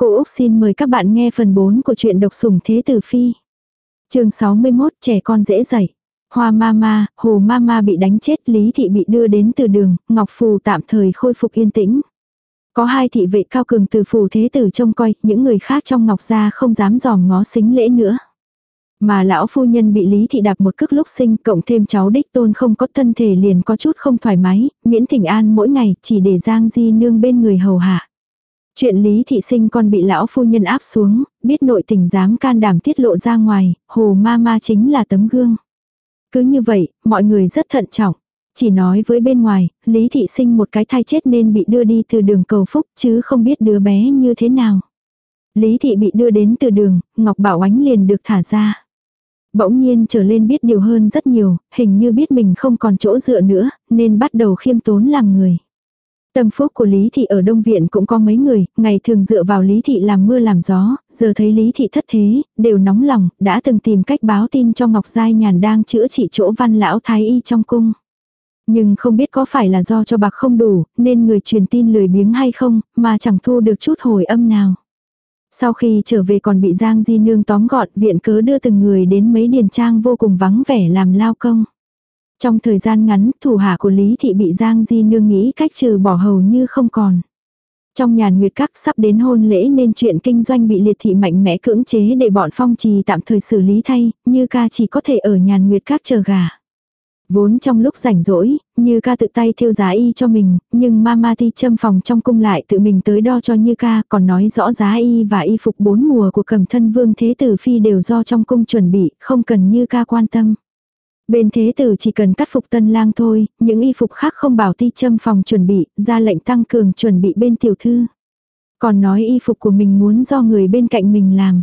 Cô Úc xin mời các bạn nghe phần 4 của truyện độc sủng thế tử phi. chương 61 trẻ con dễ dạy. Hoa Mama, Hồ Mama bị đánh chết, Lý Thị bị đưa đến từ đường, Ngọc Phù tạm thời khôi phục yên tĩnh. Có hai thị vệ cao cường từ phù thế tử trông coi, những người khác trong Ngọc gia không dám dòm ngó xính lễ nữa. Mà lão phu nhân bị Lý Thị đạp một cước lúc sinh cộng thêm cháu đích tôn không có thân thể liền có chút không thoải mái, miễn thỉnh an mỗi ngày chỉ để Giang Di nương bên người hầu hạ. Chuyện Lý Thị Sinh con bị lão phu nhân áp xuống, biết nội tình dám can đảm tiết lộ ra ngoài, hồ ma ma chính là tấm gương. Cứ như vậy, mọi người rất thận trọng. Chỉ nói với bên ngoài, Lý Thị Sinh một cái thai chết nên bị đưa đi từ đường cầu phúc chứ không biết đứa bé như thế nào. Lý Thị bị đưa đến từ đường, Ngọc Bảo Ánh liền được thả ra. Bỗng nhiên trở lên biết điều hơn rất nhiều, hình như biết mình không còn chỗ dựa nữa, nên bắt đầu khiêm tốn làm người. Tâm phúc của Lý Thị ở Đông Viện cũng có mấy người, ngày thường dựa vào Lý Thị làm mưa làm gió, giờ thấy Lý Thị thất thế, đều nóng lòng, đã từng tìm cách báo tin cho Ngọc Giai Nhàn đang chữa trị chỗ văn lão thái y trong cung. Nhưng không biết có phải là do cho bạc không đủ, nên người truyền tin lười biếng hay không, mà chẳng thu được chút hồi âm nào. Sau khi trở về còn bị Giang Di Nương tóm gọn, viện cớ đưa từng người đến mấy điền trang vô cùng vắng vẻ làm lao công. Trong thời gian ngắn, thủ hạ của Lý Thị bị Giang Di Nương nghĩ cách trừ bỏ hầu như không còn. Trong nhàn nguyệt các sắp đến hôn lễ nên chuyện kinh doanh bị liệt thị mạnh mẽ cưỡng chế để bọn phong trì tạm thời xử lý thay, như ca chỉ có thể ở nhàn nguyệt các chờ gà. Vốn trong lúc rảnh rỗi, như ca tự tay thiêu giá y cho mình, nhưng mama ti châm phòng trong cung lại tự mình tới đo cho như ca còn nói rõ giá y và y phục bốn mùa của cầm thân vương thế tử phi đều do trong cung chuẩn bị, không cần như ca quan tâm. Bên thế tử chỉ cần cắt phục tân lang thôi, những y phục khác không bảo ti châm phòng chuẩn bị, ra lệnh tăng cường chuẩn bị bên tiểu thư. Còn nói y phục của mình muốn do người bên cạnh mình làm.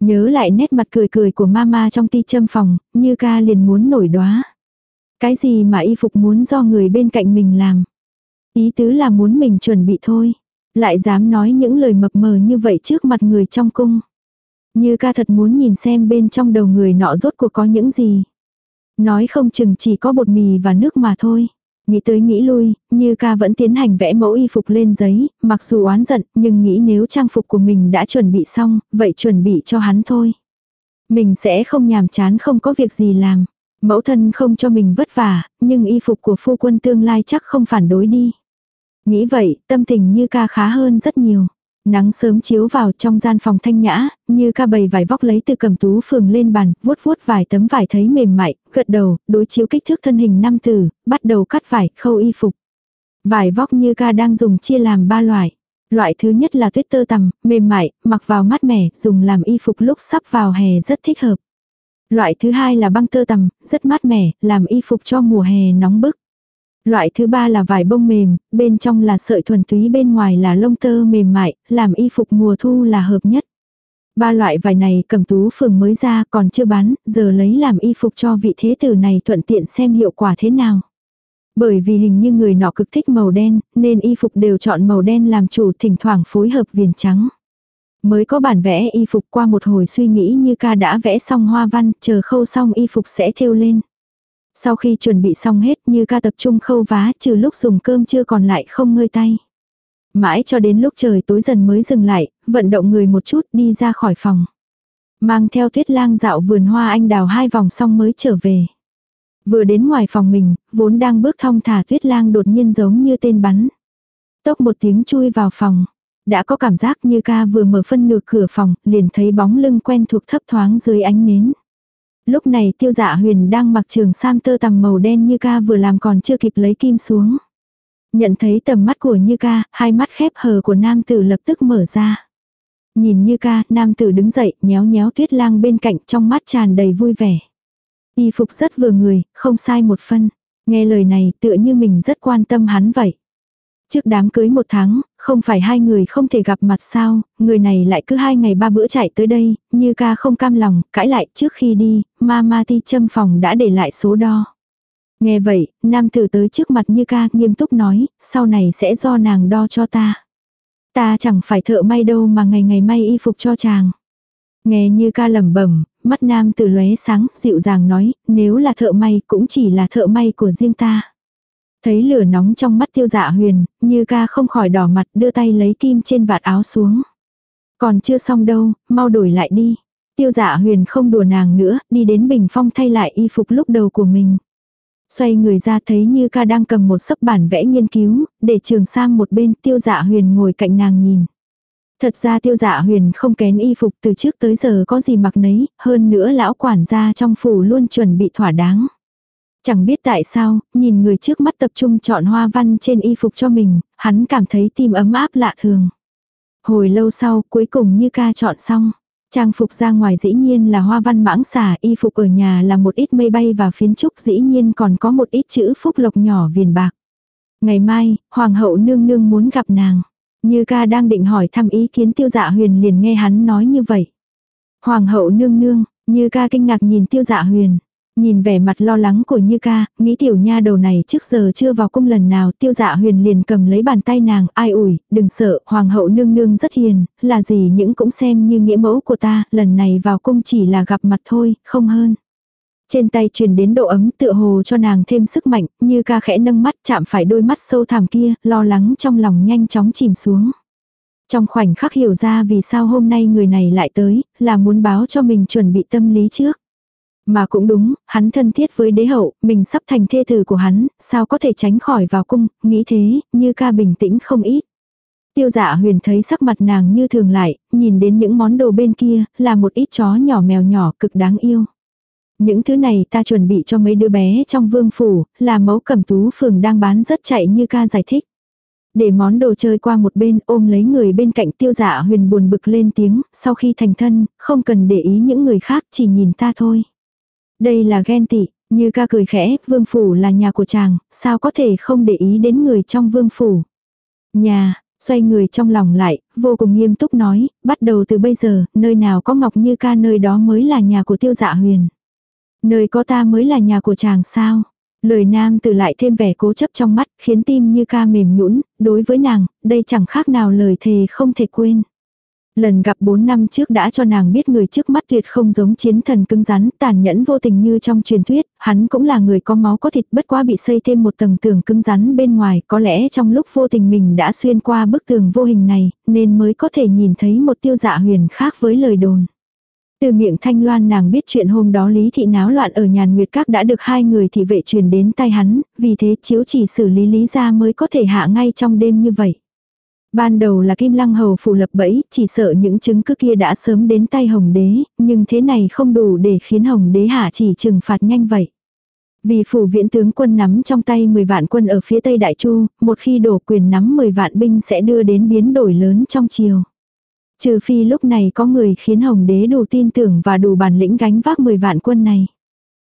Nhớ lại nét mặt cười cười của mama trong ti châm phòng, như ca liền muốn nổi đóa. Cái gì mà y phục muốn do người bên cạnh mình làm. Ý tứ là muốn mình chuẩn bị thôi. Lại dám nói những lời mập mờ như vậy trước mặt người trong cung. Như ca thật muốn nhìn xem bên trong đầu người nọ rốt cuộc có những gì. Nói không chừng chỉ có bột mì và nước mà thôi. Nghĩ tới nghĩ lui, như ca vẫn tiến hành vẽ mẫu y phục lên giấy, mặc dù oán giận, nhưng nghĩ nếu trang phục của mình đã chuẩn bị xong, vậy chuẩn bị cho hắn thôi. Mình sẽ không nhàm chán không có việc gì làm. Mẫu thân không cho mình vất vả, nhưng y phục của phu quân tương lai chắc không phản đối đi. Nghĩ vậy, tâm tình như ca khá hơn rất nhiều. Nắng sớm chiếu vào trong gian phòng thanh nhã, như ca bầy vải vóc lấy từ cầm tú phường lên bàn, vuốt vuốt vài tấm vải thấy mềm mại, gật đầu, đối chiếu kích thước thân hình năm tử, bắt đầu cắt vải, khâu y phục. Vải vóc như ca đang dùng chia làm ba loại. Loại thứ nhất là tuyết tơ tằm, mềm mại, mặc vào mát mẻ, dùng làm y phục lúc sắp vào hè rất thích hợp. Loại thứ hai là băng tơ tằm, rất mát mẻ, làm y phục cho mùa hè nóng bức. Loại thứ ba là vải bông mềm, bên trong là sợi thuần túy bên ngoài là lông tơ mềm mại, làm y phục mùa thu là hợp nhất. Ba loại vải này cầm tú phường mới ra còn chưa bán, giờ lấy làm y phục cho vị thế tử này thuận tiện xem hiệu quả thế nào. Bởi vì hình như người nọ cực thích màu đen, nên y phục đều chọn màu đen làm chủ thỉnh thoảng phối hợp viền trắng. Mới có bản vẽ y phục qua một hồi suy nghĩ như ca đã vẽ xong hoa văn, chờ khâu xong y phục sẽ thêu lên. Sau khi chuẩn bị xong hết như ca tập trung khâu vá trừ lúc dùng cơm chưa còn lại không ngơi tay. Mãi cho đến lúc trời tối dần mới dừng lại, vận động người một chút đi ra khỏi phòng. Mang theo tuyết lang dạo vườn hoa anh đào hai vòng xong mới trở về. Vừa đến ngoài phòng mình, vốn đang bước thong thả tuyết lang đột nhiên giống như tên bắn. Tốc một tiếng chui vào phòng. Đã có cảm giác như ca vừa mở phân nửa cửa phòng, liền thấy bóng lưng quen thuộc thấp thoáng dưới ánh nến. Lúc này tiêu dạ huyền đang mặc trường sam tơ tằm màu đen như ca vừa làm còn chưa kịp lấy kim xuống. Nhận thấy tầm mắt của như ca, hai mắt khép hờ của nam tử lập tức mở ra. Nhìn như ca, nam tử đứng dậy, nhéo nhéo tuyết lang bên cạnh trong mắt tràn đầy vui vẻ. Y phục rất vừa người, không sai một phân. Nghe lời này tựa như mình rất quan tâm hắn vậy. Trước đám cưới một tháng, không phải hai người không thể gặp mặt sao, người này lại cứ hai ngày ba bữa chạy tới đây, như ca không cam lòng, cãi lại trước khi đi, ma ma ti châm phòng đã để lại số đo. Nghe vậy, nam tử tới trước mặt như ca nghiêm túc nói, sau này sẽ do nàng đo cho ta. Ta chẳng phải thợ may đâu mà ngày ngày may y phục cho chàng. Nghe như ca lẩm bẩm, mắt nam tử lóe sáng, dịu dàng nói, nếu là thợ may cũng chỉ là thợ may của riêng ta. Thấy lửa nóng trong mắt tiêu dạ huyền, như ca không khỏi đỏ mặt đưa tay lấy kim trên vạt áo xuống. Còn chưa xong đâu, mau đổi lại đi. Tiêu dạ huyền không đùa nàng nữa, đi đến bình phong thay lại y phục lúc đầu của mình. Xoay người ra thấy như ca đang cầm một sấp bản vẽ nghiên cứu, để trường sang một bên tiêu dạ huyền ngồi cạnh nàng nhìn. Thật ra tiêu dạ huyền không kén y phục từ trước tới giờ có gì mặc nấy, hơn nữa lão quản gia trong phủ luôn chuẩn bị thỏa đáng. Chẳng biết tại sao, nhìn người trước mắt tập trung chọn hoa văn trên y phục cho mình, hắn cảm thấy tim ấm áp lạ thường. Hồi lâu sau, cuối cùng như ca chọn xong. Trang phục ra ngoài dĩ nhiên là hoa văn mãng xả, y phục ở nhà là một ít mây bay và phiến trúc dĩ nhiên còn có một ít chữ phúc lộc nhỏ viền bạc. Ngày mai, hoàng hậu nương nương muốn gặp nàng. Như ca đang định hỏi thăm ý kiến tiêu dạ huyền liền nghe hắn nói như vậy. Hoàng hậu nương nương, như ca kinh ngạc nhìn tiêu dạ huyền. Nhìn vẻ mặt lo lắng của Như ca, nghĩ tiểu nha đầu này trước giờ chưa vào cung lần nào tiêu dạ huyền liền cầm lấy bàn tay nàng, ai ủi, đừng sợ, hoàng hậu nương nương rất hiền, là gì những cũng xem như nghĩa mẫu của ta, lần này vào cung chỉ là gặp mặt thôi, không hơn. Trên tay truyền đến độ ấm tựa hồ cho nàng thêm sức mạnh, như ca khẽ nâng mắt chạm phải đôi mắt sâu thẳm kia, lo lắng trong lòng nhanh chóng chìm xuống. Trong khoảnh khắc hiểu ra vì sao hôm nay người này lại tới, là muốn báo cho mình chuẩn bị tâm lý trước. Mà cũng đúng, hắn thân thiết với đế hậu, mình sắp thành thê tử của hắn, sao có thể tránh khỏi vào cung, nghĩ thế, như ca bình tĩnh không ít. Tiêu dạ huyền thấy sắc mặt nàng như thường lại, nhìn đến những món đồ bên kia, là một ít chó nhỏ mèo nhỏ cực đáng yêu. Những thứ này ta chuẩn bị cho mấy đứa bé trong vương phủ, là mẫu cẩm tú phường đang bán rất chạy như ca giải thích. Để món đồ chơi qua một bên ôm lấy người bên cạnh tiêu dạ huyền buồn bực lên tiếng, sau khi thành thân, không cần để ý những người khác chỉ nhìn ta thôi. Đây là ghen tị, như ca cười khẽ, vương phủ là nhà của chàng, sao có thể không để ý đến người trong vương phủ. Nhà, xoay người trong lòng lại, vô cùng nghiêm túc nói, bắt đầu từ bây giờ, nơi nào có ngọc như ca nơi đó mới là nhà của tiêu dạ huyền. Nơi có ta mới là nhà của chàng sao. Lời nam từ lại thêm vẻ cố chấp trong mắt, khiến tim như ca mềm nhũn đối với nàng, đây chẳng khác nào lời thề không thể quên. Lần gặp 4 năm trước đã cho nàng biết người trước mắt tuyệt không giống chiến thần cứng rắn, tàn nhẫn vô tình như trong truyền thuyết, hắn cũng là người có máu có thịt bất quá bị xây thêm một tầng tường cứng rắn bên ngoài, có lẽ trong lúc vô tình mình đã xuyên qua bức tường vô hình này, nên mới có thể nhìn thấy một tiêu dạ huyền khác với lời đồn. Từ miệng thanh loan nàng biết chuyện hôm đó lý thị náo loạn ở nhàn nguyệt các đã được hai người thị vệ truyền đến tay hắn, vì thế chiếu chỉ xử lý lý ra mới có thể hạ ngay trong đêm như vậy. Ban đầu là Kim Lăng Hầu phủ lập bẫy, chỉ sợ những chứng cứ kia đã sớm đến tay Hồng Đế, nhưng thế này không đủ để khiến Hồng Đế hạ chỉ trừng phạt nhanh vậy. Vì phủ viễn tướng quân nắm trong tay 10 vạn quân ở phía Tây Đại Chu, một khi đổ quyền nắm 10 vạn binh sẽ đưa đến biến đổi lớn trong triều. Trừ phi lúc này có người khiến Hồng Đế đủ tin tưởng và đủ bản lĩnh gánh vác 10 vạn quân này.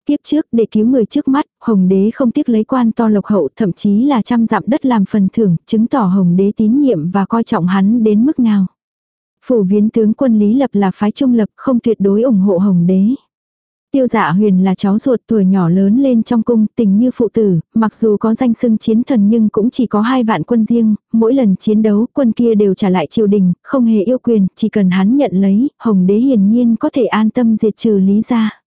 Tiếp trước để cứu người trước mắt, Hồng đế không tiếc lấy quan to lộc hậu thậm chí là trăm dặm đất làm phần thưởng, chứng tỏ Hồng đế tín nhiệm và coi trọng hắn đến mức nào. Phủ viễn tướng quân Lý Lập là phái trung lập không tuyệt đối ủng hộ Hồng đế. Tiêu dạ huyền là cháu ruột tuổi nhỏ lớn lên trong cung tình như phụ tử, mặc dù có danh xưng chiến thần nhưng cũng chỉ có hai vạn quân riêng, mỗi lần chiến đấu quân kia đều trả lại triều đình, không hề yêu quyền, chỉ cần hắn nhận lấy, hồng đế hiển nhiên có thể an tâm diệt trừ lý gia.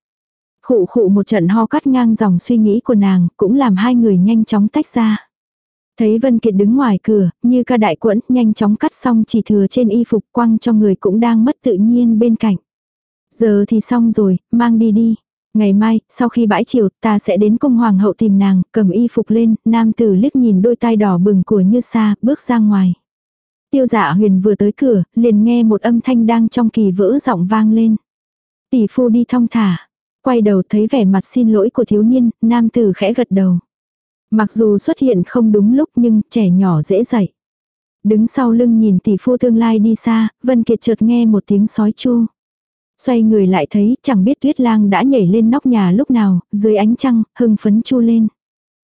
Khụ khụ một trận ho cắt ngang dòng suy nghĩ của nàng, cũng làm hai người nhanh chóng tách ra. Thấy Vân Kiệt đứng ngoài cửa, như ca đại quẫn, nhanh chóng cắt xong chỉ thừa trên y phục quăng cho người cũng đang mất tự nhiên bên cạnh. Giờ thì xong rồi, mang đi đi. Ngày mai, sau khi bãi chiều, ta sẽ đến cung hoàng hậu tìm nàng, cầm y phục lên, nam tử liếc nhìn đôi tai đỏ bừng của như sa, bước ra ngoài. Tiêu dạ huyền vừa tới cửa, liền nghe một âm thanh đang trong kỳ vỡ giọng vang lên. Tỷ phu đi thong thả. Quay đầu thấy vẻ mặt xin lỗi của thiếu niên, nam tử khẽ gật đầu. Mặc dù xuất hiện không đúng lúc nhưng trẻ nhỏ dễ dạy. Đứng sau lưng nhìn tỷ phu tương lai đi xa, Vân Kiệt chợt nghe một tiếng sói chu. Xoay người lại thấy chẳng biết tuyết lang đã nhảy lên nóc nhà lúc nào, dưới ánh trăng, hưng phấn chu lên.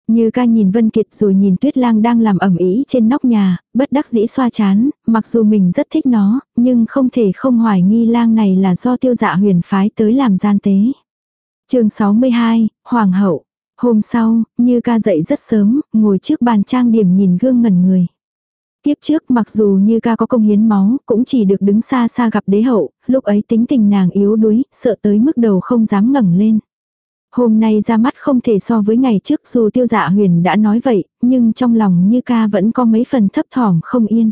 Như ca nhìn Vân Kiệt rồi nhìn Tuyết Lang đang làm ẩm ý trên nóc nhà, bất đắc dĩ xoa chán, mặc dù mình rất thích nó, nhưng không thể không hoài nghi lang này là do tiêu dạ huyền phái tới làm gian tế chương 62, Hoàng hậu. Hôm sau, Như ca dậy rất sớm, ngồi trước bàn trang điểm nhìn gương ngẩn người. Tiếp trước mặc dù Như ca có công hiến máu, cũng chỉ được đứng xa xa gặp đế hậu, lúc ấy tính tình nàng yếu đuối, sợ tới mức đầu không dám ngẩng lên. Hôm nay ra mắt không thể so với ngày trước dù tiêu dạ huyền đã nói vậy, nhưng trong lòng Như ca vẫn có mấy phần thấp thỏm không yên.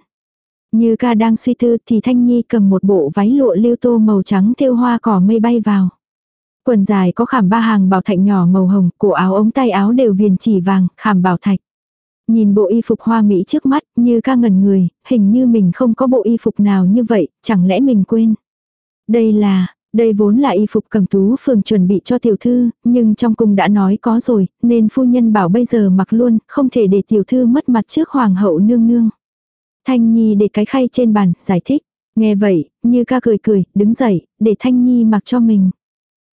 Như ca đang suy tư thì Thanh Nhi cầm một bộ váy lụa liêu tô màu trắng thêu hoa cỏ mây bay vào. Quần dài có khảm ba hàng bảo thạch nhỏ màu hồng, cổ áo ống tay áo đều viền chỉ vàng, khảm bảo thạch. Nhìn bộ y phục hoa mỹ trước mắt, như ca ngẩn người, hình như mình không có bộ y phục nào như vậy, chẳng lẽ mình quên. Đây là, đây vốn là y phục cầm tú phường chuẩn bị cho tiểu thư, nhưng trong cung đã nói có rồi, nên phu nhân bảo bây giờ mặc luôn, không thể để tiểu thư mất mặt trước hoàng hậu nương nương. Thanh Nhi để cái khay trên bàn, giải thích. Nghe vậy, như ca cười cười, đứng dậy, để Thanh Nhi mặc cho mình.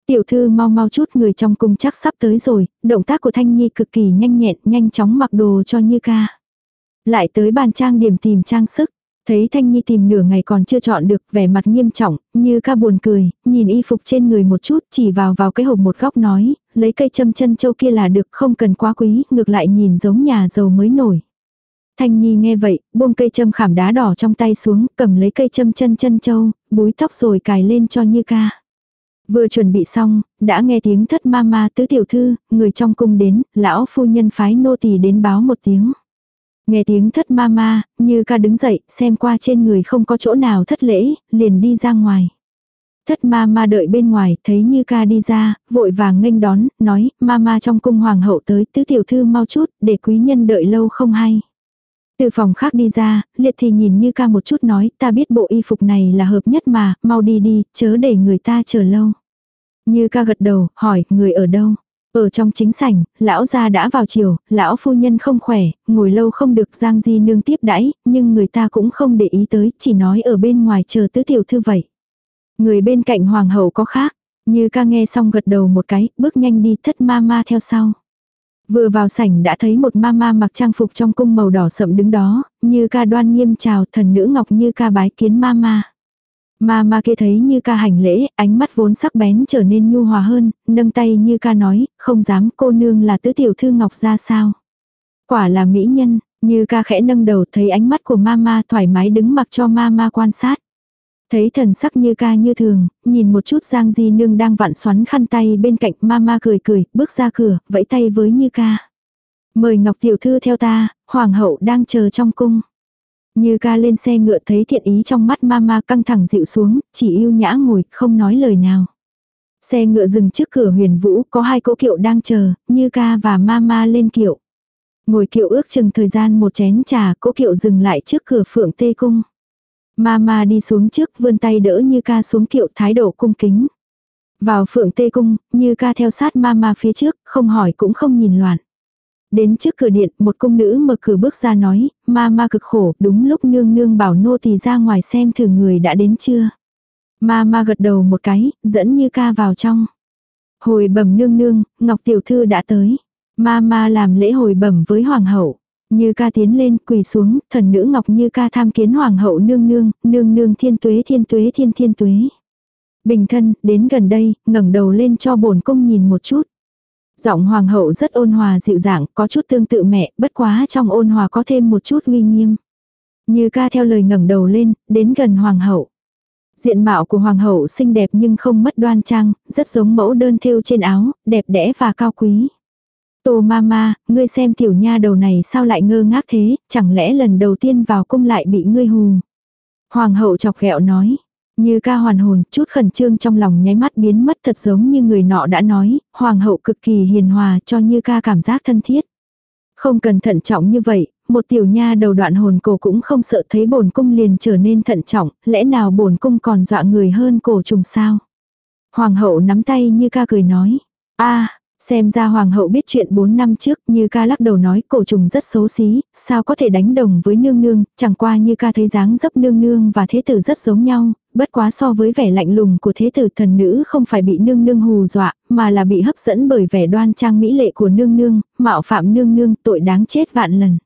Tiểu thư mau mau chút người trong cung chắc sắp tới rồi, động tác của Thanh Nhi cực kỳ nhanh nhẹn, nhanh chóng mặc đồ cho Như ca. Lại tới bàn trang điểm tìm trang sức. Thấy Thanh Nhi tìm nửa ngày còn chưa chọn được vẻ mặt nghiêm trọng, như ca buồn cười, nhìn y phục trên người một chút chỉ vào vào cái hộp một góc nói, lấy cây châm chân châu kia là được không cần quá quý, ngược lại nhìn giống nhà giàu mới nổi. Thanh Nhi nghe vậy, buông cây châm khảm đá đỏ trong tay xuống, cầm lấy cây châm chân chân châu, búi tóc rồi cài lên cho Như ca. Vừa chuẩn bị xong, đã nghe tiếng thất ma ma tứ tiểu thư, người trong cung đến, lão phu nhân phái nô tỳ đến báo một tiếng. Nghe tiếng thất ma ma, như ca đứng dậy, xem qua trên người không có chỗ nào thất lễ, liền đi ra ngoài. Thất ma ma đợi bên ngoài, thấy như ca đi ra, vội vàng nghênh đón, nói, ma ma trong cung hoàng hậu tới, tứ tiểu thư mau chút, để quý nhân đợi lâu không hay. Từ phòng khác đi ra, liệt thì nhìn như ca một chút nói, ta biết bộ y phục này là hợp nhất mà, mau đi đi, chớ để người ta chờ lâu. Như ca gật đầu, hỏi, người ở đâu? Ở trong chính sảnh, lão gia đã vào chiều, lão phu nhân không khỏe, ngồi lâu không được Giang Di nương tiếp đãi, nhưng người ta cũng không để ý tới, chỉ nói ở bên ngoài chờ tứ tiểu thư vậy. Người bên cạnh hoàng hậu có khác, như ca nghe xong gật đầu một cái, bước nhanh đi thất ma ma theo sau. Vừa vào sảnh đã thấy một mama mặc trang phục trong cung màu đỏ sậm đứng đó, như ca đoan nghiêm chào thần nữ ngọc như ca bái kiến mama. Mama kia thấy như ca hành lễ, ánh mắt vốn sắc bén trở nên nhu hòa hơn, nâng tay như ca nói, không dám cô nương là tứ tiểu thư ngọc ra sao. Quả là mỹ nhân, như ca khẽ nâng đầu thấy ánh mắt của mama thoải mái đứng mặc cho mama quan sát. Thấy thần sắc như ca như thường, nhìn một chút Giang Di Nương đang vặn xoắn khăn tay bên cạnh mama cười cười, bước ra cửa, vẫy tay với như ca. Mời Ngọc Tiểu Thư theo ta, Hoàng hậu đang chờ trong cung. Như ca lên xe ngựa thấy thiện ý trong mắt mama căng thẳng dịu xuống, chỉ yêu nhã ngồi, không nói lời nào. Xe ngựa dừng trước cửa huyền vũ, có hai cỗ kiệu đang chờ, như ca và mama lên kiệu. Ngồi kiệu ước chừng thời gian một chén trà, cỗ kiệu dừng lại trước cửa phượng tê cung. Mama đi xuống trước vươn tay đỡ như ca xuống kiệu thái độ cung kính. Vào phượng tê cung, như ca theo sát mama phía trước, không hỏi cũng không nhìn loạn. Đến trước cửa điện, một cung nữ mở cửa bước ra nói, mama cực khổ, đúng lúc nương nương bảo nô tỳ ra ngoài xem thử người đã đến chưa. Mama gật đầu một cái, dẫn như ca vào trong. Hồi bẩm nương nương, Ngọc Tiểu Thư đã tới. Mama làm lễ hồi bẩm với Hoàng hậu. Như ca tiến lên quỳ xuống, thần nữ ngọc như ca tham kiến hoàng hậu nương nương, nương nương thiên tuế thiên tuế thiên thiên tuế. Bình thân, đến gần đây, ngẩng đầu lên cho bổn cung nhìn một chút. Giọng hoàng hậu rất ôn hòa dịu dàng, có chút tương tự mẹ, bất quá trong ôn hòa có thêm một chút uy nghiêm. Như ca theo lời ngẩng đầu lên, đến gần hoàng hậu. Diện mạo của hoàng hậu xinh đẹp nhưng không mất đoan trang, rất giống mẫu đơn thêu trên áo, đẹp đẽ và cao quý. Tô mama, ngươi xem tiểu nha đầu này sao lại ngơ ngác thế, chẳng lẽ lần đầu tiên vào cung lại bị ngươi hù. Hoàng hậu chọc ghẹo nói. Như ca hoàn hồn, chút khẩn trương trong lòng nháy mắt biến mất thật giống như người nọ đã nói, hoàng hậu cực kỳ hiền hòa cho như ca cảm giác thân thiết. Không cần thận trọng như vậy, một tiểu nha đầu đoạn hồn cổ cũng không sợ thấy bổn cung liền trở nên thận trọng, lẽ nào bổn cung còn dọa người hơn cổ trùng sao. Hoàng hậu nắm tay như ca cười nói, a Xem ra hoàng hậu biết chuyện 4 năm trước như ca lắc đầu nói cổ trùng rất xấu xí, sao có thể đánh đồng với nương nương, chẳng qua như ca thấy dáng dấp nương nương và thế tử rất giống nhau, bất quá so với vẻ lạnh lùng của thế tử thần nữ không phải bị nương nương hù dọa, mà là bị hấp dẫn bởi vẻ đoan trang mỹ lệ của nương nương, mạo phạm nương nương tội đáng chết vạn lần.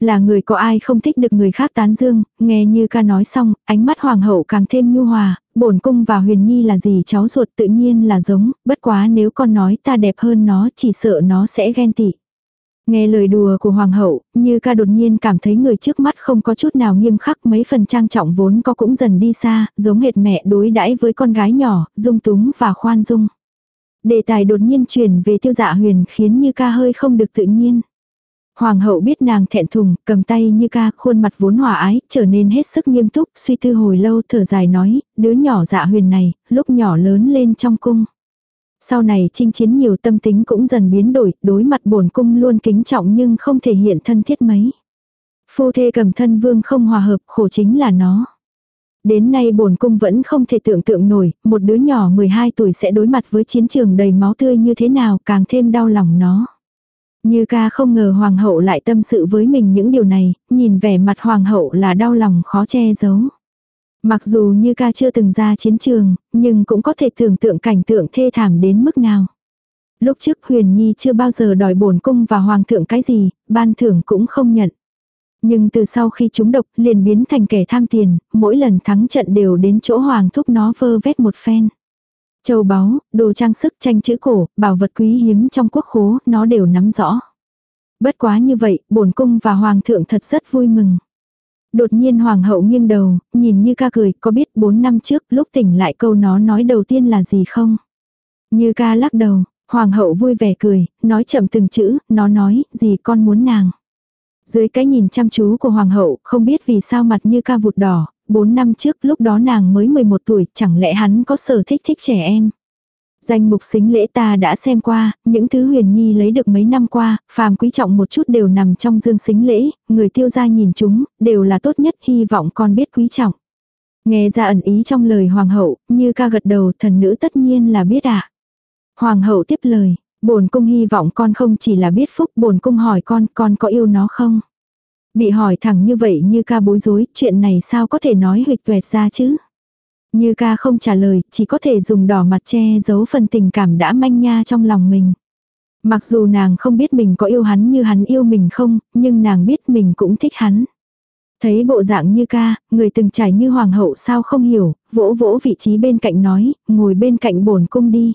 Là người có ai không thích được người khác tán dương, nghe như ca nói xong, ánh mắt hoàng hậu càng thêm nhu hòa, bổn cung và huyền nhi là gì cháu ruột tự nhiên là giống, bất quá nếu con nói ta đẹp hơn nó chỉ sợ nó sẽ ghen tị. Nghe lời đùa của hoàng hậu, như ca đột nhiên cảm thấy người trước mắt không có chút nào nghiêm khắc mấy phần trang trọng vốn có cũng dần đi xa, giống hệt mẹ đối đãi với con gái nhỏ, dung túng và khoan dung. Đề tài đột nhiên chuyển về tiêu dạ huyền khiến như ca hơi không được tự nhiên. Hoàng hậu biết nàng thẹn thùng, cầm tay như ca, khuôn mặt vốn hòa ái, trở nên hết sức nghiêm túc, suy tư hồi lâu, thở dài nói, đứa nhỏ dạ huyền này, lúc nhỏ lớn lên trong cung. Sau này chinh chiến nhiều tâm tính cũng dần biến đổi, đối mặt bổn cung luôn kính trọng nhưng không thể hiện thân thiết mấy. Phu thê cầm thân vương không hòa hợp, khổ chính là nó. Đến nay bổn cung vẫn không thể tưởng tượng nổi, một đứa nhỏ 12 tuổi sẽ đối mặt với chiến trường đầy máu tươi như thế nào, càng thêm đau lòng nó. Như ca không ngờ hoàng hậu lại tâm sự với mình những điều này, nhìn vẻ mặt hoàng hậu là đau lòng khó che giấu. Mặc dù như ca chưa từng ra chiến trường, nhưng cũng có thể tưởng tượng cảnh tượng thê thảm đến mức nào. Lúc trước huyền nhi chưa bao giờ đòi bổn cung và hoàng thượng cái gì, ban thưởng cũng không nhận. Nhưng từ sau khi chúng độc liền biến thành kẻ tham tiền, mỗi lần thắng trận đều đến chỗ hoàng thúc nó vơ vét một phen. Châu báu, đồ trang sức tranh chữ cổ, bảo vật quý hiếm trong quốc khố, nó đều nắm rõ. Bất quá như vậy, bổn cung và hoàng thượng thật rất vui mừng. Đột nhiên hoàng hậu nghiêng đầu, nhìn như ca cười, có biết 4 năm trước lúc tỉnh lại câu nó nói đầu tiên là gì không? Như ca lắc đầu, hoàng hậu vui vẻ cười, nói chậm từng chữ, nó nói, gì con muốn nàng. Dưới cái nhìn chăm chú của hoàng hậu, không biết vì sao mặt như ca vụt đỏ, 4 năm trước lúc đó nàng mới 11 tuổi, chẳng lẽ hắn có sở thích thích trẻ em. Danh mục xính lễ ta đã xem qua, những thứ huyền nhi lấy được mấy năm qua, phàm quý trọng một chút đều nằm trong dương xính lễ, người tiêu gia nhìn chúng, đều là tốt nhất, hy vọng con biết quý trọng. Nghe ra ẩn ý trong lời hoàng hậu, như ca gật đầu thần nữ tất nhiên là biết ạ. Hoàng hậu tiếp lời, bổn cung hy vọng con không chỉ là biết phúc, bổn cung hỏi con, con có yêu nó không? Bị hỏi thẳng như vậy như ca bối rối, chuyện này sao có thể nói huyệt tuẹt ra chứ? Như ca không trả lời, chỉ có thể dùng đỏ mặt che giấu phần tình cảm đã manh nha trong lòng mình. Mặc dù nàng không biết mình có yêu hắn như hắn yêu mình không, nhưng nàng biết mình cũng thích hắn. Thấy bộ dạng như ca, người từng trải như hoàng hậu sao không hiểu, vỗ vỗ vị trí bên cạnh nói, ngồi bên cạnh bổn cung đi.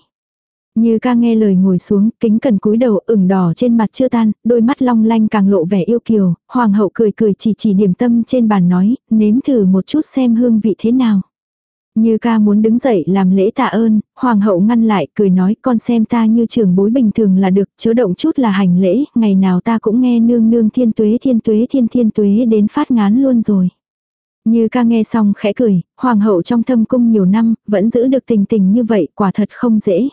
Như ca nghe lời ngồi xuống, kính cần cúi đầu ửng đỏ trên mặt chưa tan, đôi mắt long lanh càng lộ vẻ yêu kiều, hoàng hậu cười cười chỉ chỉ điểm tâm trên bàn nói, nếm thử một chút xem hương vị thế nào. Như ca muốn đứng dậy làm lễ tạ ơn, hoàng hậu ngăn lại cười nói con xem ta như trưởng bối bình thường là được chớ động chút là hành lễ, ngày nào ta cũng nghe nương nương thiên tuế thiên tuế thiên thiên tuế đến phát ngán luôn rồi. Như ca nghe xong khẽ cười, hoàng hậu trong thâm cung nhiều năm, vẫn giữ được tình tình như vậy quả thật không dễ.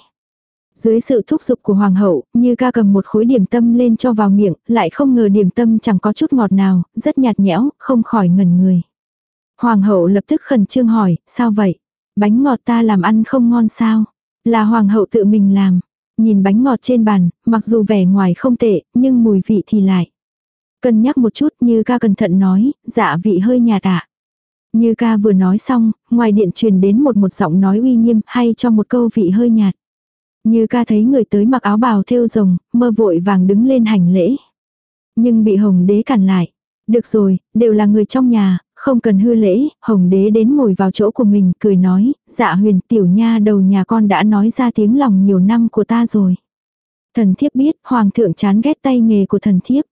Dưới sự thúc giục của hoàng hậu, như ca cầm một khối điểm tâm lên cho vào miệng, lại không ngờ điểm tâm chẳng có chút ngọt nào, rất nhạt nhẽo, không khỏi ngẩn người. Hoàng hậu lập tức khẩn trương hỏi, sao vậy? Bánh ngọt ta làm ăn không ngon sao? Là hoàng hậu tự mình làm. Nhìn bánh ngọt trên bàn, mặc dù vẻ ngoài không tệ, nhưng mùi vị thì lại. Cân nhắc một chút như ca cẩn thận nói, dạ vị hơi nhạt ạ. Như ca vừa nói xong, ngoài điện truyền đến một một giọng nói uy nghiêm hay cho một câu vị hơi nhạt. Như ca thấy người tới mặc áo bào thêu rồng, mơ vội vàng đứng lên hành lễ. Nhưng bị hồng đế cản lại. Được rồi, đều là người trong nhà, không cần hư lễ, hồng đế đến ngồi vào chỗ của mình, cười nói, dạ huyền tiểu nha đầu nhà con đã nói ra tiếng lòng nhiều năm của ta rồi. Thần thiếp biết, hoàng thượng chán ghét tay nghề của thần thiếp.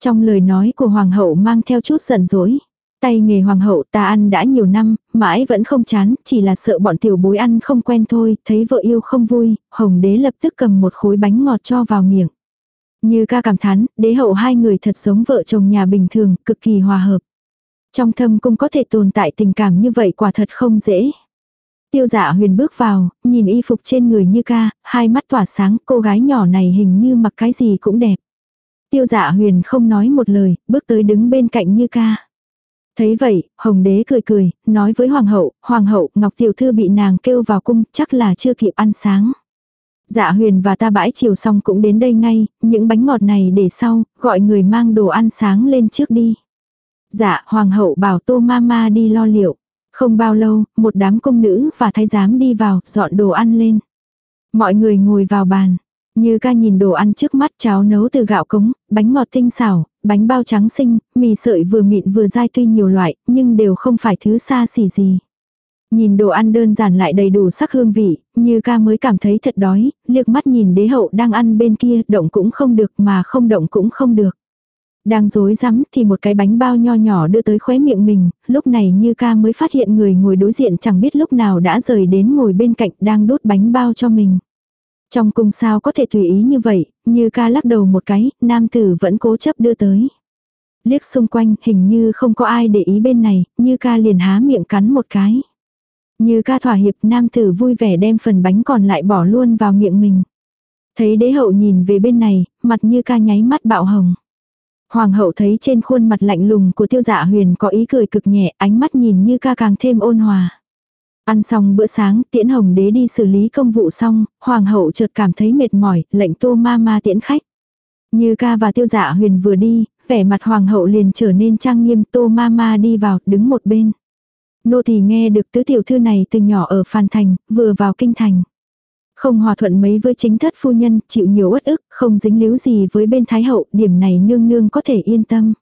Trong lời nói của hoàng hậu mang theo chút giận dỗi. Tay nghề hoàng hậu ta ăn đã nhiều năm, mãi vẫn không chán, chỉ là sợ bọn tiểu bối ăn không quen thôi, thấy vợ yêu không vui, hồng đế lập tức cầm một khối bánh ngọt cho vào miệng. Như ca cảm thán, đế hậu hai người thật giống vợ chồng nhà bình thường, cực kỳ hòa hợp. Trong thâm cung có thể tồn tại tình cảm như vậy quả thật không dễ. Tiêu dạ huyền bước vào, nhìn y phục trên người như ca, hai mắt tỏa sáng, cô gái nhỏ này hình như mặc cái gì cũng đẹp. Tiêu dạ huyền không nói một lời, bước tới đứng bên cạnh như ca. Thấy vậy, hồng đế cười cười, nói với hoàng hậu, hoàng hậu, ngọc tiểu thư bị nàng kêu vào cung, chắc là chưa kịp ăn sáng. Dạ huyền và ta bãi chiều xong cũng đến đây ngay, những bánh ngọt này để sau, gọi người mang đồ ăn sáng lên trước đi. Dạ, hoàng hậu bảo tô mama đi lo liệu. Không bao lâu, một đám công nữ và thái giám đi vào, dọn đồ ăn lên. Mọi người ngồi vào bàn. Như ca nhìn đồ ăn trước mắt cháo nấu từ gạo cống, bánh ngọt tinh xảo, bánh bao trắng xinh, mì sợi vừa mịn vừa dai tuy nhiều loại, nhưng đều không phải thứ xa xỉ gì. Nhìn đồ ăn đơn giản lại đầy đủ sắc hương vị, như ca mới cảm thấy thật đói, liếc mắt nhìn đế hậu đang ăn bên kia, động cũng không được mà không động cũng không được. Đang dối rắm thì một cái bánh bao nho nhỏ đưa tới khóe miệng mình, lúc này như ca mới phát hiện người ngồi đối diện chẳng biết lúc nào đã rời đến ngồi bên cạnh đang đốt bánh bao cho mình. Trong cung sao có thể tùy ý như vậy, như ca lắc đầu một cái, nam tử vẫn cố chấp đưa tới. Liếc xung quanh, hình như không có ai để ý bên này, như ca liền há miệng cắn một cái. Như ca thỏa hiệp, nam tử vui vẻ đem phần bánh còn lại bỏ luôn vào miệng mình. Thấy đế hậu nhìn về bên này, mặt như ca nháy mắt bạo hồng. Hoàng hậu thấy trên khuôn mặt lạnh lùng của tiêu dạ huyền có ý cười cực nhẹ, ánh mắt nhìn như ca càng thêm ôn hòa. Ăn xong bữa sáng, tiễn hồng đế đi xử lý công vụ xong, hoàng hậu chợt cảm thấy mệt mỏi, lệnh tô ma ma tiễn khách. Như ca và tiêu dạ huyền vừa đi, vẻ mặt hoàng hậu liền trở nên trang nghiêm tô ma ma đi vào, đứng một bên. Nô tỳ nghe được tứ tiểu thư này từ nhỏ ở Phan Thành, vừa vào kinh thành. Không hòa thuận mấy với chính thất phu nhân, chịu nhiều uất ức, không dính líu gì với bên thái hậu, điểm này nương nương có thể yên tâm.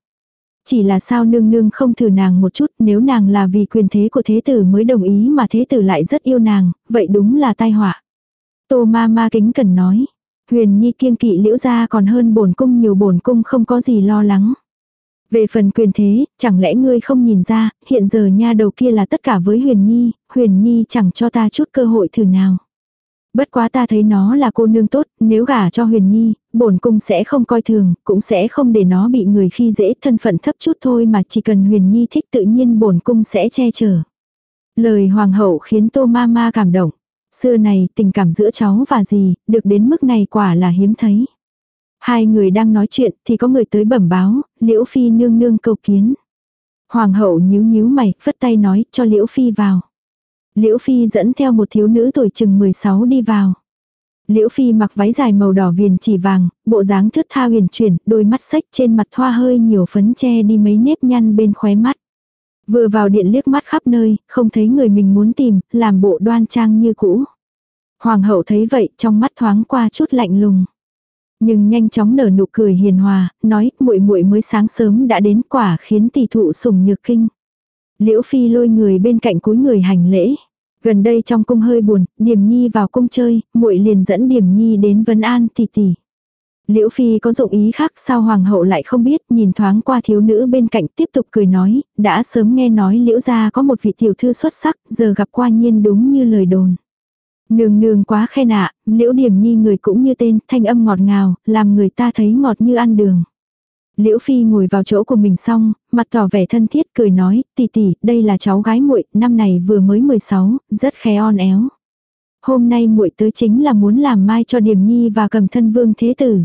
Chỉ là sao nương nương không thử nàng một chút nếu nàng là vì quyền thế của thế tử mới đồng ý mà thế tử lại rất yêu nàng, vậy đúng là tai họa. Tô ma ma kính cần nói. Huyền nhi kiêng kỵ liễu gia còn hơn bổn cung nhiều bổn cung không có gì lo lắng. Về phần quyền thế, chẳng lẽ ngươi không nhìn ra, hiện giờ nha đầu kia là tất cả với huyền nhi, huyền nhi chẳng cho ta chút cơ hội thử nào. Bất quá ta thấy nó là cô nương tốt, nếu gả cho huyền nhi, bổn cung sẽ không coi thường, cũng sẽ không để nó bị người khi dễ thân phận thấp chút thôi mà chỉ cần huyền nhi thích tự nhiên bổn cung sẽ che chở. Lời hoàng hậu khiến tô ma ma cảm động. Xưa này tình cảm giữa cháu và gì, được đến mức này quả là hiếm thấy. Hai người đang nói chuyện thì có người tới bẩm báo, liễu phi nương nương cầu kiến. Hoàng hậu nhíu nhíu mày, phất tay nói cho liễu phi vào. Liễu Phi dẫn theo một thiếu nữ tuổi chừng 16 đi vào. Liễu Phi mặc váy dài màu đỏ viền chỉ vàng, bộ dáng thướt tha huyền chuyển, đôi mắt sách trên mặt thoa hơi nhiều phấn che đi mấy nếp nhăn bên khóe mắt. Vừa vào điện liếc mắt khắp nơi, không thấy người mình muốn tìm, làm bộ đoan trang như cũ. Hoàng hậu thấy vậy, trong mắt thoáng qua chút lạnh lùng. Nhưng nhanh chóng nở nụ cười hiền hòa, nói, muội muội mới sáng sớm đã đến quả khiến tỷ thụ sủng nhược kinh. Liễu Phi lôi người bên cạnh cúi người hành lễ. Gần đây trong cung hơi buồn, Điềm Nhi vào cung chơi, muội liền dẫn Điềm Nhi đến Vân An tỷ tỷ. Liễu Phi có dụng ý khác sao hoàng hậu lại không biết, nhìn thoáng qua thiếu nữ bên cạnh tiếp tục cười nói, đã sớm nghe nói Liễu gia có một vị tiểu thư xuất sắc, giờ gặp qua nhiên đúng như lời đồn. Nương nương quá khen ạ, Liễu Điềm Nhi người cũng như tên, thanh âm ngọt ngào, làm người ta thấy ngọt như ăn đường. Liễu Phi ngồi vào chỗ của mình xong, mặt tỏ vẻ thân thiết cười nói, tỷ tỷ, đây là cháu gái muội, năm này vừa mới 16, rất khé on éo. Hôm nay muội tới chính là muốn làm mai cho Điềm Nhi và cầm thân vương thế tử.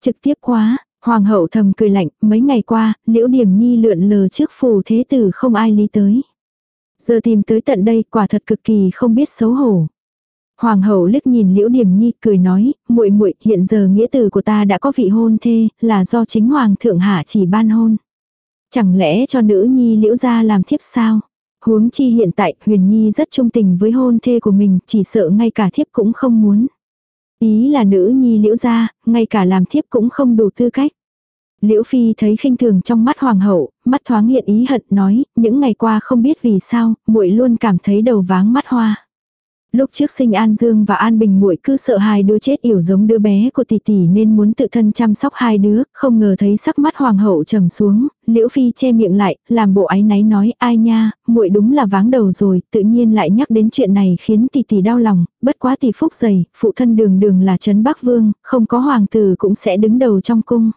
Trực tiếp quá, hoàng hậu thầm cười lạnh, mấy ngày qua, Liễu Điềm Nhi lượn lờ trước phù thế tử không ai lý tới. Giờ tìm tới tận đây, quả thật cực kỳ không biết xấu hổ. Hoàng hậu liếc nhìn Liễu Điềm Nhi, cười nói, muội muội, hiện giờ nghĩa tử của ta đã có vị hôn thê, là do chính hoàng thượng hạ chỉ ban hôn. Chẳng lẽ cho nữ nhi Liễu gia làm thiếp sao? Huống chi hiện tại, Huyền Nhi rất trung tình với hôn thê của mình, chỉ sợ ngay cả thiếp cũng không muốn. Ý là nữ nhi Liễu gia, ngay cả làm thiếp cũng không đủ tư cách. Liễu Phi thấy khinh thường trong mắt hoàng hậu, mắt thoáng hiện ý hận nói, những ngày qua không biết vì sao, muội luôn cảm thấy đầu váng mắt hoa. Lúc trước sinh An Dương và An Bình muội cứ sợ hai đứa chết yểu giống đứa bé của tỷ tỷ nên muốn tự thân chăm sóc hai đứa, không ngờ thấy sắc mắt hoàng hậu trầm xuống, Liễu Phi che miệng lại, làm bộ áy náy nói, ai nha, muội đúng là váng đầu rồi, tự nhiên lại nhắc đến chuyện này khiến tỷ tỷ đau lòng, bất quá tỷ phúc dày, phụ thân đường đường là trấn Bắc Vương, không có hoàng tử cũng sẽ đứng đầu trong cung.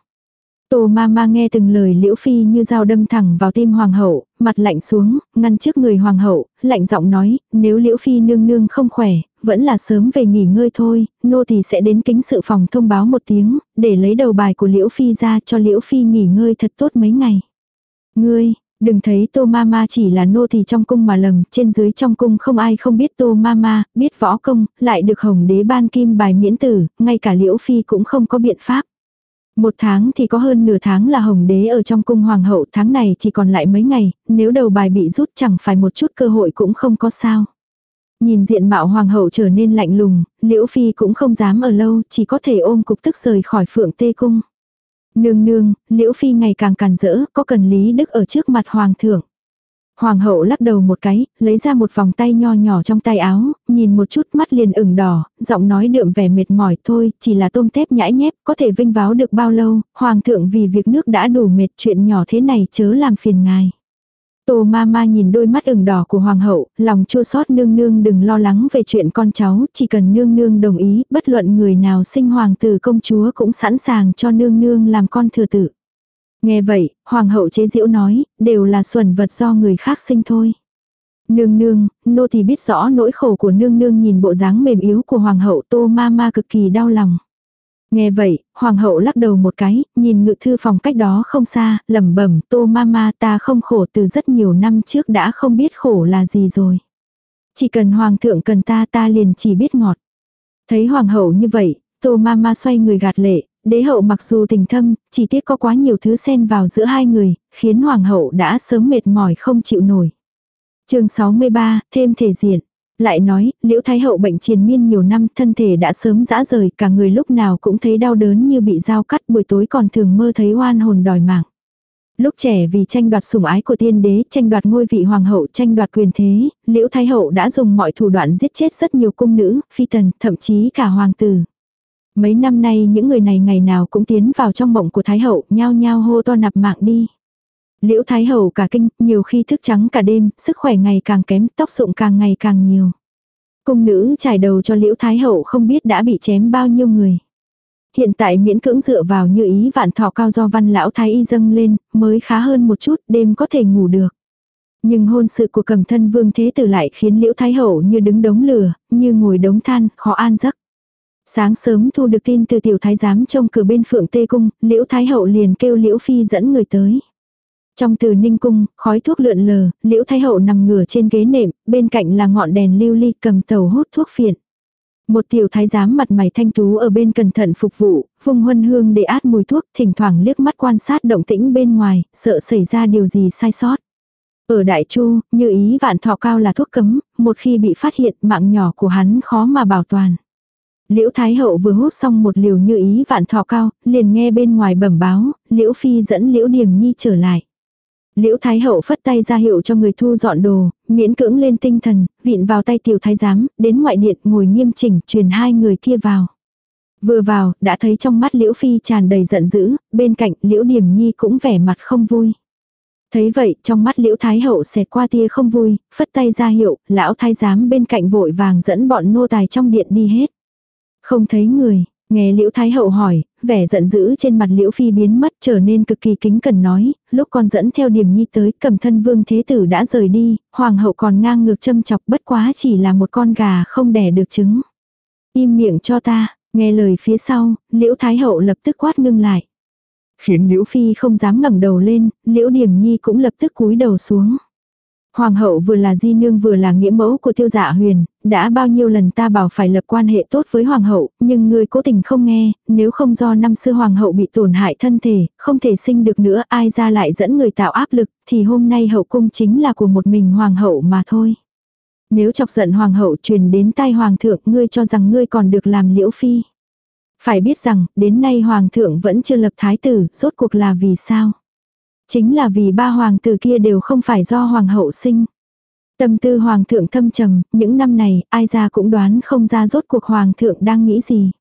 Tô ma ma nghe từng lời liễu phi như dao đâm thẳng vào tim hoàng hậu, mặt lạnh xuống, ngăn trước người hoàng hậu, lạnh giọng nói, nếu liễu phi nương nương không khỏe, vẫn là sớm về nghỉ ngơi thôi, nô thì sẽ đến kính sự phòng thông báo một tiếng, để lấy đầu bài của liễu phi ra cho liễu phi nghỉ ngơi thật tốt mấy ngày. Ngươi, Đừng thấy tô ma ma chỉ là nô thì trong cung mà lầm, trên dưới trong cung không ai không biết tô ma ma, biết võ công, lại được hồng đế ban kim bài miễn tử, ngay cả liễu phi cũng không có biện pháp. Một tháng thì có hơn nửa tháng là hồng đế ở trong cung hoàng hậu tháng này chỉ còn lại mấy ngày, nếu đầu bài bị rút chẳng phải một chút cơ hội cũng không có sao. Nhìn diện mạo hoàng hậu trở nên lạnh lùng, liễu phi cũng không dám ở lâu, chỉ có thể ôm cục tức rời khỏi phượng tê cung. Nương nương, liễu phi ngày càng càn rỡ, có cần lý đức ở trước mặt hoàng thượng. Hoàng hậu lắc đầu một cái, lấy ra một vòng tay nho nhỏ trong tay áo, nhìn một chút mắt liền ửng đỏ, giọng nói đượm vẻ mệt mỏi thôi, chỉ là tôm tép nhãi nhép, có thể vinh váo được bao lâu, hoàng thượng vì việc nước đã đủ mệt chuyện nhỏ thế này chớ làm phiền ngài. Tô ma ma nhìn đôi mắt ửng đỏ của hoàng hậu, lòng chua xót nương nương đừng lo lắng về chuyện con cháu, chỉ cần nương nương đồng ý, bất luận người nào sinh hoàng tử công chúa cũng sẵn sàng cho nương nương làm con thừa tử. Nghe vậy, hoàng hậu chế diễu nói, đều là xuẩn vật do người khác sinh thôi. Nương nương, nô thì biết rõ nỗi khổ của nương nương nhìn bộ dáng mềm yếu của hoàng hậu tô ma ma cực kỳ đau lòng. Nghe vậy, hoàng hậu lắc đầu một cái, nhìn ngự thư phòng cách đó không xa, lẩm bẩm, tô mama ta không khổ từ rất nhiều năm trước đã không biết khổ là gì rồi. Chỉ cần hoàng thượng cần ta ta liền chỉ biết ngọt. Thấy hoàng hậu như vậy, tô mama xoay người gạt lệ, đế hậu mặc dù tình thâm, chỉ tiếc có quá nhiều thứ xen vào giữa hai người, khiến hoàng hậu đã sớm mệt mỏi không chịu nổi. chương 63, thêm thể diện. Lại nói, liễu thái hậu bệnh triền miên nhiều năm, thân thể đã sớm dã rời, cả người lúc nào cũng thấy đau đớn như bị dao cắt, buổi tối còn thường mơ thấy oan hồn đòi mạng. Lúc trẻ vì tranh đoạt sủng ái của tiên đế, tranh đoạt ngôi vị hoàng hậu, tranh đoạt quyền thế, liễu thái hậu đã dùng mọi thủ đoạn giết chết rất nhiều cung nữ, phi tần, thậm chí cả hoàng tử. Mấy năm nay những người này ngày nào cũng tiến vào trong mộng của thái hậu, nhao nhao hô to nạp mạng đi. Liễu Thái Hậu cả kinh, nhiều khi thức trắng cả đêm, sức khỏe ngày càng kém, tóc sụng càng ngày càng nhiều. Cung nữ trải đầu cho Liễu Thái Hậu không biết đã bị chém bao nhiêu người. Hiện tại miễn cưỡng dựa vào như ý vạn thọ cao do văn lão thái y dâng lên, mới khá hơn một chút, đêm có thể ngủ được. Nhưng hôn sự của cầm thân vương thế tử lại khiến liễu thái hậu như đứng đống lửa, như ngồi đống than, khó an giấc. Sáng sớm thu được tin từ tiểu thái giám trông cửa bên phượng tê cung, liễu thái hậu liền kêu liễu phi dẫn người tới. Trong từ ninh cung, khói thuốc lượn lờ, liễu thái hậu nằm ngửa trên ghế nệm, bên cạnh là ngọn đèn lưu ly cầm tàu hút thuốc phiện. Một tiểu thái giám mặt mày thanh tú ở bên cẩn thận phục vụ, vùng huân hương để át mùi thuốc, thỉnh thoảng liếc mắt quan sát động tĩnh bên ngoài, sợ xảy ra điều gì sai sót. Ở Đại Chu, như ý vạn thọ cao là thuốc cấm, một khi bị phát hiện mạng nhỏ của hắn khó mà bảo toàn. Liễu Thái Hậu vừa hút xong một liều như ý vạn thọ cao, liền nghe bên ngoài bẩm báo, Liễu Phi dẫn Liễu Điềm Nhi trở lại. Liễu Thái Hậu phất tay ra hiệu cho người thu dọn đồ, miễn cưỡng lên tinh thần, vịn vào tay tiểu thái giám, đến ngoại điện ngồi nghiêm chỉnh truyền hai người kia vào. Vừa vào, đã thấy trong mắt Liễu Phi tràn đầy giận dữ, bên cạnh Liễu Điềm Nhi cũng vẻ mặt không vui. Thấy vậy, trong mắt Liễu Thái Hậu xẹt qua tia không vui, phất tay ra hiệu, lão thái giám bên cạnh vội vàng dẫn bọn nô tài trong điện đi hết. Không thấy người, Nghe Liễu Thái Hậu hỏi, vẻ giận dữ trên mặt Liễu Phi biến mất trở nên cực kỳ kính cần nói, lúc con dẫn theo điểm nhi tới cầm thân vương thế tử đã rời đi, hoàng hậu còn ngang ngược châm chọc bất quá chỉ là một con gà không đẻ được trứng. Im miệng cho ta, nghe lời phía sau, Liễu Thái Hậu lập tức quát ngưng lại. Khiến Liễu Phi không dám ngẩng đầu lên, Liễu Điểm Nhi cũng lập tức cúi đầu xuống. Hoàng hậu vừa là di nương vừa là nghĩa mẫu của tiêu dạ huyền, đã bao nhiêu lần ta bảo phải lập quan hệ tốt với hoàng hậu, nhưng ngươi cố tình không nghe, nếu không do năm xưa hoàng hậu bị tổn hại thân thể, không thể sinh được nữa ai ra lại dẫn người tạo áp lực, thì hôm nay hậu cung chính là của một mình hoàng hậu mà thôi. Nếu chọc giận hoàng hậu truyền đến tai hoàng thượng ngươi cho rằng ngươi còn được làm liễu phi. Phải biết rằng, đến nay hoàng thượng vẫn chưa lập thái tử, rốt cuộc là vì sao? Chính là vì ba hoàng tử kia đều không phải do hoàng hậu sinh. Tâm tư hoàng thượng thâm trầm, những năm này, ai ra cũng đoán không ra rốt cuộc hoàng thượng đang nghĩ gì.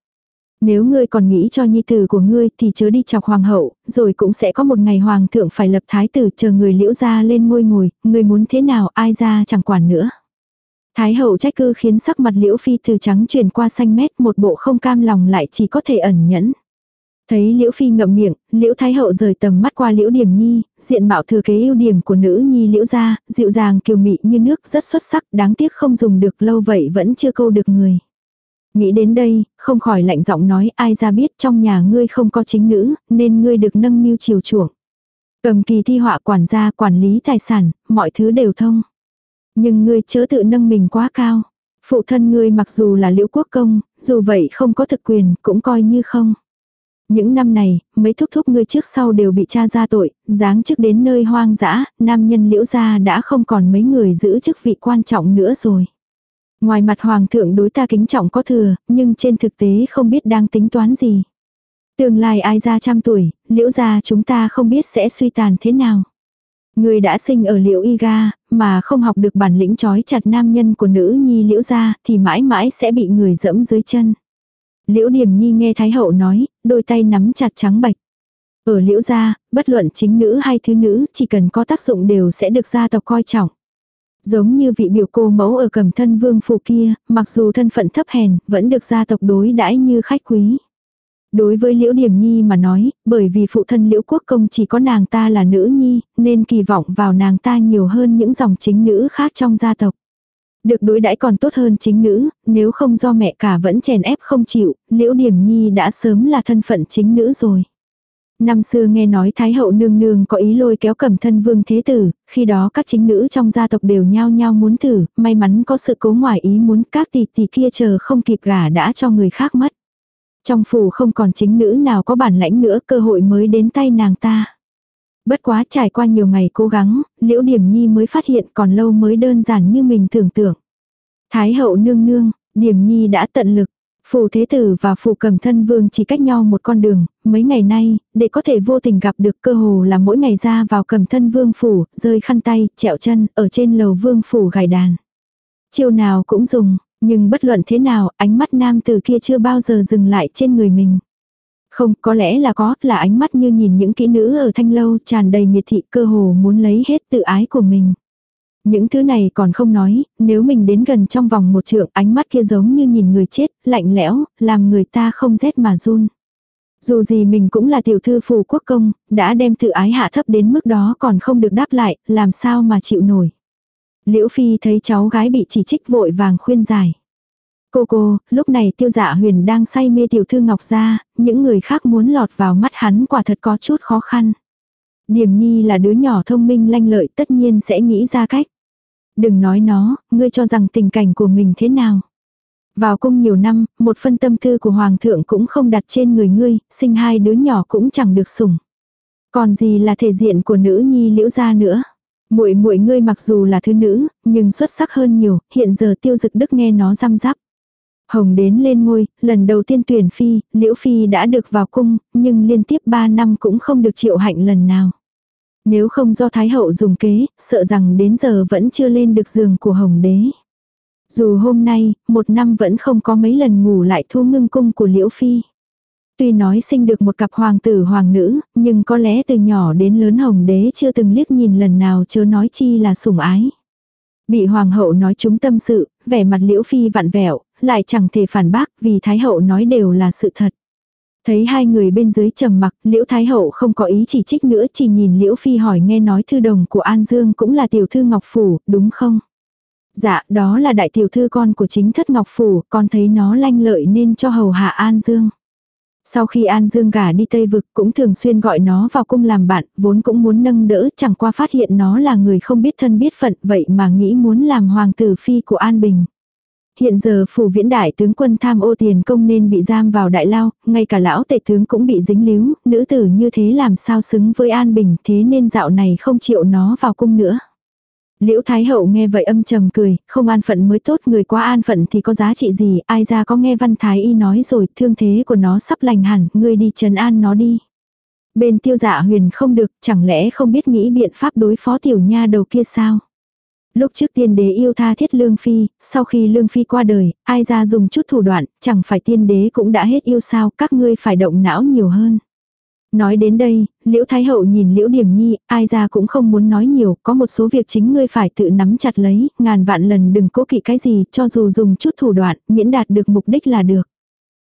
Nếu ngươi còn nghĩ cho nhi tử của ngươi thì chớ đi chọc hoàng hậu, rồi cũng sẽ có một ngày hoàng thượng phải lập thái tử chờ người liễu ra lên ngôi ngồi, ngươi muốn thế nào ai ra chẳng quản nữa. Thái hậu trách cư khiến sắc mặt liễu phi từ trắng chuyển qua xanh mét một bộ không cam lòng lại chỉ có thể ẩn nhẫn. Thấy Liễu Phi ngậm miệng, Liễu Thái Hậu rời tầm mắt qua Liễu Điểm Nhi, diện mạo thừa kế ưu điểm của nữ Nhi Liễu gia, dịu dàng kiều mị như nước rất xuất sắc, đáng tiếc không dùng được lâu vậy vẫn chưa câu được người. Nghĩ đến đây, không khỏi lạnh giọng nói ai ra biết trong nhà ngươi không có chính nữ, nên ngươi được nâng niu chiều chuộng. Cầm kỳ thi họa quản gia, quản lý tài sản, mọi thứ đều thông. Nhưng ngươi chớ tự nâng mình quá cao. Phụ thân ngươi mặc dù là liễu quốc công, dù vậy không có thực quyền, cũng coi như không. Những năm này, mấy thúc thúc ngươi trước sau đều bị cha ra tội, giáng chức đến nơi hoang dã, nam nhân liễu gia đã không còn mấy người giữ chức vị quan trọng nữa rồi. Ngoài mặt hoàng thượng đối ta kính trọng có thừa, nhưng trên thực tế không biết đang tính toán gì. Tương lai ai ra trăm tuổi, liễu gia chúng ta không biết sẽ suy tàn thế nào. Người đã sinh ở liễu y ga, mà không học được bản lĩnh trói chặt nam nhân của nữ nhi liễu gia, thì mãi mãi sẽ bị người dẫm dưới chân. Liễu Điềm Nhi nghe Thái Hậu nói, đôi tay nắm chặt trắng bạch. Ở liễu gia, bất luận chính nữ hay thứ nữ, chỉ cần có tác dụng đều sẽ được gia tộc coi trọng. Giống như vị biểu cô mẫu ở cầm thân vương phủ kia, mặc dù thân phận thấp hèn, vẫn được gia tộc đối đãi như khách quý. Đối với Liễu Điểm Nhi mà nói, bởi vì phụ thân Liễu Quốc Công chỉ có nàng ta là nữ nhi, nên kỳ vọng vào nàng ta nhiều hơn những dòng chính nữ khác trong gia tộc. Được đối đãi còn tốt hơn chính nữ, nếu không do mẹ cả vẫn chèn ép không chịu, Liễu Điểm Nhi đã sớm là thân phận chính nữ rồi. Năm xưa nghe nói Thái hậu nương nương có ý lôi kéo cẩm thân vương thế tử, khi đó các chính nữ trong gia tộc đều nhao nhao muốn thử, may mắn có sự cố ngoài ý muốn các tỷ tỷ kia chờ không kịp gả đã cho người khác mất. Trong phủ không còn chính nữ nào có bản lãnh nữa cơ hội mới đến tay nàng ta. Bất quá trải qua nhiều ngày cố gắng, liễu điểm nhi mới phát hiện còn lâu mới đơn giản như mình tưởng tượng. Thái hậu nương nương, điểm nhi đã tận lực. Phù Thế Tử và Phù Cầm Thân Vương chỉ cách nhau một con đường, mấy ngày nay, để có thể vô tình gặp được cơ hồ là mỗi ngày ra vào Cầm Thân Vương Phủ, rơi khăn tay, chẹo chân, ở trên lầu Vương Phủ gài đàn. Chiều nào cũng dùng, nhưng bất luận thế nào, ánh mắt nam từ kia chưa bao giờ dừng lại trên người mình. Không, có lẽ là có, là ánh mắt như nhìn những kỹ nữ ở thanh lâu tràn đầy miệt thị cơ hồ muốn lấy hết tự ái của mình. Những thứ này còn không nói, nếu mình đến gần trong vòng một trượng ánh mắt kia giống như nhìn người chết, lạnh lẽo, làm người ta không rét mà run. Dù gì mình cũng là tiểu thư phù quốc công, đã đem tự ái hạ thấp đến mức đó còn không được đáp lại, làm sao mà chịu nổi. Liễu Phi thấy cháu gái bị chỉ trích vội vàng khuyên giải. Cô cô, lúc này tiêu dạ huyền đang say mê tiểu thư ngọc ra, những người khác muốn lọt vào mắt hắn quả thật có chút khó khăn. Điểm nhi là đứa nhỏ thông minh lanh lợi tất nhiên sẽ nghĩ ra cách. Đừng nói nó, ngươi cho rằng tình cảnh của mình thế nào. Vào cung nhiều năm, một phân tâm tư của hoàng thượng cũng không đặt trên người ngươi, sinh hai đứa nhỏ cũng chẳng được sủng. Còn gì là thể diện của nữ nhi liễu gia nữa. Muội muội ngươi mặc dù là thứ nữ, nhưng xuất sắc hơn nhiều, hiện giờ tiêu dực đức nghe nó răm rắp. Hồng đến lên ngôi, lần đầu tiên tuyển phi, liễu phi đã được vào cung, nhưng liên tiếp 3 năm cũng không được triệu hạnh lần nào. Nếu không do Thái hậu dùng kế, sợ rằng đến giờ vẫn chưa lên được giường của Hồng đế. Dù hôm nay, một năm vẫn không có mấy lần ngủ lại thu ngưng cung của Liễu Phi. Tuy nói sinh được một cặp hoàng tử hoàng nữ, nhưng có lẽ từ nhỏ đến lớn Hồng đế chưa từng liếc nhìn lần nào chớ nói chi là sủng ái. Bị hoàng hậu nói chúng tâm sự, vẻ mặt Liễu Phi vặn vẹo, lại chẳng thể phản bác vì Thái hậu nói đều là sự thật. Thấy hai người bên dưới trầm mặc, Liễu Thái Hậu không có ý chỉ trích nữa chỉ nhìn Liễu Phi hỏi nghe nói thư đồng của An Dương cũng là tiểu thư Ngọc Phủ, đúng không? Dạ, đó là đại tiểu thư con của chính thất Ngọc Phủ, con thấy nó lanh lợi nên cho hầu hạ An Dương. Sau khi An Dương gả đi Tây Vực cũng thường xuyên gọi nó vào cung làm bạn, vốn cũng muốn nâng đỡ, chẳng qua phát hiện nó là người không biết thân biết phận, vậy mà nghĩ muốn làm hoàng tử phi của An Bình. Hiện giờ phủ viễn đại tướng quân tham ô tiền công nên bị giam vào đại lao, ngay cả lão tệ tướng cũng bị dính líu, nữ tử như thế làm sao xứng với An Bình thế nên dạo này không chịu nó vào cung nữa. Liễu Thái Hậu nghe vậy âm trầm cười, không an phận mới tốt người quá an phận thì có giá trị gì, ai ra có nghe Văn Thái Y nói rồi, thương thế của nó sắp lành hẳn, ngươi đi trấn an nó đi. Bên tiêu dạ huyền không được, chẳng lẽ không biết nghĩ biện pháp đối phó tiểu nha đầu kia sao? Lúc trước tiên đế yêu tha thiết lương phi, sau khi lương phi qua đời, ai ra dùng chút thủ đoạn, chẳng phải tiên đế cũng đã hết yêu sao, các ngươi phải động não nhiều hơn. Nói đến đây, liễu thái hậu nhìn liễu điểm nhi, ai ra cũng không muốn nói nhiều, có một số việc chính ngươi phải tự nắm chặt lấy, ngàn vạn lần đừng cố kỵ cái gì, cho dù dùng chút thủ đoạn, miễn đạt được mục đích là được.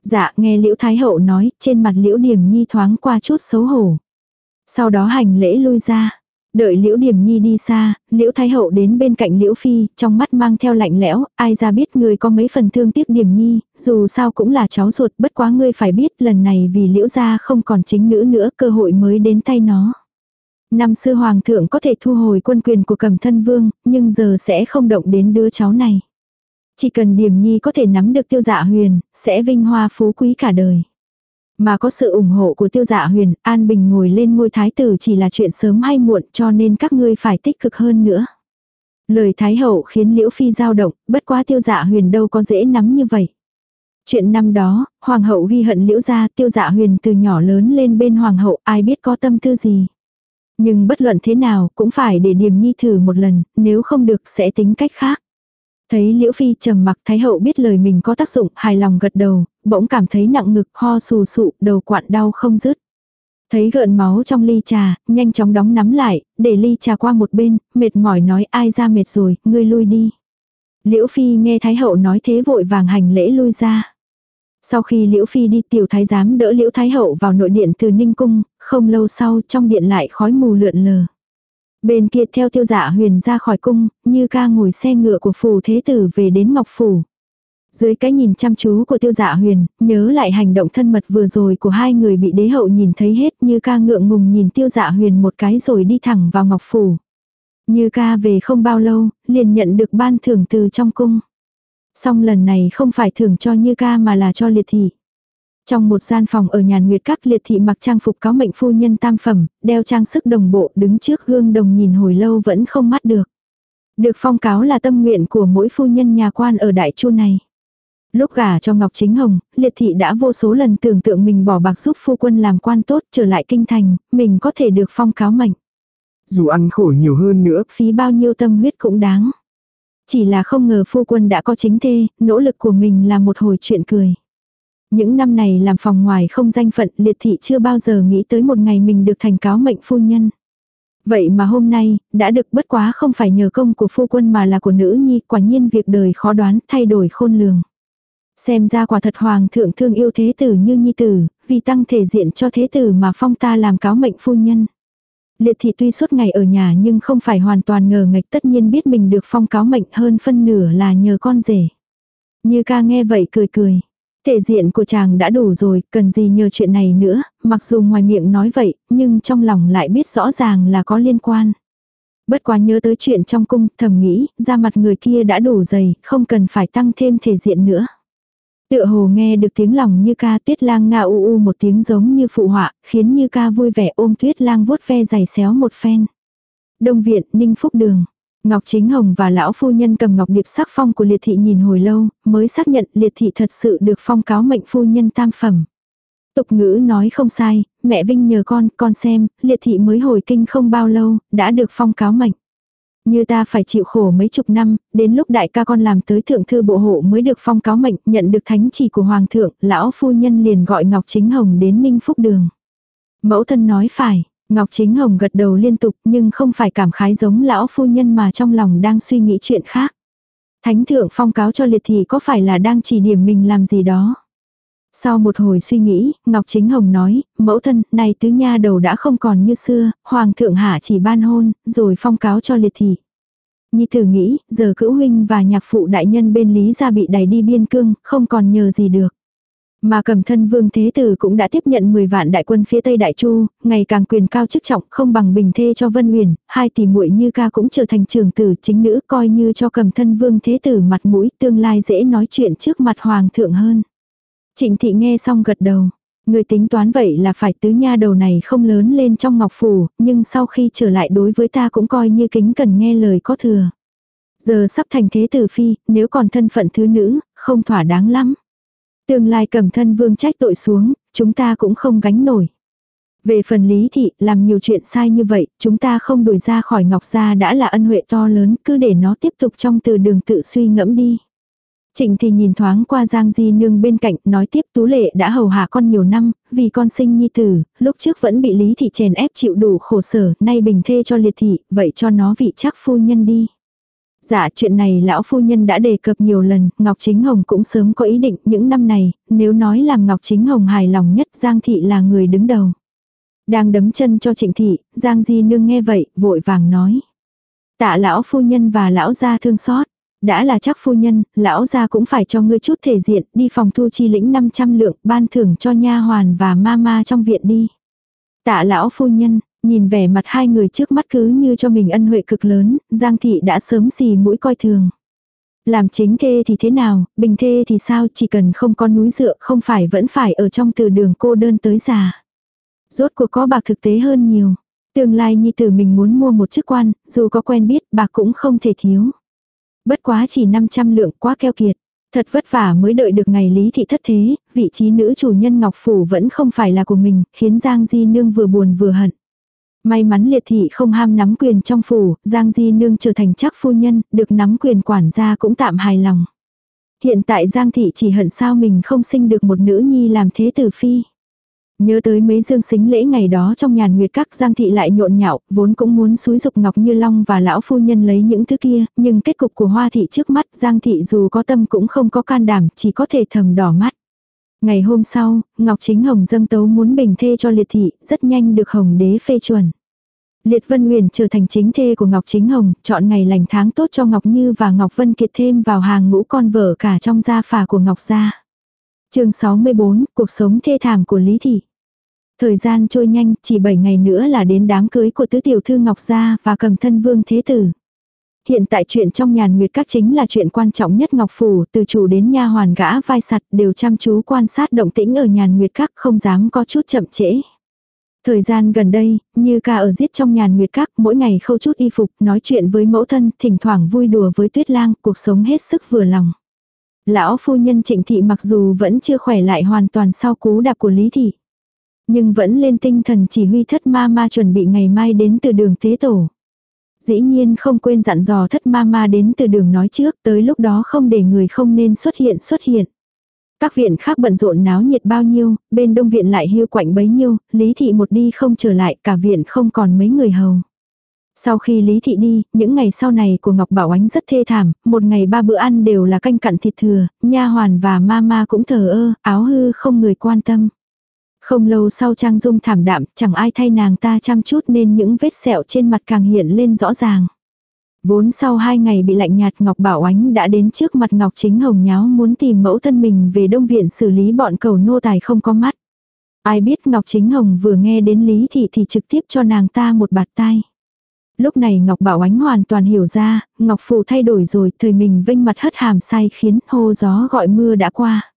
Dạ, nghe liễu thái hậu nói, trên mặt liễu điểm nhi thoáng qua chút xấu hổ. Sau đó hành lễ lui ra. Đợi Liễu Điểm Nhi đi xa, Liễu Thái Hậu đến bên cạnh Liễu Phi, trong mắt mang theo lạnh lẽo, ai ra biết người có mấy phần thương tiếc Điểm Nhi, dù sao cũng là cháu ruột, bất quá ngươi phải biết lần này vì Liễu gia không còn chính nữ nữa, cơ hội mới đến tay nó. Năm xưa Hoàng thượng có thể thu hồi quân quyền của cầm thân vương, nhưng giờ sẽ không động đến đứa cháu này. Chỉ cần Điểm Nhi có thể nắm được tiêu dạ huyền, sẽ vinh hoa phú quý cả đời. Mà có sự ủng hộ của tiêu dạ huyền, An Bình ngồi lên ngôi thái tử chỉ là chuyện sớm hay muộn cho nên các ngươi phải tích cực hơn nữa. Lời thái hậu khiến liễu phi dao động, bất quá tiêu dạ huyền đâu có dễ nắm như vậy. Chuyện năm đó, hoàng hậu ghi hận liễu gia tiêu dạ huyền từ nhỏ lớn lên bên hoàng hậu ai biết có tâm tư gì. Nhưng bất luận thế nào cũng phải để điềm nhi thử một lần, nếu không được sẽ tính cách khác. Thấy Liễu Phi trầm mặc Thái Hậu biết lời mình có tác dụng, hài lòng gật đầu, bỗng cảm thấy nặng ngực, ho sù sụ, đầu quặn đau không dứt. Thấy gợn máu trong ly trà, nhanh chóng đóng nắm lại, để ly trà qua một bên, mệt mỏi nói ai ra mệt rồi, ngươi lui đi. Liễu Phi nghe Thái Hậu nói thế vội vàng hành lễ lui ra. Sau khi Liễu Phi đi tiểu thái giám đỡ Liễu Thái Hậu vào nội điện từ Ninh Cung, không lâu sau trong điện lại khói mù lượn lờ. Bên kia theo tiêu dạ huyền ra khỏi cung, như ca ngồi xe ngựa của phù thế tử về đến Ngọc Phủ. Dưới cái nhìn chăm chú của tiêu dạ huyền, nhớ lại hành động thân mật vừa rồi của hai người bị đế hậu nhìn thấy hết như ca ngượng ngùng nhìn tiêu dạ huyền một cái rồi đi thẳng vào Ngọc Phủ. Như ca về không bao lâu, liền nhận được ban thưởng từ trong cung. Song lần này không phải thưởng cho Như ca mà là cho liệt thị. Trong một gian phòng ở nhàn nguyệt các liệt thị mặc trang phục cáo mệnh phu nhân tam phẩm, đeo trang sức đồng bộ đứng trước gương đồng nhìn hồi lâu vẫn không mắt được. Được phong cáo là tâm nguyện của mỗi phu nhân nhà quan ở đại chu này. Lúc gả cho Ngọc Chính Hồng, liệt thị đã vô số lần tưởng tượng mình bỏ bạc giúp phu quân làm quan tốt trở lại kinh thành, mình có thể được phong cáo mệnh. Dù ăn khổ nhiều hơn nữa, phí bao nhiêu tâm huyết cũng đáng. Chỉ là không ngờ phu quân đã có chính thê, nỗ lực của mình là một hồi chuyện cười. Những năm này làm phòng ngoài không danh phận liệt thị chưa bao giờ nghĩ tới một ngày mình được thành cáo mệnh phu nhân. Vậy mà hôm nay, đã được bất quá không phải nhờ công của phu quân mà là của nữ nhi, quả nhiên việc đời khó đoán, thay đổi khôn lường. Xem ra quả thật hoàng thượng thương yêu thế tử như nhi tử, vì tăng thể diện cho thế tử mà phong ta làm cáo mệnh phu nhân. Liệt thị tuy suốt ngày ở nhà nhưng không phải hoàn toàn ngờ ngạch tất nhiên biết mình được phong cáo mệnh hơn phân nửa là nhờ con rể. Như ca nghe vậy cười cười. Thể diện của chàng đã đủ rồi, cần gì nhờ chuyện này nữa, mặc dù ngoài miệng nói vậy, nhưng trong lòng lại biết rõ ràng là có liên quan. Bất quá nhớ tới chuyện trong cung, thầm nghĩ, ra mặt người kia đã đủ dày, không cần phải tăng thêm thể diện nữa. Tựa hồ nghe được tiếng lòng như ca tuyết lang nga u u một tiếng giống như phụ họa, khiến như ca vui vẻ ôm tuyết lang vuốt ve giày xéo một phen. Đông viện, Ninh Phúc Đường. Ngọc Chính Hồng và lão phu nhân cầm ngọc điệp sắc phong của liệt thị nhìn hồi lâu, mới xác nhận liệt thị thật sự được phong cáo mệnh phu nhân tam phẩm. Tục ngữ nói không sai, mẹ Vinh nhờ con, con xem, liệt thị mới hồi kinh không bao lâu, đã được phong cáo mệnh. Như ta phải chịu khổ mấy chục năm, đến lúc đại ca con làm tới thượng thư bộ hộ mới được phong cáo mệnh, nhận được thánh chỉ của hoàng thượng, lão phu nhân liền gọi Ngọc Chính Hồng đến Ninh Phúc Đường. Mẫu thân nói phải, Ngọc Chính Hồng gật đầu liên tục nhưng không phải cảm khái giống lão phu nhân mà trong lòng đang suy nghĩ chuyện khác. Thánh thượng phong cáo cho liệt thì có phải là đang chỉ điểm mình làm gì đó. Sau một hồi suy nghĩ, Ngọc Chính Hồng nói, mẫu thân, này tứ nha đầu đã không còn như xưa, hoàng thượng hạ chỉ ban hôn, rồi phong cáo cho liệt thị. Nhi thử nghĩ, giờ cữu huynh và nhạc phụ đại nhân bên Lý gia bị đẩy đi biên cương, không còn nhờ gì được. Mà cầm thân vương thế tử cũng đã tiếp nhận 10 vạn đại quân phía tây đại chu, ngày càng quyền cao chức trọng không bằng bình thê cho Vân Huyền, hai tỷ muội như ca cũng trở thành trưởng tử chính nữ coi như cho cầm thân vương thế tử mặt mũi tương lai dễ nói chuyện trước mặt hoàng thượng hơn. Trịnh thị nghe xong gật đầu. Người tính toán vậy là phải tứ nha đầu này không lớn lên trong ngọc phủ, nhưng sau khi trở lại đối với ta cũng coi như kính cần nghe lời có thừa. Giờ sắp thành thế tử phi, nếu còn thân phận thứ nữ, không thỏa đáng lắm. Tương lai cầm thân vương trách tội xuống, chúng ta cũng không gánh nổi. Về phần lý thị, làm nhiều chuyện sai như vậy, chúng ta không đuổi ra khỏi ngọc gia đã là ân huệ to lớn, cứ để nó tiếp tục trong từ đường tự suy ngẫm đi. Trịnh thì nhìn thoáng qua Giang Di Nương bên cạnh, nói tiếp Tú Lệ đã hầu hạ con nhiều năm, vì con sinh nhi tử, lúc trước vẫn bị Lý Thị chèn ép chịu đủ khổ sở, nay bình thê cho liệt thị, vậy cho nó vị chắc phu nhân đi. Dạ chuyện này lão phu nhân đã đề cập nhiều lần, Ngọc Chính Hồng cũng sớm có ý định những năm này, nếu nói làm Ngọc Chính Hồng hài lòng nhất Giang Thị là người đứng đầu. Đang đấm chân cho trịnh thị, Giang Di Nương nghe vậy, vội vàng nói. Tạ lão phu nhân và lão gia thương xót. Đã là chắc phu nhân, lão gia cũng phải cho ngươi chút thể diện, đi phòng thu chi lĩnh 500 lượng, ban thưởng cho nha hoàn và ma trong viện đi. Tạ lão phu nhân, nhìn vẻ mặt hai người trước mắt cứ như cho mình ân huệ cực lớn, Giang thị đã sớm xì mũi coi thường. Làm chính thê thì thế nào, bình thê thì sao, chỉ cần không có núi dựa không phải vẫn phải ở trong từ đường cô đơn tới già. Rốt cuộc có bạc thực tế hơn nhiều. Tương lai nhi tử mình muốn mua một chức quan, dù có quen biết bạc cũng không thể thiếu. Bất quá chỉ 500 lượng quá keo kiệt. Thật vất vả mới đợi được ngày lý thị thất thế, vị trí nữ chủ nhân Ngọc Phủ vẫn không phải là của mình, khiến Giang Di Nương vừa buồn vừa hận. May mắn liệt thị không ham nắm quyền trong phủ, Giang Di Nương trở thành chắc phu nhân, được nắm quyền quản gia cũng tạm hài lòng. Hiện tại Giang thị chỉ hận sao mình không sinh được một nữ nhi làm thế tử phi. Nhớ tới mấy dương xính lễ ngày đó trong nhàn nguyệt các Giang Thị lại nhộn nhạo, vốn cũng muốn xúi dục Ngọc Như Long và lão phu nhân lấy những thứ kia, nhưng kết cục của Hoa Thị trước mắt Giang Thị dù có tâm cũng không có can đảm, chỉ có thể thầm đỏ mắt. Ngày hôm sau, Ngọc Chính Hồng dâng tấu muốn bình thê cho liệt thị, rất nhanh được Hồng đế phê chuẩn. Liệt Vân Huyền trở thành chính thê của Ngọc Chính Hồng, chọn ngày lành tháng tốt cho Ngọc Như và Ngọc Vân Kiệt thêm vào hàng ngũ con vợ cả trong gia phả của Ngọc gia. Chương 64, cuộc sống thê thảm của Lý thị. Thời gian trôi nhanh, chỉ 7 ngày nữa là đến đám cưới của tứ tiểu thư Ngọc gia và cầm thân vương thế tử. Hiện tại chuyện trong nhàn nguyệt các chính là chuyện quan trọng nhất Ngọc Phủ, từ chủ đến nha hoàn gã vai sặt đều chăm chú quan sát động tĩnh ở nhàn nguyệt các không dám có chút chậm trễ. Thời gian gần đây, như ca ở giết trong nhàn nguyệt các, mỗi ngày khâu chút y phục, nói chuyện với mẫu thân, thỉnh thoảng vui đùa với tuyết lang, cuộc sống hết sức vừa lòng. Lão phu nhân trịnh thị mặc dù vẫn chưa khỏe lại hoàn toàn sau cú đạp của Lý thị. Nhưng vẫn lên tinh thần chỉ huy thất ma ma chuẩn bị ngày mai đến từ đường thế tổ. Dĩ nhiên không quên dặn dò thất ma ma đến từ đường nói trước tới lúc đó không để người không nên xuất hiện xuất hiện. Các viện khác bận rộn náo nhiệt bao nhiêu, bên đông viện lại hiu quạnh bấy nhiêu, Lý Thị một đi không trở lại, cả viện không còn mấy người hầu. Sau khi Lý Thị đi, những ngày sau này của Ngọc Bảo Ánh rất thê thảm, một ngày ba bữa ăn đều là canh cặn thịt thừa, nha hoàn và mama cũng thờ ơ, áo hư không người quan tâm. Không lâu sau Trang Dung thảm đạm, chẳng ai thay nàng ta chăm chút nên những vết sẹo trên mặt càng hiện lên rõ ràng. Vốn sau hai ngày bị lạnh nhạt Ngọc Bảo Ánh đã đến trước mặt Ngọc Chính Hồng nháo muốn tìm mẫu thân mình về Đông Viện xử lý bọn cầu nô tài không có mắt. Ai biết Ngọc Chính Hồng vừa nghe đến Lý Thị thì trực tiếp cho nàng ta một bạt tai. Lúc này Ngọc Bảo Ánh hoàn toàn hiểu ra, Ngọc Phù thay đổi rồi, thời mình vinh mặt hất hàm sai khiến hô gió gọi mưa đã qua.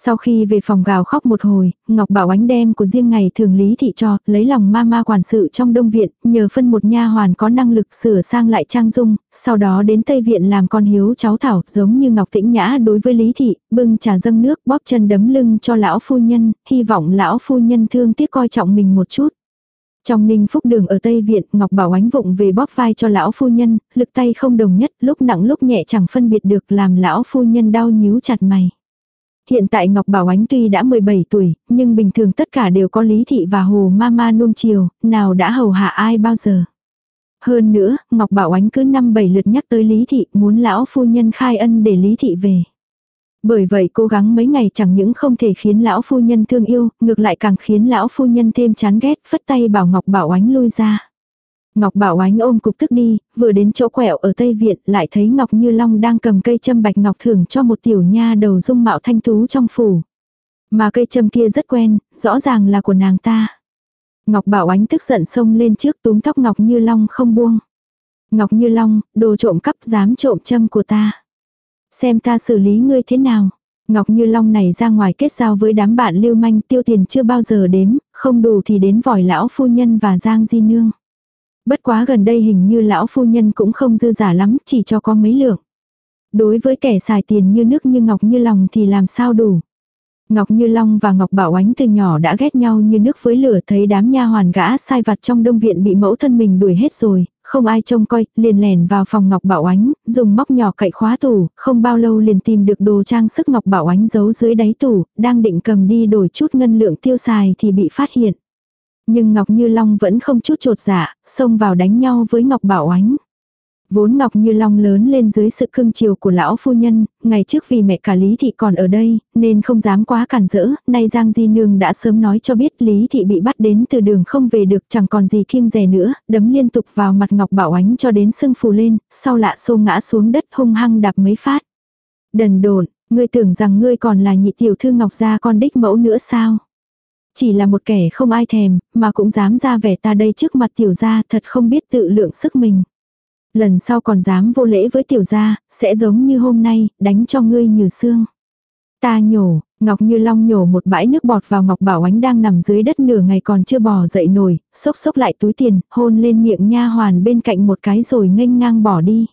Sau khi về phòng gào khóc một hồi, Ngọc Bảo Ánh đem của riêng ngày thường lý thị cho, lấy lòng ma ma quản sự trong đông viện, nhờ phân một nha hoàn có năng lực sửa sang lại trang dung, sau đó đến Tây Viện làm con hiếu cháu thảo, giống như Ngọc Tĩnh Nhã đối với lý thị, bưng trà dâng nước bóp chân đấm lưng cho lão phu nhân, hy vọng lão phu nhân thương tiếc coi trọng mình một chút. Trong ninh phúc đường ở Tây Viện, Ngọc Bảo Ánh vụng về bóp vai cho lão phu nhân, lực tay không đồng nhất, lúc nặng lúc nhẹ chẳng phân biệt được làm lão phu nhân đau nhíu chặt mày. Hiện tại Ngọc Bảo Ánh tuy đã 17 tuổi, nhưng bình thường tất cả đều có Lý Thị và Hồ Mama nuông chiều, nào đã hầu hạ ai bao giờ. Hơn nữa, Ngọc Bảo Ánh cứ năm bảy lượt nhắc tới Lý Thị, muốn lão phu nhân khai ân để Lý Thị về. Bởi vậy cố gắng mấy ngày chẳng những không thể khiến lão phu nhân thương yêu, ngược lại càng khiến lão phu nhân thêm chán ghét, phất tay bảo Ngọc Bảo Ánh lui ra. Ngọc Bảo Ánh ôm cục tức đi, vừa đến chỗ quẹo ở Tây Viện lại thấy Ngọc Như Long đang cầm cây châm bạch ngọc thưởng cho một tiểu nha đầu dung mạo thanh tú trong phủ. Mà cây châm kia rất quen, rõ ràng là của nàng ta. Ngọc Bảo Ánh tức giận xông lên trước túm tóc Ngọc Như Long không buông. Ngọc Như Long, đồ trộm cắp dám trộm châm của ta. Xem ta xử lý ngươi thế nào. Ngọc Như Long này ra ngoài kết giao với đám bạn lưu manh tiêu tiền chưa bao giờ đếm, không đủ thì đến vòi lão phu nhân và Giang Di Nương. Bất quá gần đây hình như lão phu nhân cũng không dư giả lắm, chỉ cho có mấy lượng. Đối với kẻ xài tiền như nước như ngọc như lòng thì làm sao đủ. Ngọc Như Long và Ngọc Bảo Ánh từ nhỏ đã ghét nhau như nước với lửa thấy đám nha hoàn gã sai vặt trong đông viện bị mẫu thân mình đuổi hết rồi, không ai trông coi, liền lèn vào phòng Ngọc Bảo Ánh, dùng móc nhỏ cậy khóa tủ, không bao lâu liền tìm được đồ trang sức Ngọc Bảo Ánh giấu dưới đáy tủ, đang định cầm đi đổi chút ngân lượng tiêu xài thì bị phát hiện. Nhưng Ngọc Như Long vẫn không chút trột dạ, xông vào đánh nhau với Ngọc Bảo Ánh. Vốn Ngọc Như Long lớn lên dưới sự cưng chiều của lão phu nhân, ngày trước vì mẹ cả Lý Thị còn ở đây, nên không dám quá cản rỡ, nay Giang Di Nương đã sớm nói cho biết Lý Thị bị bắt đến từ đường không về được chẳng còn gì kiêng rè nữa, đấm liên tục vào mặt Ngọc Bảo Ánh cho đến sưng phù lên, sau lạ xô ngã xuống đất hung hăng đạp mấy phát. Đần đồn, ngươi tưởng rằng ngươi còn là nhị tiểu thư Ngọc gia con đích mẫu nữa sao? Chỉ là một kẻ không ai thèm, mà cũng dám ra vẻ ta đây trước mặt tiểu gia thật không biết tự lượng sức mình. Lần sau còn dám vô lễ với tiểu gia, sẽ giống như hôm nay, đánh cho ngươi như xương. Ta nhổ, Ngọc Như Long nhổ một bãi nước bọt vào Ngọc Bảo Ánh đang nằm dưới đất nửa ngày còn chưa bò dậy nổi, sốc sốc lại túi tiền, hôn lên miệng nha hoàn bên cạnh một cái rồi nghênh ngang bỏ đi.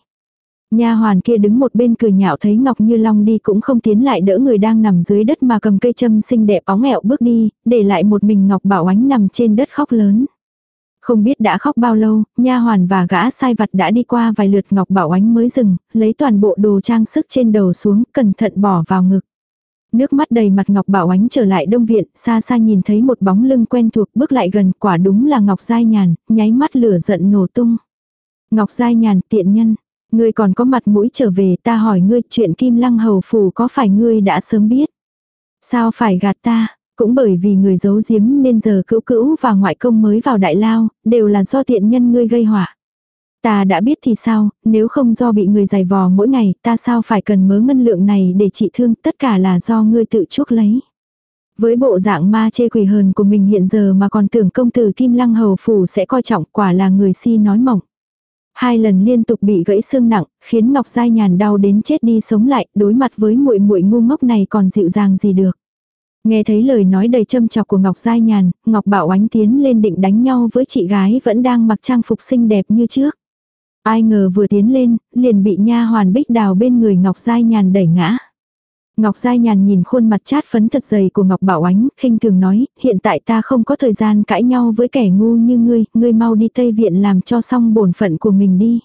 Nha hoàn kia đứng một bên cười nhạo thấy Ngọc Như Long đi cũng không tiến lại đỡ người đang nằm dưới đất mà cầm cây châm xinh đẹp óng ẹo bước đi, để lại một mình Ngọc Bảo Ánh nằm trên đất khóc lớn. Không biết đã khóc bao lâu, nha hoàn và gã sai vặt đã đi qua vài lượt Ngọc Bảo Ánh mới dừng, lấy toàn bộ đồ trang sức trên đầu xuống, cẩn thận bỏ vào ngực. Nước mắt đầy mặt Ngọc Bảo Ánh trở lại đông viện, xa xa nhìn thấy một bóng lưng quen thuộc bước lại gần, quả đúng là Ngọc Giai Nhàn, nháy mắt lửa giận nổ tung. Ngọc Giai Nhàn tiện nhân, ngươi còn có mặt mũi trở về ta hỏi ngươi chuyện Kim Lăng Hầu Phủ có phải ngươi đã sớm biết? Sao phải gạt ta? Cũng bởi vì người giấu giếm nên giờ cữu cữu và ngoại công mới vào đại lao, đều là do tiện nhân ngươi gây họa. Ta đã biết thì sao, nếu không do bị người giày vò mỗi ngày, ta sao phải cần mớ ngân lượng này để trị thương, tất cả là do ngươi tự chuốc lấy. Với bộ dạng ma chê quỷ hờn của mình hiện giờ mà còn tưởng công tử Kim Lăng Hầu Phủ sẽ coi trọng quả là người si nói mỏng. Hai lần liên tục bị gãy xương nặng, khiến Ngọc Giai Nhàn đau đến chết đi sống lại, đối mặt với muội muội ngu ngốc này còn dịu dàng gì được. Nghe thấy lời nói đầy châm chọc của Ngọc Giai Nhàn, Ngọc Bảo Ánh tiến lên định đánh nhau với chị gái vẫn đang mặc trang phục xinh đẹp như trước. Ai ngờ vừa tiến lên, liền bị nha hoàn bích đào bên người Ngọc Giai Nhàn đẩy ngã. Ngọc Giai Nhàn nhìn khuôn mặt chát phấn thật dày của Ngọc Bảo Ánh, khinh thường nói, hiện tại ta không có thời gian cãi nhau với kẻ ngu như ngươi, ngươi mau đi Tây Viện làm cho xong bổn phận của mình đi.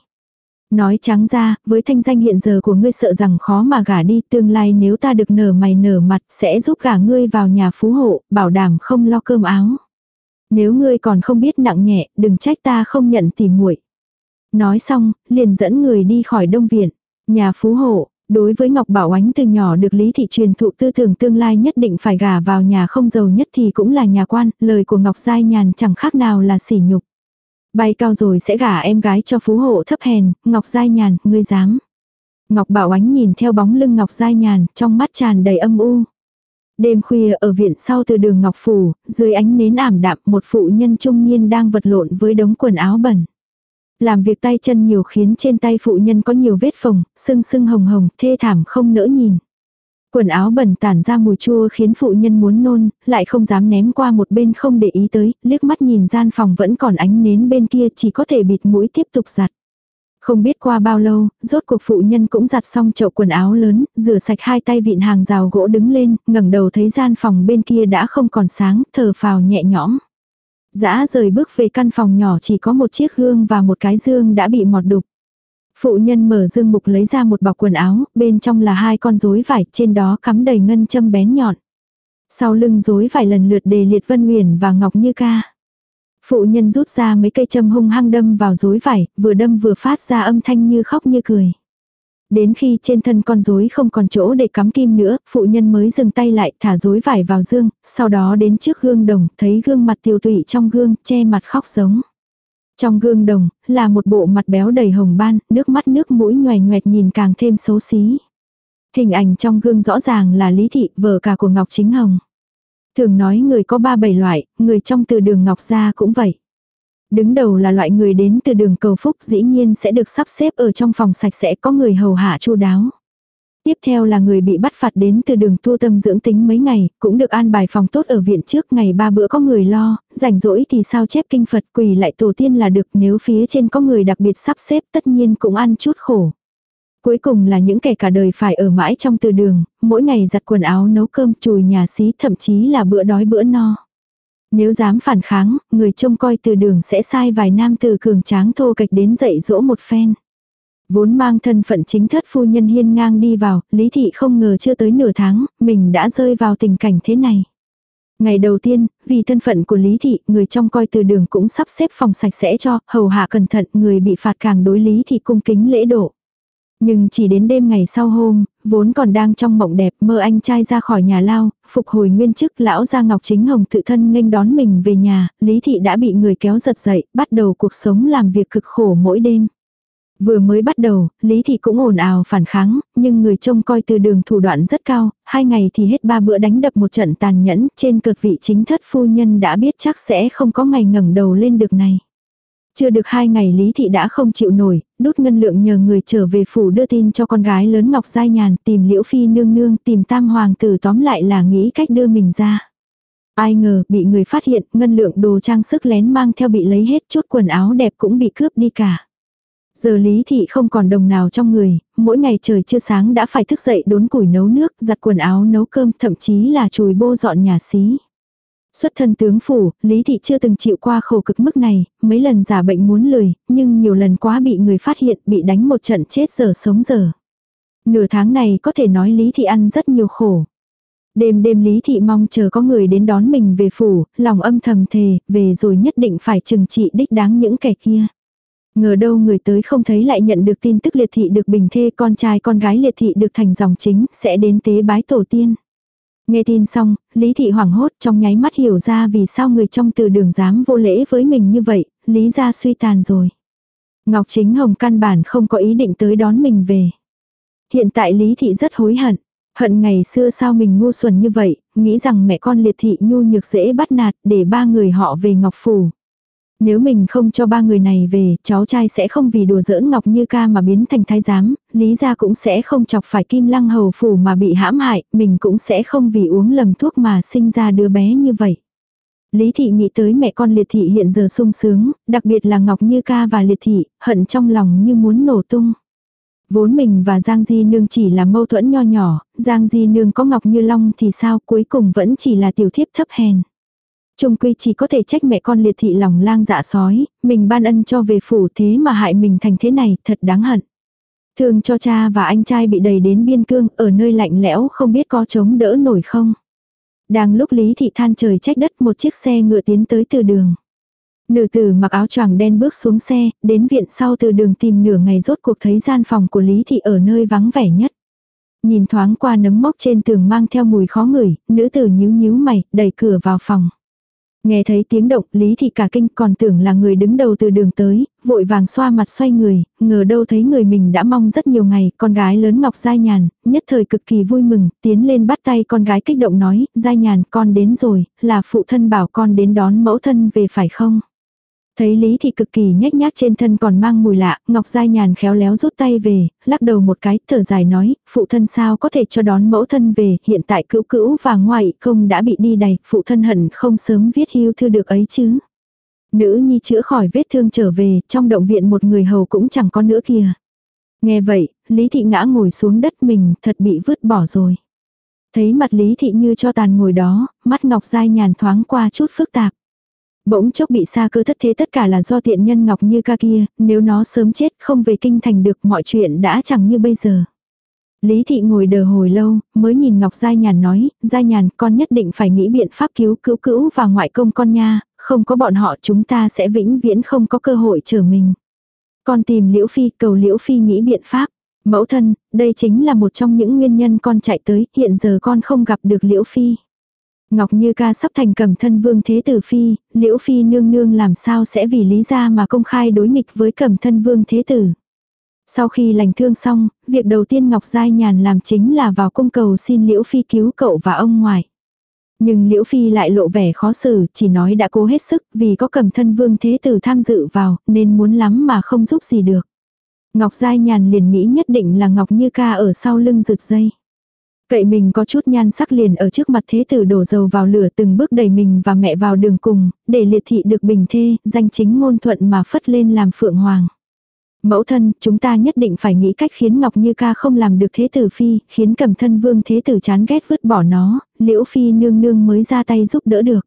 Nói trắng ra, với thanh danh hiện giờ của ngươi sợ rằng khó mà gả đi, tương lai nếu ta được nở mày nở mặt sẽ giúp gả ngươi vào nhà phú hộ, bảo đảm không lo cơm áo. Nếu ngươi còn không biết nặng nhẹ, đừng trách ta không nhận tỉ muội. Nói xong, liền dẫn người đi khỏi đông viện. Nhà phú hộ, đối với Ngọc Bảo Ánh từ nhỏ được Lý Thị truyền thụ tư tưởng tương lai nhất định phải gả vào nhà không giàu nhất thì cũng là nhà quan, lời của Ngọc Giai Nhàn chẳng khác nào là sỉ nhục. Bay cao rồi sẽ gả em gái cho phú hộ thấp hèn, Ngọc Giai Nhàn, ngươi dám. Ngọc Bảo Ánh nhìn theo bóng lưng Ngọc Giai Nhàn, trong mắt tràn đầy âm u. Đêm khuya ở viện sau từ đường Ngọc Phủ, dưới ánh nến ảm đạm một phụ nhân trung niên đang vật lộn với đống quần áo bẩn. Làm việc tay chân nhiều khiến trên tay phụ nhân có nhiều vết phồng, sưng sưng hồng hồng, thê thảm không nỡ nhìn. Quần áo bẩn tản ra mùi chua khiến phụ nhân muốn nôn, lại không dám ném qua một bên không để ý tới, liếc mắt nhìn gian phòng vẫn còn ánh nến bên kia chỉ có thể bịt mũi tiếp tục giặt. Không biết qua bao lâu, rốt cuộc phụ nhân cũng giặt xong chậu quần áo lớn, rửa sạch hai tay vịn hàng rào gỗ đứng lên, ngẩng đầu thấy gian phòng bên kia đã không còn sáng, thở phào nhẹ nhõm. Dã rời bước về căn phòng nhỏ chỉ có một chiếc gương và một cái dương đã bị mọt đục. Phụ nhân mở dương mục lấy ra một bọc quần áo, bên trong là hai con rối vải, trên đó cắm đầy ngân châm bén nhọn. Sau lưng rối vải lần lượt đề liệt Vân Nguyền và Ngọc Như Ca. Phụ nhân rút ra mấy cây châm hung hăng đâm vào rối vải, vừa đâm vừa phát ra âm thanh như khóc như cười. Đến khi trên thân con rối không còn chỗ để cắm kim nữa, phụ nhân mới dừng tay lại thả rối vải vào dương, sau đó đến trước gương đồng, thấy gương mặt tiêu tụy trong gương, che mặt khóc giống. Trong gương đồng, là một bộ mặt béo đầy hồng ban, nước mắt nước mũi nhòe nhoẹt nhìn càng thêm xấu xí. Hình ảnh trong gương rõ ràng là Lý Thị, vợ cả của Ngọc Chính Hồng. Thường nói người có ba bảy loại, người trong từ đường Ngọc ra cũng vậy. Đứng đầu là loại người đến từ đường cầu phúc dĩ nhiên sẽ được sắp xếp ở trong phòng sạch sẽ có người hầu hạ chu đáo. Tiếp theo là người bị bắt phạt đến từ đường tu tâm dưỡng tính mấy ngày, cũng được an bài phòng tốt ở viện trước ngày ba bữa có người lo, rảnh rỗi thì sao chép kinh Phật quỳ lại tổ tiên là được nếu phía trên có người đặc biệt sắp xếp tất nhiên cũng ăn chút khổ. Cuối cùng là những kẻ cả đời phải ở mãi trong từ đường, mỗi ngày giặt quần áo nấu cơm chùi nhà xí thậm chí là bữa đói bữa no. Nếu dám phản kháng, người trông coi từ đường sẽ sai vài nam từ cường tráng thô kịch đến dạy dỗ một phen. Vốn mang thân phận chính thất phu nhân hiên ngang đi vào, Lý Thị không ngờ chưa tới nửa tháng, mình đã rơi vào tình cảnh thế này. Ngày đầu tiên, vì thân phận của Lý Thị, người trong coi từ đường cũng sắp xếp phòng sạch sẽ cho, hầu hạ cẩn thận, người bị phạt càng đối Lý Thị cung kính lễ độ. Nhưng chỉ đến đêm ngày sau hôm, vốn còn đang trong mộng đẹp mơ anh trai ra khỏi nhà lao, phục hồi nguyên chức lão gia ngọc chính hồng tự thân nghênh đón mình về nhà, Lý Thị đã bị người kéo giật dậy, bắt đầu cuộc sống làm việc cực khổ mỗi đêm. Vừa mới bắt đầu, Lý Thị cũng ồn ào phản kháng, nhưng người trông coi từ đường thủ đoạn rất cao, hai ngày thì hết ba bữa đánh đập một trận tàn nhẫn, trên cợt vị chính thất phu nhân đã biết chắc sẽ không có ngày ngẩng đầu lên được này. Chưa được hai ngày Lý Thị đã không chịu nổi, đút ngân lượng nhờ người trở về phủ đưa tin cho con gái lớn Ngọc Giai Nhàn tìm Liễu Phi nương nương tìm tam hoàng tử tóm lại là nghĩ cách đưa mình ra. Ai ngờ bị người phát hiện ngân lượng đồ trang sức lén mang theo bị lấy hết chút quần áo đẹp cũng bị cướp đi cả. Giờ Lý Thị không còn đồng nào trong người, mỗi ngày trời chưa sáng đã phải thức dậy đốn củi nấu nước, giặt quần áo nấu cơm, thậm chí là chùi bô dọn nhà xí. Xuất thân tướng phủ, Lý Thị chưa từng chịu qua khổ cực mức này, mấy lần giả bệnh muốn lười, nhưng nhiều lần quá bị người phát hiện bị đánh một trận chết giờ sống giờ. Nửa tháng này có thể nói Lý Thị ăn rất nhiều khổ. Đêm đêm Lý Thị mong chờ có người đến đón mình về phủ, lòng âm thầm thề, về rồi nhất định phải trừng trị đích đáng những kẻ kia. Ngờ đâu người tới không thấy lại nhận được tin tức liệt thị được bình thê con trai con gái liệt thị được thành dòng chính, sẽ đến tế bái tổ tiên. Nghe tin xong, Lý Thị hoảng hốt trong nháy mắt hiểu ra vì sao người trong từ đường dám vô lễ với mình như vậy, Lý ra suy tàn rồi. Ngọc Chính Hồng căn bản không có ý định tới đón mình về. Hiện tại Lý Thị rất hối hận. Hận ngày xưa sao mình ngu xuẩn như vậy, nghĩ rằng mẹ con liệt thị nhu nhược dễ bắt nạt để ba người họ về Ngọc Phủ. Nếu mình không cho ba người này về, cháu trai sẽ không vì đùa giỡn Ngọc Như ca mà biến thành thái giám, lý gia cũng sẽ không chọc phải kim lăng hầu phủ mà bị hãm hại, mình cũng sẽ không vì uống lầm thuốc mà sinh ra đứa bé như vậy. Lý thị nghĩ tới mẹ con liệt thị hiện giờ sung sướng, đặc biệt là Ngọc Như ca và liệt thị, hận trong lòng như muốn nổ tung. Vốn mình và Giang Di Nương chỉ là mâu thuẫn nho nhỏ, Giang Di Nương có Ngọc Như Long thì sao cuối cùng vẫn chỉ là tiểu thiếp thấp hèn. Trung quy chỉ có thể trách mẹ con liệt thị lòng lang dạ sói, mình ban ân cho về phủ thế mà hại mình thành thế này, thật đáng hận. Thương cho cha và anh trai bị đầy đến biên cương, ở nơi lạnh lẽo không biết có chống đỡ nổi không. Đang lúc Lý Thị than trời trách đất một chiếc xe ngựa tiến tới từ đường. Nữ tử mặc áo choàng đen bước xuống xe, đến viện sau từ đường tìm nửa ngày rốt cuộc thấy gian phòng của Lý Thị ở nơi vắng vẻ nhất. Nhìn thoáng qua nấm mốc trên tường mang theo mùi khó ngửi, nữ tử nhíu nhíu mày, đẩy cửa vào phòng. Nghe thấy tiếng động, Lý Thị cả kinh còn tưởng là người đứng đầu từ đường tới, vội vàng xoa mặt xoay người, ngờ đâu thấy người mình đã mong rất nhiều ngày, con gái lớn Ngọc Giai Nhàn, nhất thời cực kỳ vui mừng, tiến lên bắt tay con gái kích động nói, Giai Nhàn con đến rồi, là phụ thân bảo con đến đón mẫu thân về phải không? Thấy Lý Thị cực kỳ nhếch nhác trên thân còn mang mùi lạ, Ngọc Giai Nhàn khéo léo rút tay về, lắc đầu một cái, thở dài nói, phụ thân sao có thể cho đón mẫu thân về, hiện tại cữu cữu và ngoại không đã bị đi đầy, phụ thân hận không sớm viết hưu thư được ấy chứ. Nữ nhi chữa khỏi vết thương trở về, trong động viện một người hầu cũng chẳng có nữa kìa. Nghe vậy, Lý Thị ngã ngồi xuống đất mình, thật bị vứt bỏ rồi. Thấy mặt Lý Thị như cho tàn ngồi đó, mắt Ngọc Giai Nhàn thoáng qua chút phức tạp. Bỗng chốc bị xa cơ thất thế tất cả là do tiện nhân ngọc như ca kia, nếu nó sớm chết không về kinh thành được mọi chuyện đã chẳng như bây giờ. Lý thị ngồi đờ hồi lâu, mới nhìn Ngọc Giai Nhàn nói, Giai Nhàn con nhất định phải nghĩ biện pháp cứu cứu cữu và ngoại công con nha, không có bọn họ chúng ta sẽ vĩnh viễn không có cơ hội trở mình. Con tìm Liễu Phi cầu Liễu Phi nghĩ biện pháp. Mẫu thân, đây chính là một trong những nguyên nhân con chạy tới, hiện giờ con không gặp được Liễu Phi. Ngọc Như ca sắp thành cầm thân vương thế tử phi, liễu phi nương nương làm sao sẽ vì lý ra mà công khai đối nghịch với cầm thân vương thế tử. Sau khi lành thương xong, việc đầu tiên Ngọc Giai Nhàn làm chính là vào cung cầu xin Liễu Phi cứu cậu và ông ngoại. Nhưng Liễu Phi lại lộ vẻ khó xử, chỉ nói đã cố hết sức vì có cầm thân vương thế tử tham dự vào, nên muốn lắm mà không giúp gì được. Ngọc Giai Nhàn liền nghĩ nhất định là Ngọc Như ca ở sau lưng rực dây. Cậy mình có chút nhan sắc liền ở trước mặt thế tử đổ dầu vào lửa từng bước đẩy mình và mẹ vào đường cùng, để liệt thị được bình thê, danh chính ngôn thuận mà phất lên làm phượng hoàng. Mẫu thân, chúng ta nhất định phải nghĩ cách khiến Ngọc Như ca không làm được thế tử phi, khiến cầm thân vương thế tử chán ghét vứt bỏ nó, liễu phi nương nương mới ra tay giúp đỡ được.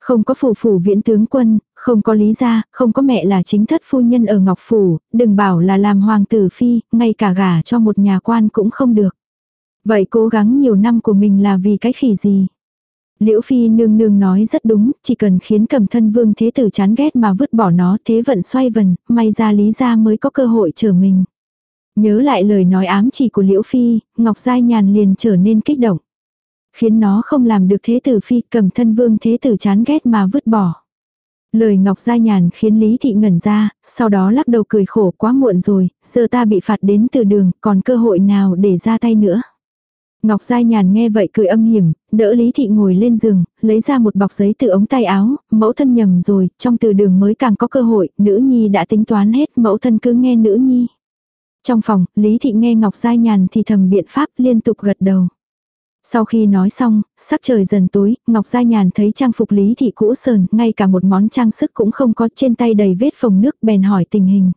Không có phủ phủ viễn tướng quân, không có lý gia, không có mẹ là chính thất phu nhân ở Ngọc Phủ, đừng bảo là làm hoàng tử phi, ngay cả gả cho một nhà quan cũng không được. Vậy cố gắng nhiều năm của mình là vì cái khỉ gì? Liễu Phi nương nương nói rất đúng, chỉ cần khiến cầm thân vương thế tử chán ghét mà vứt bỏ nó thế vận xoay vần, may ra lý ra mới có cơ hội trở mình. Nhớ lại lời nói ám chỉ của Liễu Phi, Ngọc Giai Nhàn liền trở nên kích động. Khiến nó không làm được thế tử Phi cầm thân vương thế tử chán ghét mà vứt bỏ. Lời Ngọc Gia Nhàn khiến Lý Thị ngẩn ra, sau đó lắc đầu cười khổ quá muộn rồi, giờ ta bị phạt đến từ đường, còn cơ hội nào để ra tay nữa. Ngọc Giai Nhàn nghe vậy cười âm hiểm, đỡ Lý Thị ngồi lên giường, lấy ra một bọc giấy từ ống tay áo, mẫu thân nhầm rồi, trong từ đường mới càng có cơ hội, nữ nhi đã tính toán hết, mẫu thân cứ nghe nữ nhi. Trong phòng, Lý Thị nghe Ngọc Giai Nhàn thì thầm biện pháp liên tục gật đầu. Sau khi nói xong, sắc trời dần tối, Ngọc Giai Nhàn thấy trang phục Lý Thị cũ sờn, ngay cả một món trang sức cũng không có trên tay đầy vết phồng nước bèn hỏi tình hình.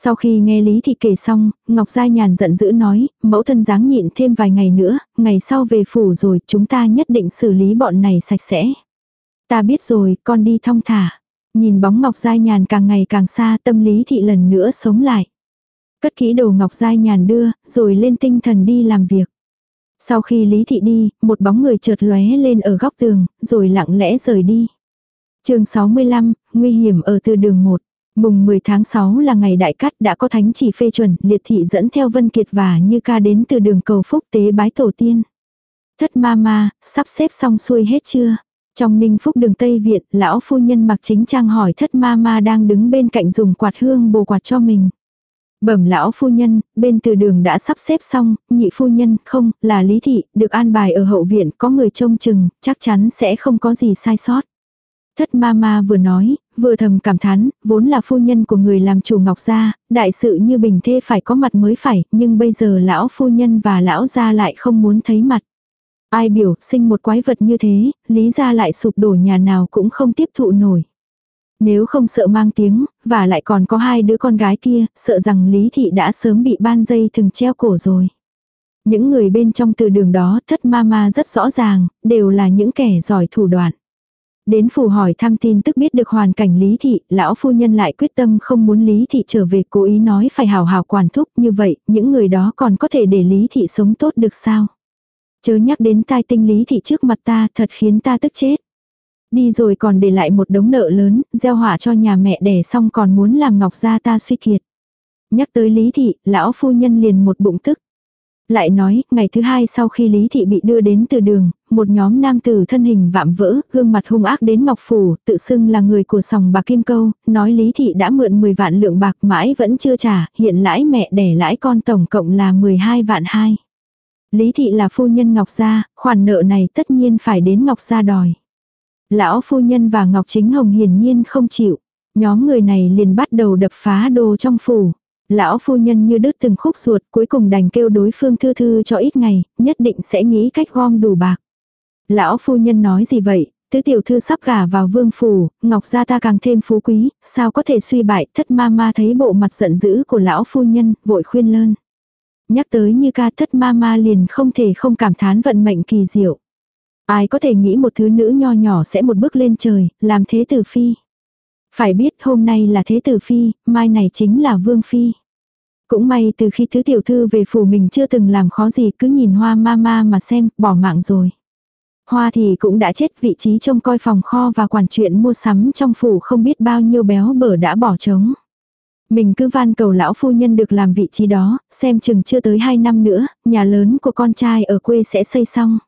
Sau khi nghe Lý Thị kể xong, Ngọc Giai Nhàn giận dữ nói, mẫu thân dáng nhịn thêm vài ngày nữa, ngày sau về phủ rồi chúng ta nhất định xử lý bọn này sạch sẽ. Ta biết rồi, con đi thong thả. Nhìn bóng Ngọc Giai Nhàn càng ngày càng xa tâm Lý Thị lần nữa sống lại. Cất kỹ đồ Ngọc Giai Nhàn đưa, rồi lên tinh thần đi làm việc. Sau khi Lý Thị đi, một bóng người chợt lóe lên ở góc tường, rồi lặng lẽ rời đi. chương 65, nguy hiểm ở từ đường 1. Mùng 10 tháng 6 là ngày đại cắt đã có thánh chỉ phê chuẩn, liệt thị dẫn theo Vân Kiệt và Như ca đến từ đường cầu phúc tế bái tổ tiên. Thất ma ma, sắp xếp xong xuôi hết chưa? Trong ninh phúc đường Tây Việt, lão phu nhân mặc chính trang hỏi thất ma ma đang đứng bên cạnh dùng quạt hương bồ quạt cho mình. Bẩm lão phu nhân, bên từ đường đã sắp xếp xong, nhị phu nhân, không, là lý thị, được an bài ở hậu viện, có người trông chừng, chắc chắn sẽ không có gì sai sót. Thất ma ma vừa nói, vừa thầm cảm thán, vốn là phu nhân của người làm chủ ngọc gia, đại sự như bình thê phải có mặt mới phải, nhưng bây giờ lão phu nhân và lão gia lại không muốn thấy mặt. Ai biểu, sinh một quái vật như thế, lý gia lại sụp đổ nhà nào cũng không tiếp thụ nổi. Nếu không sợ mang tiếng, và lại còn có hai đứa con gái kia, sợ rằng Lý Thị đã sớm bị ban dây thừng treo cổ rồi. Những người bên trong từ đường đó thất ma ma rất rõ ràng, đều là những kẻ giỏi thủ đoạn. Đến phủ hỏi thăm tin tức biết được hoàn cảnh Lý Thị, lão phu nhân lại quyết tâm không muốn Lý Thị trở về cố ý nói phải hào hào quản thúc như vậy, những người đó còn có thể để Lý Thị sống tốt được sao? Chớ nhắc đến tai tinh Lý Thị trước mặt ta thật khiến ta tức chết. Đi rồi còn để lại một đống nợ lớn, gieo họa cho nhà mẹ đẻ xong còn muốn làm ngọc gia ta suy kiệt. Nhắc tới Lý Thị, lão phu nhân liền một bụng tức. Lại nói, ngày thứ hai sau khi Lý Thị bị đưa đến từ đường, một nhóm nam tử thân hình vạm vỡ, gương mặt hung ác đến Ngọc Phủ, tự xưng là người của sòng bạc Kim Câu, nói Lý Thị đã mượn 10 vạn lượng bạc mãi vẫn chưa trả, hiện lãi mẹ đẻ lãi con tổng cộng là 12 vạn hai. Lý Thị là phu nhân Ngọc Gia, khoản nợ này tất nhiên phải đến Ngọc Gia đòi. Lão phu nhân và Ngọc Chính Hồng hiển nhiên không chịu. Nhóm người này liền bắt đầu đập phá đồ trong phủ. Lão phu nhân như đứt từng khúc ruột cuối cùng đành kêu đối phương thư thư cho ít ngày, nhất định sẽ nghĩ cách gom đủ bạc. Lão phu nhân nói gì vậy, tứ tiểu thư sắp gả vào vương phủ, ngọc gia ta càng thêm phú quý, sao có thể suy bại, thất ma ma thấy bộ mặt giận dữ của lão phu nhân, vội khuyên lơn. Nhắc tới như ca thất ma ma liền không thể không cảm thán vận mệnh kỳ diệu. Ai có thể nghĩ một thứ nữ nho nhỏ sẽ một bước lên trời, làm thế tử phi. Phải biết hôm nay là thế tử phi, mai này chính là vương phi. Cũng may từ khi thứ tiểu thư về phủ mình chưa từng làm khó gì cứ nhìn hoa ma ma mà xem, bỏ mạng rồi. Hoa thì cũng đã chết vị trí trông coi phòng kho và quản chuyện mua sắm trong phủ không biết bao nhiêu béo bở đã bỏ trống. Mình cứ van cầu lão phu nhân được làm vị trí đó, xem chừng chưa tới 2 năm nữa, nhà lớn của con trai ở quê sẽ xây xong.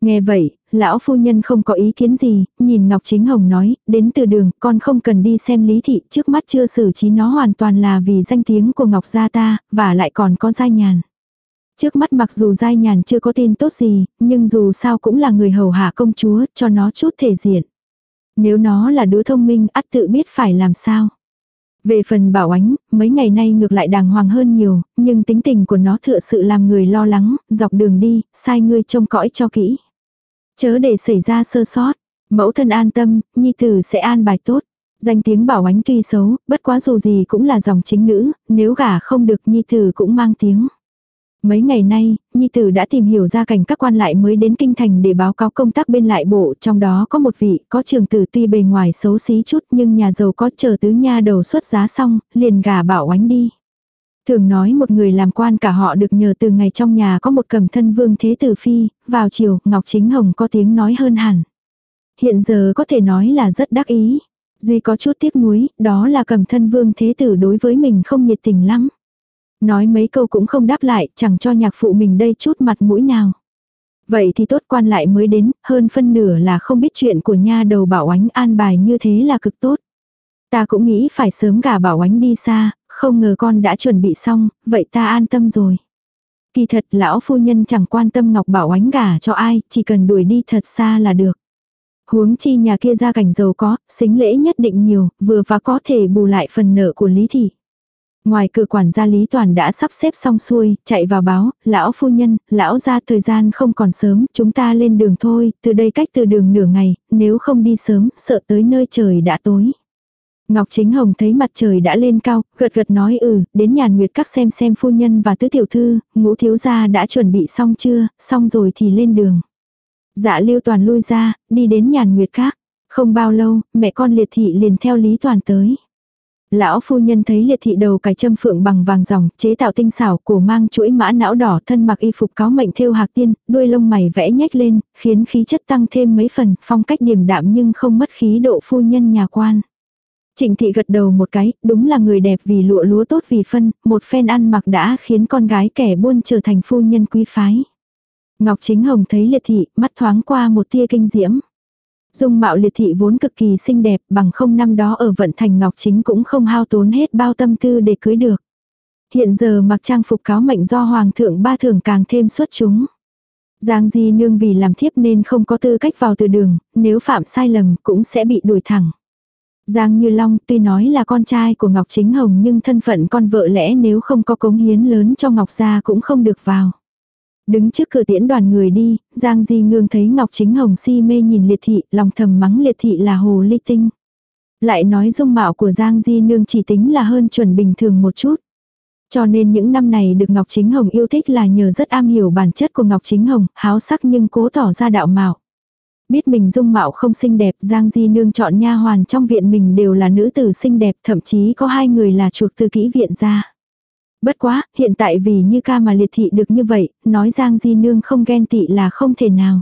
Nghe vậy, lão phu nhân không có ý kiến gì, nhìn Ngọc Chính Hồng nói, đến từ đường, con không cần đi xem lý thị, trước mắt chưa xử trí nó hoàn toàn là vì danh tiếng của Ngọc gia ta, và lại còn có giai nhàn. Trước mắt mặc dù giai nhàn chưa có tin tốt gì, nhưng dù sao cũng là người hầu hạ công chúa, cho nó chút thể diện. Nếu nó là đứa thông minh, ắt tự biết phải làm sao. Về phần bảo ánh, mấy ngày nay ngược lại đàng hoàng hơn nhiều, nhưng tính tình của nó thựa sự làm người lo lắng, dọc đường đi, sai ngươi trông cõi cho kỹ. Chớ để xảy ra sơ sót. Mẫu thân an tâm, nhi tử sẽ an bài tốt. Danh tiếng bảo ánh tuy xấu, bất quá dù gì cũng là dòng chính nữ, nếu gả không được nhi tử cũng mang tiếng. Mấy ngày nay, Nhi Tử đã tìm hiểu ra cảnh các quan lại mới đến kinh thành để báo cáo công tác bên lại bộ, trong đó có một vị, có trường tử tuy bề ngoài xấu xí chút nhưng nhà giàu có chờ tứ nha đầu xuất giá xong, liền gả bảo oánh đi. Thường nói một người làm quan cả họ được nhờ từ ngày trong nhà có một cầm thân vương thế tử phi, vào chiều, Ngọc Chính Hồng có tiếng nói hơn hẳn. Hiện giờ có thể nói là rất đắc ý. Duy có chút tiếc nuối, đó là cầm thân vương thế tử đối với mình không nhiệt tình lắm. Nói mấy câu cũng không đáp lại, chẳng cho nhạc phụ mình đây chút mặt mũi nào. Vậy thì tốt quan lại mới đến, hơn phân nửa là không biết chuyện của nha đầu bảo ánh an bài như thế là cực tốt. Ta cũng nghĩ phải sớm gả bảo ánh đi xa, không ngờ con đã chuẩn bị xong, vậy ta an tâm rồi. Kỳ thật lão phu nhân chẳng quan tâm Ngọc Bảo Ánh gả cho ai, chỉ cần đuổi đi thật xa là được. Huống chi nhà kia gia cảnh giàu có, xính lễ nhất định nhiều, vừa và có thể bù lại phần nợ của Lý Thị. Ngoài cửa quản gia Lý Toàn đã sắp xếp xong xuôi, chạy vào báo, lão phu nhân, lão ra thời gian không còn sớm, chúng ta lên đường thôi, từ đây cách từ đường nửa ngày, nếu không đi sớm, sợ tới nơi trời đã tối. Ngọc Chính Hồng thấy mặt trời đã lên cao, gật gật nói ừ, đến nhàn nguyệt các xem xem phu nhân và tứ tiểu thư, ngũ thiếu gia đã chuẩn bị xong chưa, xong rồi thì lên đường. Dạ lưu toàn lui ra, đi đến nhàn nguyệt các. Không bao lâu, mẹ con liệt thị liền theo Lý Toàn tới. Lão phu nhân thấy liệt thị đầu cài châm phượng bằng vàng ròng, chế tạo tinh xảo, cổ mang chuỗi mã não đỏ, thân mặc y phục cáo mệnh thêu hạc tiên, đuôi lông mày vẽ nhếch lên, khiến khí chất tăng thêm mấy phần, phong cách điềm đạm nhưng không mất khí độ phu nhân nhà quan. Trịnh thị gật đầu một cái, đúng là người đẹp vì lụa lúa tốt vì phân, một phen ăn mặc đã khiến con gái kẻ buôn trở thành phu nhân quý phái. Ngọc Chính Hồng thấy liệt thị, mắt thoáng qua một tia kinh diễm. Dung mạo liệt thị vốn cực kỳ xinh đẹp, bằng không năm đó ở vận thành Ngọc Chính cũng không hao tốn hết bao tâm tư để cưới được. Hiện giờ mặc trang phục cáo mệnh do Hoàng thượng ba thường càng thêm xuất chúng. Giang Di Nương vì làm thiếp nên không có tư cách vào từ đường, nếu phạm sai lầm cũng sẽ bị đuổi thẳng. Giang Như Long tuy nói là con trai của Ngọc Chính Hồng nhưng thân phận con vợ lẽ nếu không có cống hiến lớn cho Ngọc Gia cũng không được vào. Đứng trước cửa tiễn đoàn người đi, Giang Di Ngương thấy Ngọc Chính Hồng si mê nhìn liệt thị, lòng thầm mắng liệt thị là hồ ly tinh. Lại nói dung mạo của Giang Di Nương chỉ tính là hơn chuẩn bình thường một chút. Cho nên những năm này được Ngọc Chính Hồng yêu thích là nhờ rất am hiểu bản chất của Ngọc Chính Hồng, háo sắc nhưng cố tỏ ra đạo mạo. Biết mình dung mạo không xinh đẹp, Giang Di Nương chọn nha hoàn trong viện mình đều là nữ tử xinh đẹp, thậm chí có hai người là chuộc từ kỹ viện ra. Bất quá, hiện tại vì như ca mà liệt thị được như vậy, nói Giang Di Nương không ghen tị là không thể nào.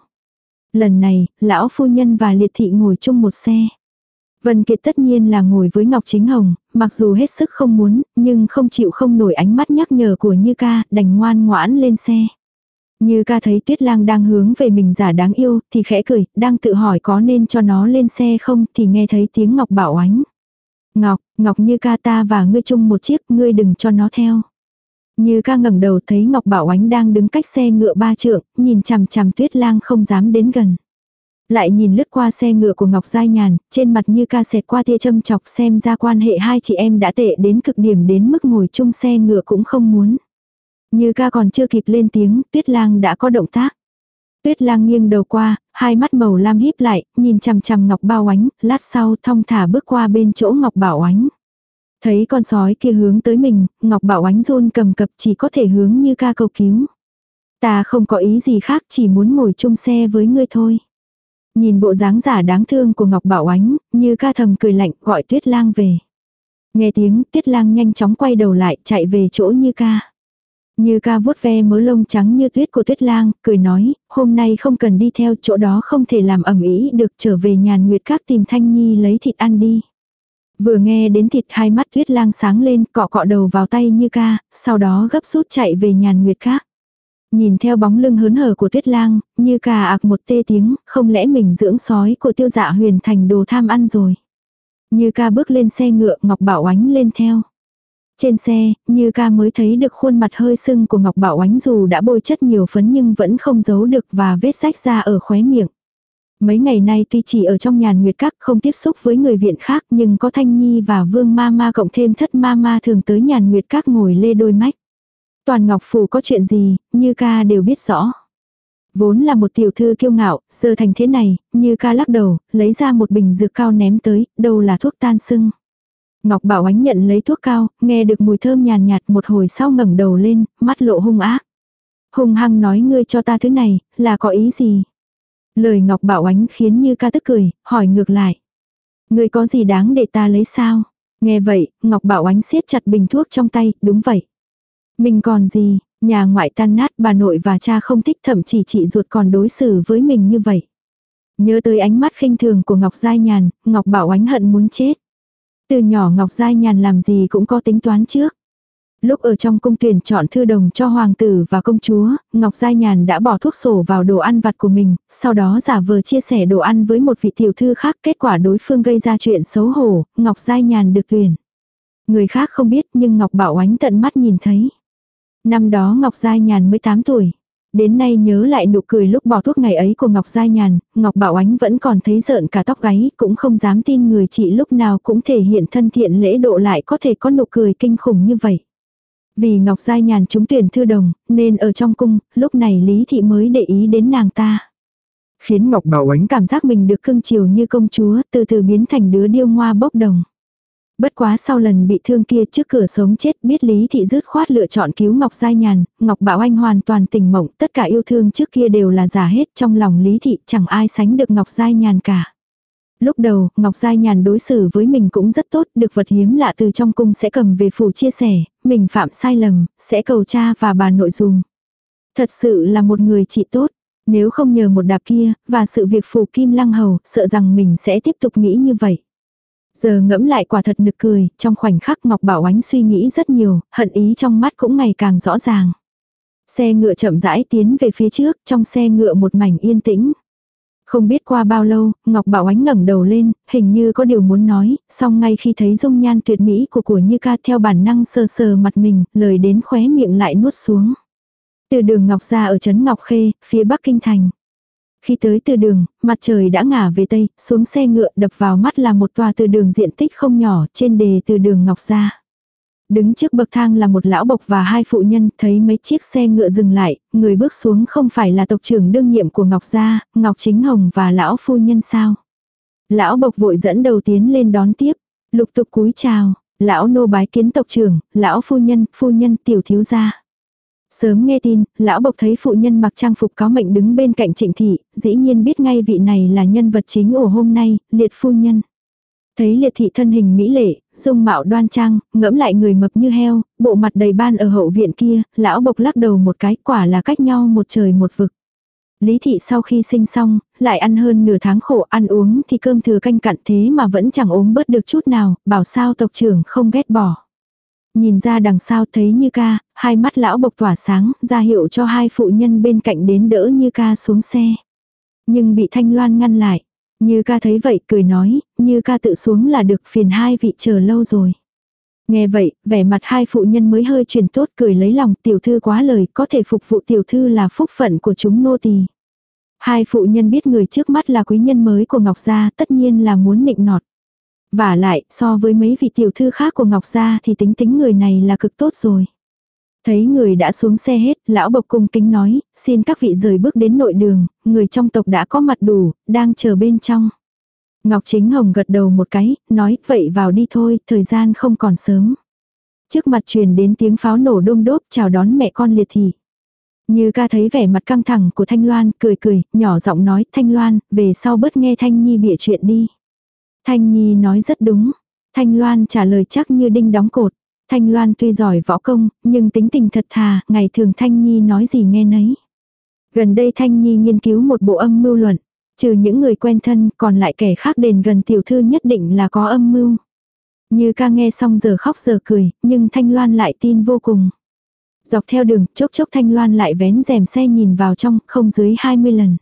Lần này, lão phu nhân và liệt thị ngồi chung một xe. Vân Kiệt tất nhiên là ngồi với Ngọc Chính Hồng, mặc dù hết sức không muốn, nhưng không chịu không nổi ánh mắt nhắc nhở của Như ca, đành ngoan ngoãn lên xe. Như ca thấy Tuyết Lang đang hướng về mình giả đáng yêu, thì khẽ cười, đang tự hỏi có nên cho nó lên xe không, thì nghe thấy tiếng Ngọc bảo ánh. Ngọc, Ngọc như ca ta và ngươi chung một chiếc, ngươi đừng cho nó theo. Như ca ngẩng đầu thấy Ngọc Bảo Ánh đang đứng cách xe ngựa ba trượng, nhìn chằm chằm tuyết lang không dám đến gần. Lại nhìn lướt qua xe ngựa của Ngọc Giai Nhàn, trên mặt như ca xẹt qua tia châm chọc xem ra quan hệ hai chị em đã tệ đến cực điểm đến mức ngồi chung xe ngựa cũng không muốn. Như ca còn chưa kịp lên tiếng, tuyết lang đã có động tác. Tuyết lang nghiêng đầu qua, hai mắt màu lam híp lại, nhìn chằm chằm Ngọc Bao Ánh, lát sau thong thả bước qua bên chỗ Ngọc Bảo Ánh. Thấy con sói kia hướng tới mình, Ngọc Bảo Ánh run cầm cập chỉ có thể hướng như ca cầu cứu. Ta không có ý gì khác chỉ muốn ngồi chung xe với ngươi thôi. Nhìn bộ dáng giả đáng thương của Ngọc Bảo Ánh, như ca thầm cười lạnh gọi Tuyết Lang về. Nghe tiếng Tuyết Lang nhanh chóng quay đầu lại chạy về chỗ như ca. Như ca vuốt ve mớ lông trắng như tuyết của tuyết lang, cười nói, hôm nay không cần đi theo chỗ đó không thể làm ẩm ý được trở về nhàn nguyệt các tìm thanh nhi lấy thịt ăn đi. Vừa nghe đến thịt hai mắt tuyết lang sáng lên cọ cọ đầu vào tay như ca, sau đó gấp rút chạy về nhàn nguyệt các. Nhìn theo bóng lưng hớn hở của tuyết lang, như ca ạc một tê tiếng, không lẽ mình dưỡng sói của tiêu dạ huyền thành đồ tham ăn rồi. Như ca bước lên xe ngựa ngọc bảo ánh lên theo. Trên xe, như ca mới thấy được khuôn mặt hơi sưng của Ngọc Bảo Ánh dù đã bôi chất nhiều phấn nhưng vẫn không giấu được và vết rách ra ở khóe miệng. Mấy ngày nay tuy chỉ ở trong nhàn nguyệt các không tiếp xúc với người viện khác nhưng có Thanh Nhi và Vương Ma Ma cộng thêm thất Ma Ma thường tới nhàn nguyệt các ngồi lê đôi mách. Toàn Ngọc Phủ có chuyện gì, như ca đều biết rõ. Vốn là một tiểu thư kiêu ngạo, giờ thành thế này, như ca lắc đầu, lấy ra một bình dược cao ném tới, đâu là thuốc tan sưng. Ngọc Bảo Ánh nhận lấy thuốc cao, nghe được mùi thơm nhàn nhạt một hồi sau ngẩng đầu lên, mắt lộ hung ác. Hung hăng nói ngươi cho ta thứ này, là có ý gì? Lời Ngọc Bảo Ánh khiến như ca tức cười, hỏi ngược lại. Ngươi có gì đáng để ta lấy sao? Nghe vậy, Ngọc Bảo Ánh siết chặt bình thuốc trong tay, đúng vậy. Mình còn gì, nhà ngoại tan nát bà nội và cha không thích thậm chí chị ruột còn đối xử với mình như vậy. Nhớ tới ánh mắt khinh thường của Ngọc Giai Nhàn, Ngọc Bảo Ánh hận muốn chết. Từ nhỏ Ngọc Giai Nhàn làm gì cũng có tính toán trước. Lúc ở trong cung tuyển chọn thư đồng cho hoàng tử và công chúa, Ngọc Giai Nhàn đã bỏ thuốc sổ vào đồ ăn vặt của mình, sau đó giả vờ chia sẻ đồ ăn với một vị tiểu thư khác, kết quả đối phương gây ra chuyện xấu hổ, Ngọc Giai Nhàn được tuyển. Người khác không biết nhưng Ngọc Bảo Ánh tận mắt nhìn thấy. Năm đó Ngọc Giai Nhàn mới 8 tuổi. Đến nay nhớ lại nụ cười lúc bỏ thuốc ngày ấy của Ngọc Giai Nhàn, Ngọc Bảo Ánh vẫn còn thấy rợn cả tóc gáy, cũng không dám tin người chị lúc nào cũng thể hiện thân thiện lễ độ lại có thể có nụ cười kinh khủng như vậy. Vì Ngọc Giai Nhàn trúng tuyển thư đồng, nên ở trong cung, lúc này Lý Thị mới để ý đến nàng ta. Khiến Ngọc Bảo Ánh cảm giác mình được cưng chiều như công chúa, từ từ biến thành đứa điêu ngoa bốc đồng. Bất quá sau lần bị thương kia trước cửa sống chết biết Lý Thị dứt khoát lựa chọn cứu Ngọc Giai Nhàn, Ngọc Bảo Anh hoàn toàn tỉnh mộng, tất cả yêu thương trước kia đều là giả hết trong lòng Lý Thị chẳng ai sánh được Ngọc Giai Nhàn cả. Lúc đầu, Ngọc Giai Nhàn đối xử với mình cũng rất tốt, được vật hiếm lạ từ trong cung sẽ cầm về phủ chia sẻ, mình phạm sai lầm, sẽ cầu cha và bà nội dùng. Thật sự là một người chị tốt, nếu không nhờ một đạp kia, và sự việc phủ kim lăng hầu, sợ rằng mình sẽ tiếp tục nghĩ như vậy. Giờ ngẫm lại quả thật nực cười, trong khoảnh khắc Ngọc Bảo Ánh suy nghĩ rất nhiều, hận ý trong mắt cũng ngày càng rõ ràng. Xe ngựa chậm rãi tiến về phía trước, trong xe ngựa một mảnh yên tĩnh. Không biết qua bao lâu, Ngọc Bảo Ánh ngẩng đầu lên, hình như có điều muốn nói, song ngay khi thấy dung nhan tuyệt mỹ của của Như ca theo bản năng sờ sờ mặt mình, lời đến khóe miệng lại nuốt xuống. Từ đường Ngọc ra ở trấn Ngọc Khê, phía Bắc Kinh Thành. Khi tới từ đường, mặt trời đã ngả về Tây, xuống xe ngựa đập vào mắt là một tòa từ đường diện tích không nhỏ trên đề từ đường Ngọc gia Đứng trước bậc thang là một lão bộc và hai phụ nhân, thấy mấy chiếc xe ngựa dừng lại, người bước xuống không phải là tộc trưởng đương nhiệm của Ngọc Gia, Ngọc Chính Hồng và lão phu nhân sao. Lão bộc vội dẫn đầu tiến lên đón tiếp, lục tục cúi chào, lão nô bái kiến tộc trưởng, lão phu nhân, phu nhân tiểu thiếu gia. Sớm nghe tin, lão bộc thấy phụ nhân mặc trang phục có mệnh đứng bên cạnh trịnh thị, dĩ nhiên biết ngay vị này là nhân vật chính ổ hôm nay, liệt phu nhân. Thấy liệt thị thân hình mỹ lệ, dung mạo đoan trang, ngẫm lại người mập như heo, bộ mặt đầy ban ở hậu viện kia, lão bộc lắc đầu một cái quả là cách nhau một trời một vực. Lý thị sau khi sinh xong, lại ăn hơn nửa tháng khổ ăn uống thì cơm thừa canh cặn thế mà vẫn chẳng ốm bớt được chút nào, bảo sao tộc trưởng không ghét bỏ. Nhìn ra đằng sau thấy như ca, hai mắt lão bộc tỏa sáng, ra hiệu cho hai phụ nhân bên cạnh đến đỡ như ca xuống xe. Nhưng bị thanh loan ngăn lại. Như ca thấy vậy cười nói, như ca tự xuống là được phiền hai vị chờ lâu rồi. Nghe vậy, vẻ mặt hai phụ nhân mới hơi chuyển tốt cười lấy lòng tiểu thư quá lời, có thể phục vụ tiểu thư là phúc phận của chúng nô tỳ. Hai phụ nhân biết người trước mắt là quý nhân mới của Ngọc Gia tất nhiên là muốn nịnh nọt. Và lại, so với mấy vị tiểu thư khác của Ngọc Gia thì tính tính người này là cực tốt rồi. Thấy người đã xuống xe hết, lão bộc cung kính nói, xin các vị rời bước đến nội đường, người trong tộc đã có mặt đủ, đang chờ bên trong. Ngọc Chính Hồng gật đầu một cái, nói, vậy vào đi thôi, thời gian không còn sớm. Trước mặt truyền đến tiếng pháo nổ đôm đốp chào đón mẹ con liệt thị. Như ca thấy vẻ mặt căng thẳng của Thanh Loan, cười cười, nhỏ giọng nói, Thanh Loan, về sau bớt nghe Thanh Nhi bịa chuyện đi. Thanh Nhi nói rất đúng. Thanh Loan trả lời chắc như đinh đóng cột. Thanh Loan tuy giỏi võ công, nhưng tính tình thật thà, ngày thường Thanh Nhi nói gì nghe nấy. Gần đây Thanh Nhi nghiên cứu một bộ âm mưu luận. Trừ những người quen thân, còn lại kẻ khác đền gần tiểu thư nhất định là có âm mưu. Như ca nghe xong giờ khóc giờ cười, nhưng Thanh Loan lại tin vô cùng. Dọc theo đường, chốc chốc Thanh Loan lại vén rèm xe nhìn vào trong, không dưới 20 lần.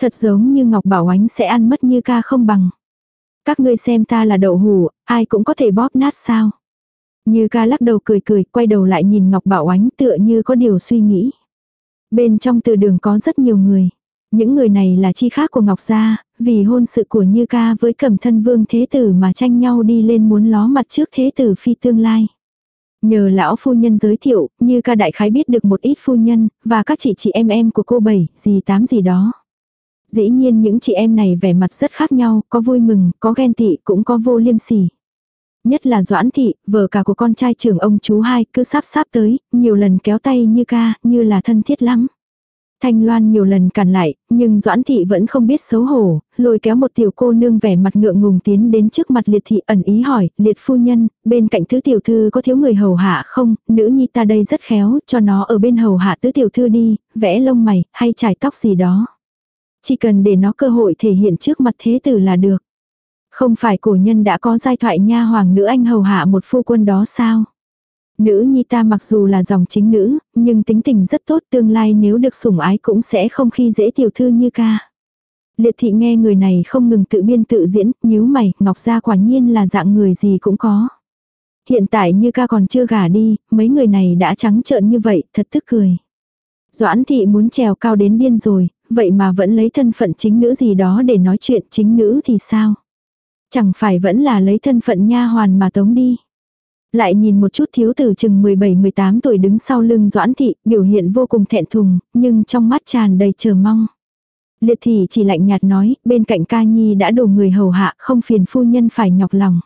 Thật giống như Ngọc Bảo Ánh sẽ ăn mất như ca không bằng. Các ngươi xem ta là đậu hù, ai cũng có thể bóp nát sao. Như ca lắc đầu cười cười, quay đầu lại nhìn Ngọc Bảo Ánh tựa như có điều suy nghĩ. Bên trong từ đường có rất nhiều người. Những người này là chi khác của Ngọc Gia, vì hôn sự của Như ca với cẩm thân vương thế tử mà tranh nhau đi lên muốn ló mặt trước thế tử phi tương lai. Nhờ lão phu nhân giới thiệu, Như ca đại khái biết được một ít phu nhân, và các chị chị em em của cô bảy, gì tám gì đó. Dĩ nhiên những chị em này vẻ mặt rất khác nhau, có vui mừng, có ghen tị, cũng có vô liêm sỉ. Nhất là Doãn Thị, vợ cả của con trai trưởng ông chú hai, cứ sắp sắp tới, nhiều lần kéo tay như ca, như là thân thiết lắm. Thanh Loan nhiều lần cản lại, nhưng Doãn Thị vẫn không biết xấu hổ, lôi kéo một tiểu cô nương vẻ mặt ngượng ngùng tiến đến trước mặt liệt thị ẩn ý hỏi, liệt phu nhân, bên cạnh tứ tiểu thư có thiếu người hầu hạ không, nữ nhi ta đây rất khéo, cho nó ở bên hầu hạ tứ tiểu thư đi, vẽ lông mày, hay trải tóc gì đó. Chỉ cần để nó cơ hội thể hiện trước mặt thế tử là được. Không phải cổ nhân đã có giai thoại nha hoàng nữ anh hầu hạ một phu quân đó sao? Nữ nhi ta mặc dù là dòng chính nữ, nhưng tính tình rất tốt tương lai nếu được sủng ái cũng sẽ không khi dễ tiểu thư như ca. Liệt thị nghe người này không ngừng tự biên tự diễn, nhíu mày, ngọc gia quả nhiên là dạng người gì cũng có. Hiện tại như ca còn chưa gả đi, mấy người này đã trắng trợn như vậy, thật tức cười. Doãn thị muốn trèo cao đến điên rồi, vậy mà vẫn lấy thân phận chính nữ gì đó để nói chuyện chính nữ thì sao? Chẳng phải vẫn là lấy thân phận nha hoàn mà tống đi. Lại nhìn một chút thiếu tử chừng 17-18 tuổi đứng sau lưng Doãn Thị, biểu hiện vô cùng thẹn thùng, nhưng trong mắt tràn đầy chờ mong. Liệt thị chỉ lạnh nhạt nói, bên cạnh ca nhi đã đổ người hầu hạ, không phiền phu nhân phải nhọc lòng.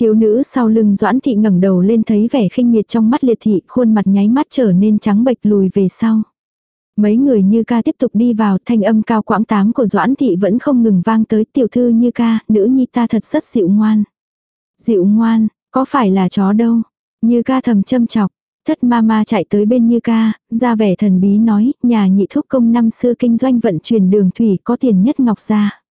Thiếu nữ sau lưng Doãn Thị ngẩng đầu lên thấy vẻ khinh miệt trong mắt liệt thị, khuôn mặt nháy mắt trở nên trắng bệch lùi về sau. Mấy người như ca tiếp tục đi vào thanh âm cao quãng tám của Doãn Thị vẫn không ngừng vang tới tiểu thư như ca, nữ nhi ta thật rất dịu ngoan. Dịu ngoan, có phải là chó đâu? Như ca thầm châm chọc, thất ma ma chạy tới bên như ca, ra vẻ thần bí nói, nhà nhị thúc công năm xưa kinh doanh vận chuyển đường thủy có tiền nhất ngọc gia.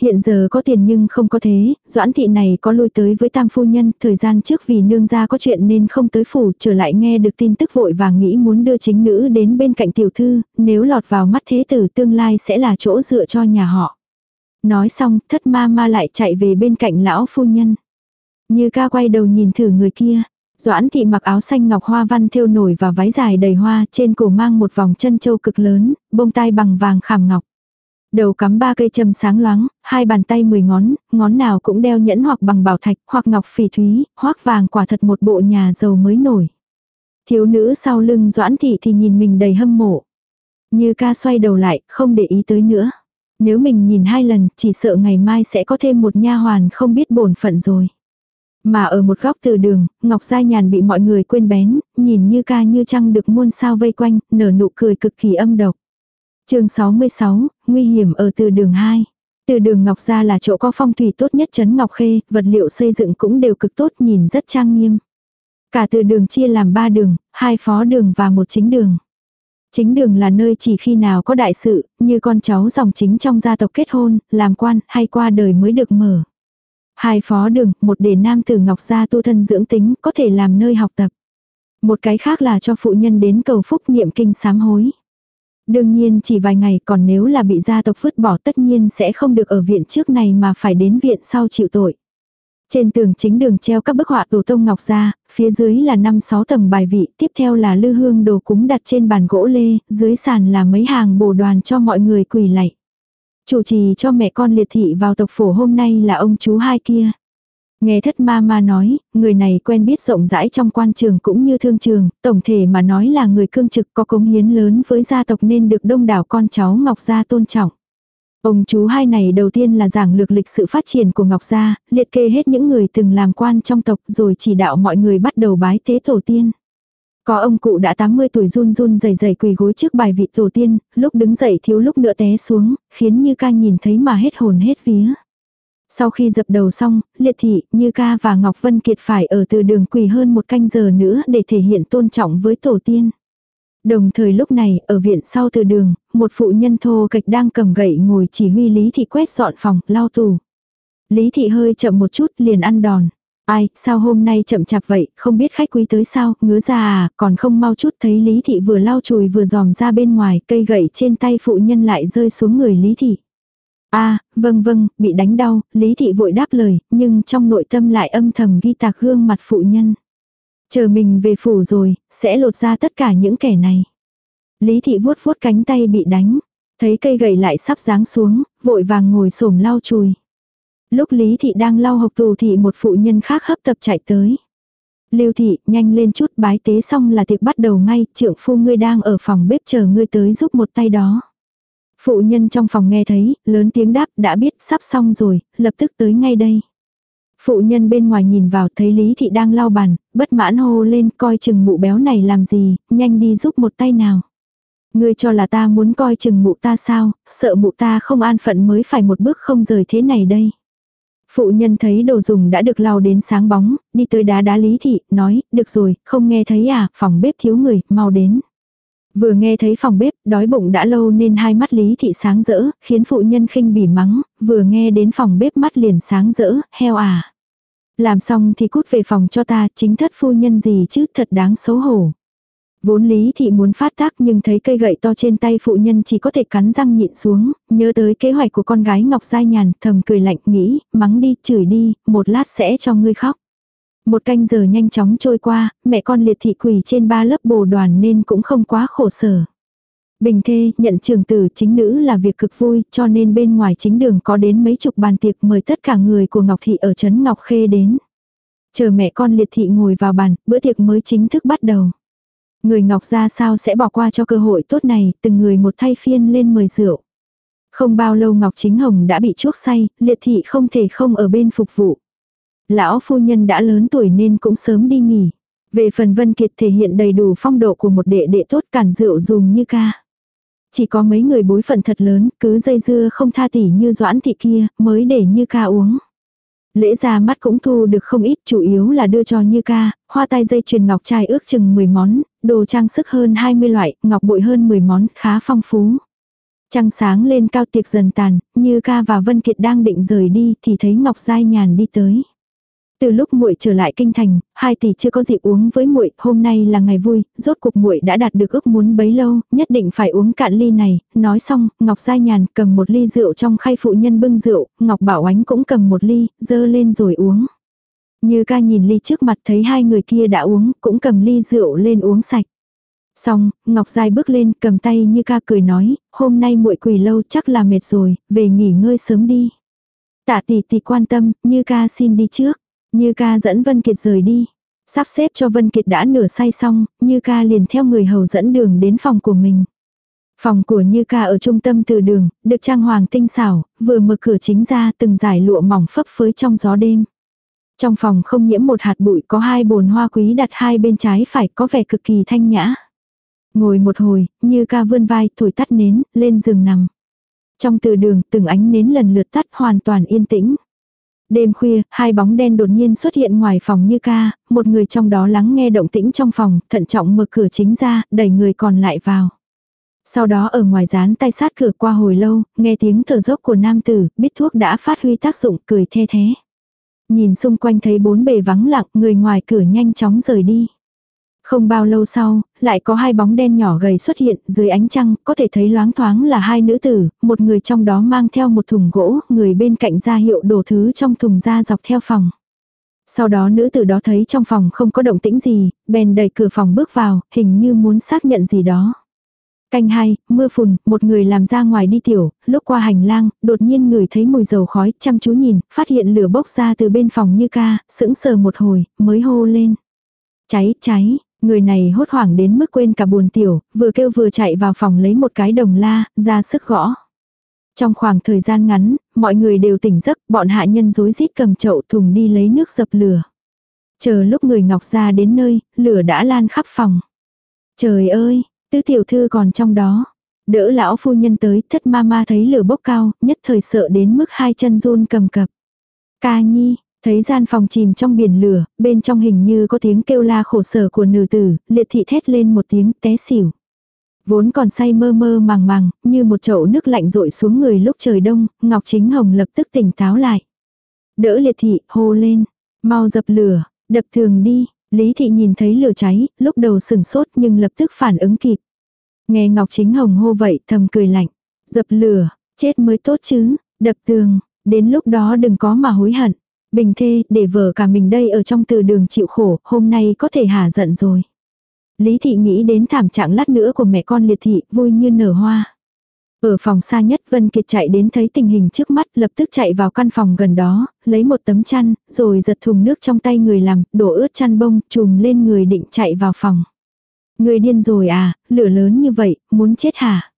Hiện giờ có tiền nhưng không có thế, doãn thị này có lui tới với tam phu nhân, thời gian trước vì nương gia có chuyện nên không tới phủ, trở lại nghe được tin tức vội và nghĩ muốn đưa chính nữ đến bên cạnh tiểu thư, nếu lọt vào mắt thế tử tương lai sẽ là chỗ dựa cho nhà họ. Nói xong, thất ma ma lại chạy về bên cạnh lão phu nhân. Như ca quay đầu nhìn thử người kia. Doãn thị mặc áo xanh ngọc hoa văn thêu nổi và váy dài đầy hoa, trên cổ mang một vòng chân châu cực lớn, bông tai bằng vàng khảm ngọc. Đầu cắm ba cây châm sáng loáng, hai bàn tay mười ngón, ngón nào cũng đeo nhẫn hoặc bằng bảo thạch, hoặc ngọc phỉ thúy, hoác vàng quả thật một bộ nhà giàu mới nổi. Thiếu nữ sau lưng doãn thị thì nhìn mình đầy hâm mộ. Như ca xoay đầu lại, không để ý tới nữa. Nếu mình nhìn hai lần, chỉ sợ ngày mai sẽ có thêm một nha hoàn không biết bổn phận rồi. Mà ở một góc từ đường, Ngọc Gia Nhàn bị mọi người quên bén, nhìn như ca như trăng được muôn sao vây quanh, nở nụ cười cực kỳ âm độc chương 66, nguy hiểm ở từ đường 2. Từ đường Ngọc Gia là chỗ có phong thủy tốt nhất chấn Ngọc Khê, vật liệu xây dựng cũng đều cực tốt nhìn rất trang nghiêm. Cả từ đường chia làm ba đường, hai phó đường và một chính đường. Chính đường là nơi chỉ khi nào có đại sự, như con cháu dòng chính trong gia tộc kết hôn, làm quan hay qua đời mới được mở. Hai phó đường, một để nam tử Ngọc Gia tu thân dưỡng tính, có thể làm nơi học tập. Một cái khác là cho phụ nhân đến cầu phúc niệm kinh sám hối. Đương nhiên chỉ vài ngày còn nếu là bị gia tộc vứt bỏ tất nhiên sẽ không được ở viện trước này mà phải đến viện sau chịu tội. Trên tường chính đường treo các bức họa đồ tông ngọc ra, phía dưới là 5-6 tầng bài vị, tiếp theo là lư hương đồ cúng đặt trên bàn gỗ lê, dưới sàn là mấy hàng bồ đoàn cho mọi người quỳ lạy. Chủ trì cho mẹ con liệt thị vào tộc phổ hôm nay là ông chú hai kia. Nghe thất ma ma nói, người này quen biết rộng rãi trong quan trường cũng như thương trường, tổng thể mà nói là người cương trực có cống hiến lớn với gia tộc nên được đông đảo con cháu Ngọc Gia tôn trọng. Ông chú hai này đầu tiên là giảng lược lịch sự phát triển của Ngọc Gia, liệt kê hết những người từng làm quan trong tộc rồi chỉ đạo mọi người bắt đầu bái tế tổ tiên. Có ông cụ đã 80 tuổi run run rẩy rẩy quỳ gối trước bài vị tổ tiên, lúc đứng dậy thiếu lúc nữa té xuống, khiến như ca nhìn thấy mà hết hồn hết vía. Sau khi dập đầu xong, liệt thị, như ca và Ngọc Vân Kiệt phải ở từ đường quỳ hơn một canh giờ nữa để thể hiện tôn trọng với tổ tiên. Đồng thời lúc này, ở viện sau từ đường, một phụ nhân thô kịch đang cầm gậy ngồi chỉ huy Lý Thị quét dọn phòng, lau tù. Lý Thị hơi chậm một chút liền ăn đòn. Ai, sao hôm nay chậm chạp vậy, không biết khách quý tới sao, ngứa ra à, còn không mau chút thấy Lý Thị vừa lau chùi vừa dòm ra bên ngoài, cây gậy trên tay phụ nhân lại rơi xuống người Lý Thị a vâng vâng, bị đánh đau, Lý Thị vội đáp lời, nhưng trong nội tâm lại âm thầm ghi tạc gương mặt phụ nhân. Chờ mình về phủ rồi, sẽ lột ra tất cả những kẻ này. Lý Thị vuốt vuốt cánh tay bị đánh, thấy cây gậy lại sắp giáng xuống, vội vàng ngồi xổm lau chùi. Lúc Lý Thị đang lau hộc tù thì một phụ nhân khác hấp tập chạy tới. Lưu Thị, nhanh lên chút bái tế xong là tiệc bắt đầu ngay, Trưởng phu ngươi đang ở phòng bếp chờ ngươi tới giúp một tay đó. Phụ nhân trong phòng nghe thấy, lớn tiếng đáp đã biết sắp xong rồi, lập tức tới ngay đây. Phụ nhân bên ngoài nhìn vào thấy Lý Thị đang lau bàn, bất mãn hô lên coi chừng mụ béo này làm gì, nhanh đi giúp một tay nào. Ngươi cho là ta muốn coi chừng mụ ta sao, sợ mụ ta không an phận mới phải một bước không rời thế này đây. Phụ nhân thấy đồ dùng đã được lau đến sáng bóng, đi tới đá đá Lý Thị, nói, được rồi, không nghe thấy à, phòng bếp thiếu người, mau đến. Vừa nghe thấy phòng bếp, đói bụng đã lâu nên hai mắt Lý Thị sáng rỡ, khiến phụ nhân khinh bỉ mắng, vừa nghe đến phòng bếp mắt liền sáng rỡ, heo à. Làm xong thì cút về phòng cho ta, chính thất phu nhân gì chứ, thật đáng xấu hổ. Vốn Lý Thị muốn phát tác nhưng thấy cây gậy to trên tay phụ nhân chỉ có thể cắn răng nhịn xuống, nhớ tới kế hoạch của con gái Ngọc Giai Nhàn, thầm cười lạnh nghĩ, mắng đi, chửi đi, một lát sẽ cho ngươi khóc. Một canh giờ nhanh chóng trôi qua, mẹ con liệt thị quỳ trên ba lớp bồ đoàn nên cũng không quá khổ sở. Bình thê, nhận trường tử chính nữ là việc cực vui, cho nên bên ngoài chính đường có đến mấy chục bàn tiệc mời tất cả người của Ngọc Thị ở Trấn Ngọc Khê đến. Chờ mẹ con liệt thị ngồi vào bàn, bữa tiệc mới chính thức bắt đầu. Người Ngọc ra sao sẽ bỏ qua cho cơ hội tốt này, từng người một thay phiên lên mời rượu. Không bao lâu Ngọc Chính Hồng đã bị chuốc say, liệt thị không thể không ở bên phục vụ. Lão phu nhân đã lớn tuổi nên cũng sớm đi nghỉ. Về phần Vân Kiệt thể hiện đầy đủ phong độ của một đệ đệ tốt cản rượu dùm như ca. Chỉ có mấy người bối phận thật lớn, cứ dây dưa không tha tỉ như doãn thị kia, mới để như ca uống. Lễ ra mắt cũng thu được không ít, chủ yếu là đưa cho như ca, hoa tai dây chuyền ngọc trai ước chừng 10 món, đồ trang sức hơn 20 loại, ngọc bội hơn 10 món, khá phong phú. Trăng sáng lên cao tiệc dần tàn, như ca và Vân Kiệt đang định rời đi thì thấy Ngọc Giai Nhàn đi tới. Từ lúc muội trở lại kinh thành, hai tỷ chưa có dịp uống với muội, hôm nay là ngày vui, rốt cuộc muội đã đạt được ước muốn bấy lâu, nhất định phải uống cạn ly này, nói xong, Ngọc Giai Nhàn cầm một ly rượu trong khay phụ nhân bưng rượu, Ngọc Bảo Ánh cũng cầm một ly, dơ lên rồi uống. Như ca nhìn ly trước mặt thấy hai người kia đã uống, cũng cầm ly rượu lên uống sạch. Xong, Ngọc Giai bước lên cầm tay như ca cười nói, hôm nay muội quỳ lâu chắc là mệt rồi, về nghỉ ngơi sớm đi. Tạ tỷ tỷ quan tâm, như ca xin đi trước. Như ca dẫn Vân Kiệt rời đi. Sắp xếp cho Vân Kiệt đã nửa say xong, Như ca liền theo người hầu dẫn đường đến phòng của mình. Phòng của Như ca ở trung tâm từ đường, được trang hoàng tinh xảo, vừa mở cửa chính ra từng giải lụa mỏng phấp phới trong gió đêm. Trong phòng không nhiễm một hạt bụi có hai bồn hoa quý đặt hai bên trái phải có vẻ cực kỳ thanh nhã. Ngồi một hồi, Như ca vươn vai, thổi tắt nến, lên giường nằm. Trong từ đường, từng ánh nến lần lượt tắt hoàn toàn yên tĩnh. Đêm khuya, hai bóng đen đột nhiên xuất hiện ngoài phòng như ca, một người trong đó lắng nghe động tĩnh trong phòng, thận trọng mở cửa chính ra, đẩy người còn lại vào. Sau đó ở ngoài dán tay sát cửa qua hồi lâu, nghe tiếng thở dốc của nam tử, biết thuốc đã phát huy tác dụng, cười the thế. Nhìn xung quanh thấy bốn bề vắng lặng, người ngoài cửa nhanh chóng rời đi. Không bao lâu sau, lại có hai bóng đen nhỏ gầy xuất hiện, dưới ánh trăng, có thể thấy loáng thoáng là hai nữ tử, một người trong đó mang theo một thùng gỗ, người bên cạnh ra hiệu đổ thứ trong thùng ra dọc theo phòng. Sau đó nữ tử đó thấy trong phòng không có động tĩnh gì, bèn đẩy cửa phòng bước vào, hình như muốn xác nhận gì đó. Canh hai, mưa phùn, một người làm ra ngoài đi tiểu, lúc qua hành lang, đột nhiên người thấy mùi dầu khói, chăm chú nhìn, phát hiện lửa bốc ra từ bên phòng như ca, sững sờ một hồi, mới hô lên. Cháy, cháy, Người này hốt hoảng đến mức quên cả buồn tiểu, vừa kêu vừa chạy vào phòng lấy một cái đồng la, ra sức gõ. Trong khoảng thời gian ngắn, mọi người đều tỉnh giấc, bọn hạ nhân rối rít cầm chậu thùng đi lấy nước dập lửa. Chờ lúc người ngọc ra đến nơi, lửa đã lan khắp phòng. Trời ơi, tứ tiểu thư còn trong đó. Đỡ lão phu nhân tới, thất ma ma thấy lửa bốc cao, nhất thời sợ đến mức hai chân run cầm cập. Ca nhi, Thấy gian phòng chìm trong biển lửa, bên trong hình như có tiếng kêu la khổ sở của nữ tử, liệt thị thét lên một tiếng té xỉu. Vốn còn say mơ mơ màng màng, như một chậu nước lạnh rội xuống người lúc trời đông, Ngọc Chính Hồng lập tức tỉnh táo lại. Đỡ liệt thị, hô lên, mau dập lửa, đập thường đi, Lý thị nhìn thấy lửa cháy, lúc đầu sừng sốt nhưng lập tức phản ứng kịp. Nghe Ngọc Chính Hồng hô vậy thầm cười lạnh, dập lửa, chết mới tốt chứ, đập tường, đến lúc đó đừng có mà hối hận. Bình thê, để vợ cả mình đây ở trong từ đường chịu khổ, hôm nay có thể hả giận rồi. Lý thị nghĩ đến thảm trạng lát nữa của mẹ con liệt thị, vui như nở hoa. Ở phòng xa nhất Vân Kiệt chạy đến thấy tình hình trước mắt lập tức chạy vào căn phòng gần đó, lấy một tấm chăn, rồi giật thùng nước trong tay người làm, đổ ướt chăn bông, chùm lên người định chạy vào phòng. Người điên rồi à, lửa lớn như vậy, muốn chết hả?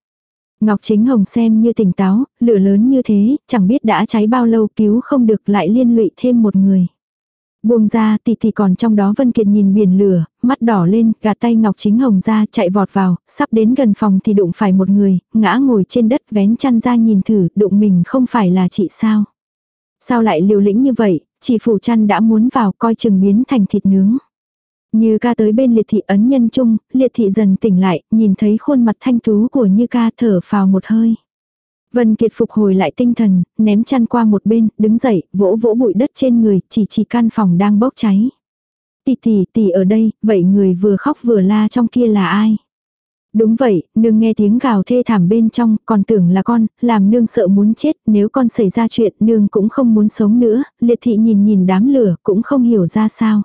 Ngọc Chính Hồng xem như tỉnh táo, lửa lớn như thế, chẳng biết đã cháy bao lâu cứu không được lại liên lụy thêm một người. Buông ra tỷ tỷ còn trong đó Vân Kiệt nhìn biển lửa, mắt đỏ lên, gạt tay Ngọc Chính Hồng ra chạy vọt vào, sắp đến gần phòng thì đụng phải một người, ngã ngồi trên đất vén chăn ra nhìn thử, đụng mình không phải là chị sao. Sao lại liều lĩnh như vậy, Chị phủ chăn đã muốn vào coi chừng biến thành thịt nướng. Như ca tới bên liệt thị ấn nhân trung, liệt thị dần tỉnh lại, nhìn thấy khuôn mặt thanh tú của như ca thở phào một hơi. Vân Kiệt phục hồi lại tinh thần, ném chăn qua một bên, đứng dậy, vỗ vỗ bụi đất trên người, chỉ chỉ căn phòng đang bốc cháy. Tỷ tỷ tỷ ở đây, vậy người vừa khóc vừa la trong kia là ai? Đúng vậy, nương nghe tiếng gào thê thảm bên trong, còn tưởng là con, làm nương sợ muốn chết, nếu con xảy ra chuyện nương cũng không muốn sống nữa, liệt thị nhìn nhìn đám lửa cũng không hiểu ra sao.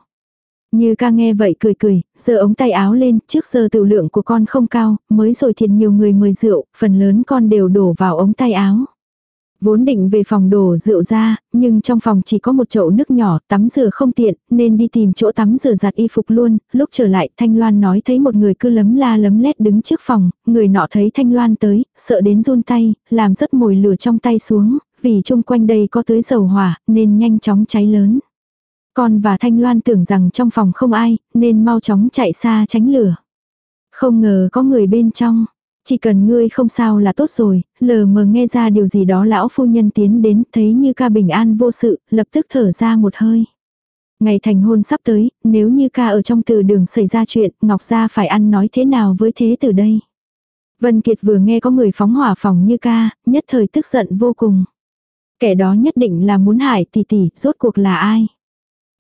Như ca nghe vậy cười cười, giờ ống tay áo lên, trước giờ tự lượng của con không cao, mới rồi thiệt nhiều người mời rượu, phần lớn con đều đổ vào ống tay áo. Vốn định về phòng đổ rượu ra, nhưng trong phòng chỉ có một chậu nước nhỏ, tắm rửa không tiện, nên đi tìm chỗ tắm rửa giặt y phục luôn, lúc trở lại Thanh Loan nói thấy một người cứ lấm la lấm lét đứng trước phòng, người nọ thấy Thanh Loan tới, sợ đến run tay, làm rất mồi lửa trong tay xuống, vì chung quanh đây có tưới dầu hỏa, nên nhanh chóng cháy lớn. Con và Thanh Loan tưởng rằng trong phòng không ai, nên mau chóng chạy xa tránh lửa. Không ngờ có người bên trong. Chỉ cần ngươi không sao là tốt rồi, lờ mờ nghe ra điều gì đó lão phu nhân tiến đến, thấy như ca bình an vô sự, lập tức thở ra một hơi. Ngày thành hôn sắp tới, nếu như ca ở trong từ đường xảy ra chuyện, Ngọc Gia phải ăn nói thế nào với thế từ đây. Vân Kiệt vừa nghe có người phóng hỏa phòng như ca, nhất thời tức giận vô cùng. Kẻ đó nhất định là muốn hại tỷ tỷ, rốt cuộc là ai?